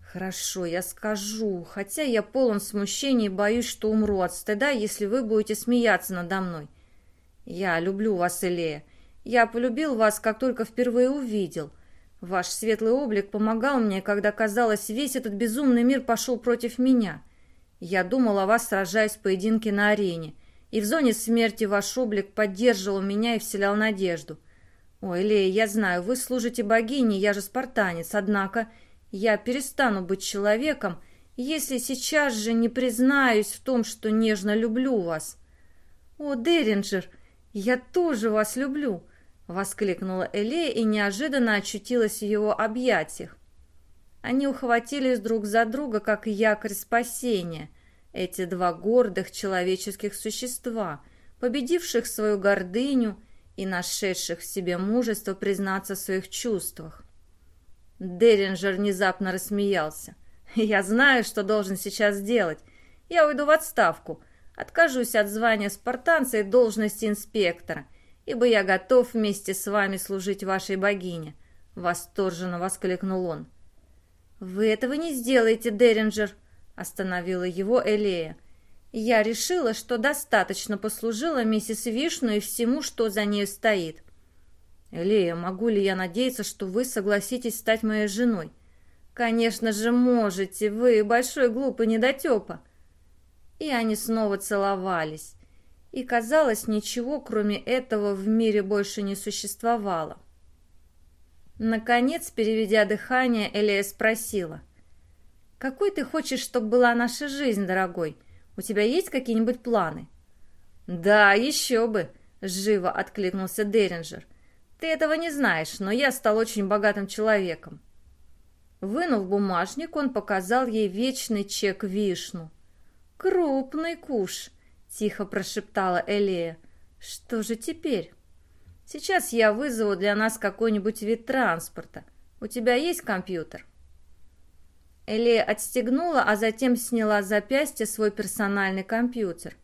«Хорошо, я скажу, хотя я полон смущения и боюсь, что умру от стыда, если вы будете смеяться надо мной. Я люблю вас, Элея. Я полюбил вас, как только впервые увидел. Ваш светлый облик помогал мне, когда, казалось, весь этот безумный мир пошел против меня. Я думал о вас, сражаясь в поединке на арене, и в зоне смерти ваш облик поддерживал меня и вселял надежду. Ой, Лея, я знаю, вы служите богине, я же спартанец, однако я перестану быть человеком, если сейчас же не признаюсь в том, что нежно люблю вас. О, Деринджер, я тоже вас люблю. — воскликнула Элея и неожиданно очутилась в его объятиях. Они ухватились друг за друга, как якорь спасения, эти два гордых человеческих существа, победивших свою гордыню и нашедших в себе мужество признаться в своих чувствах. Деринджер внезапно рассмеялся. «Я знаю, что должен сейчас сделать. Я уйду в отставку, откажусь от звания спартанца и должности инспектора» ибо я готов вместе с вами служить вашей богине», — восторженно воскликнул он. «Вы этого не сделаете, Деринджер», — остановила его Элея. «Я решила, что достаточно послужила миссис Вишну и всему, что за нею стоит». «Элея, могу ли я надеяться, что вы согласитесь стать моей женой?» «Конечно же можете, вы большой глупый недотепа». И они снова целовались и, казалось, ничего, кроме этого, в мире больше не существовало. Наконец, переведя дыхание, Элея спросила. «Какой ты хочешь, чтобы была наша жизнь, дорогой? У тебя есть какие-нибудь планы?» «Да, еще бы!» — живо откликнулся Деринджер. «Ты этого не знаешь, но я стал очень богатым человеком». Вынув бумажник, он показал ей вечный чек вишну. «Крупный куш!» Тихо прошептала Элея. Что же теперь? Сейчас я вызову для нас какой-нибудь вид транспорта. У тебя есть компьютер? Элея отстегнула, а затем сняла с запястья свой персональный компьютер.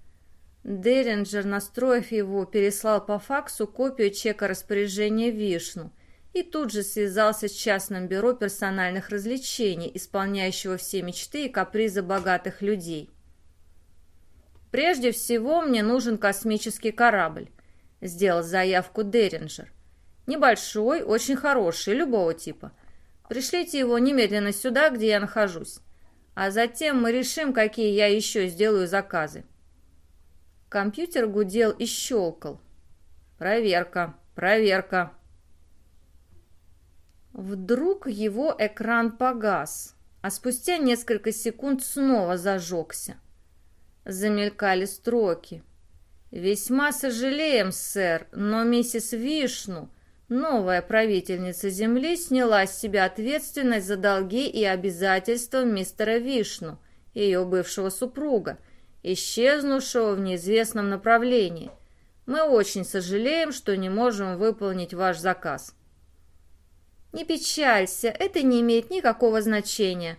Деринджер, настроив его, переслал по факсу копию чека распоряжения Вишну и тут же связался с частным бюро персональных развлечений, исполняющего все мечты и капризы богатых людей. «Прежде всего мне нужен космический корабль», — сделал заявку Деринджер. «Небольшой, очень хороший, любого типа. Пришлите его немедленно сюда, где я нахожусь. А затем мы решим, какие я еще сделаю заказы». Компьютер гудел и щелкал. «Проверка, проверка». Вдруг его экран погас, а спустя несколько секунд снова зажегся. Замелькали строки. «Весьма сожалеем, сэр, но миссис Вишну, новая правительница Земли, сняла с себя ответственность за долги и обязательства мистера Вишну, ее бывшего супруга, исчезнувшего в неизвестном направлении. Мы очень сожалеем, что не можем выполнить ваш заказ». «Не печалься, это не имеет никакого значения»,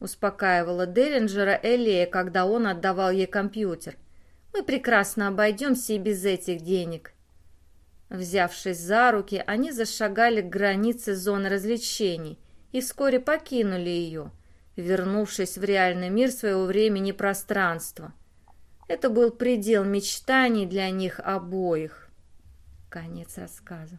успокаивала Деринджера Элея, когда он отдавал ей компьютер. «Мы прекрасно обойдемся и без этих денег». Взявшись за руки, они зашагали к границе зоны развлечений и вскоре покинули ее, вернувшись в реальный мир своего времени и пространства. Это был предел мечтаний для них обоих. Конец рассказа.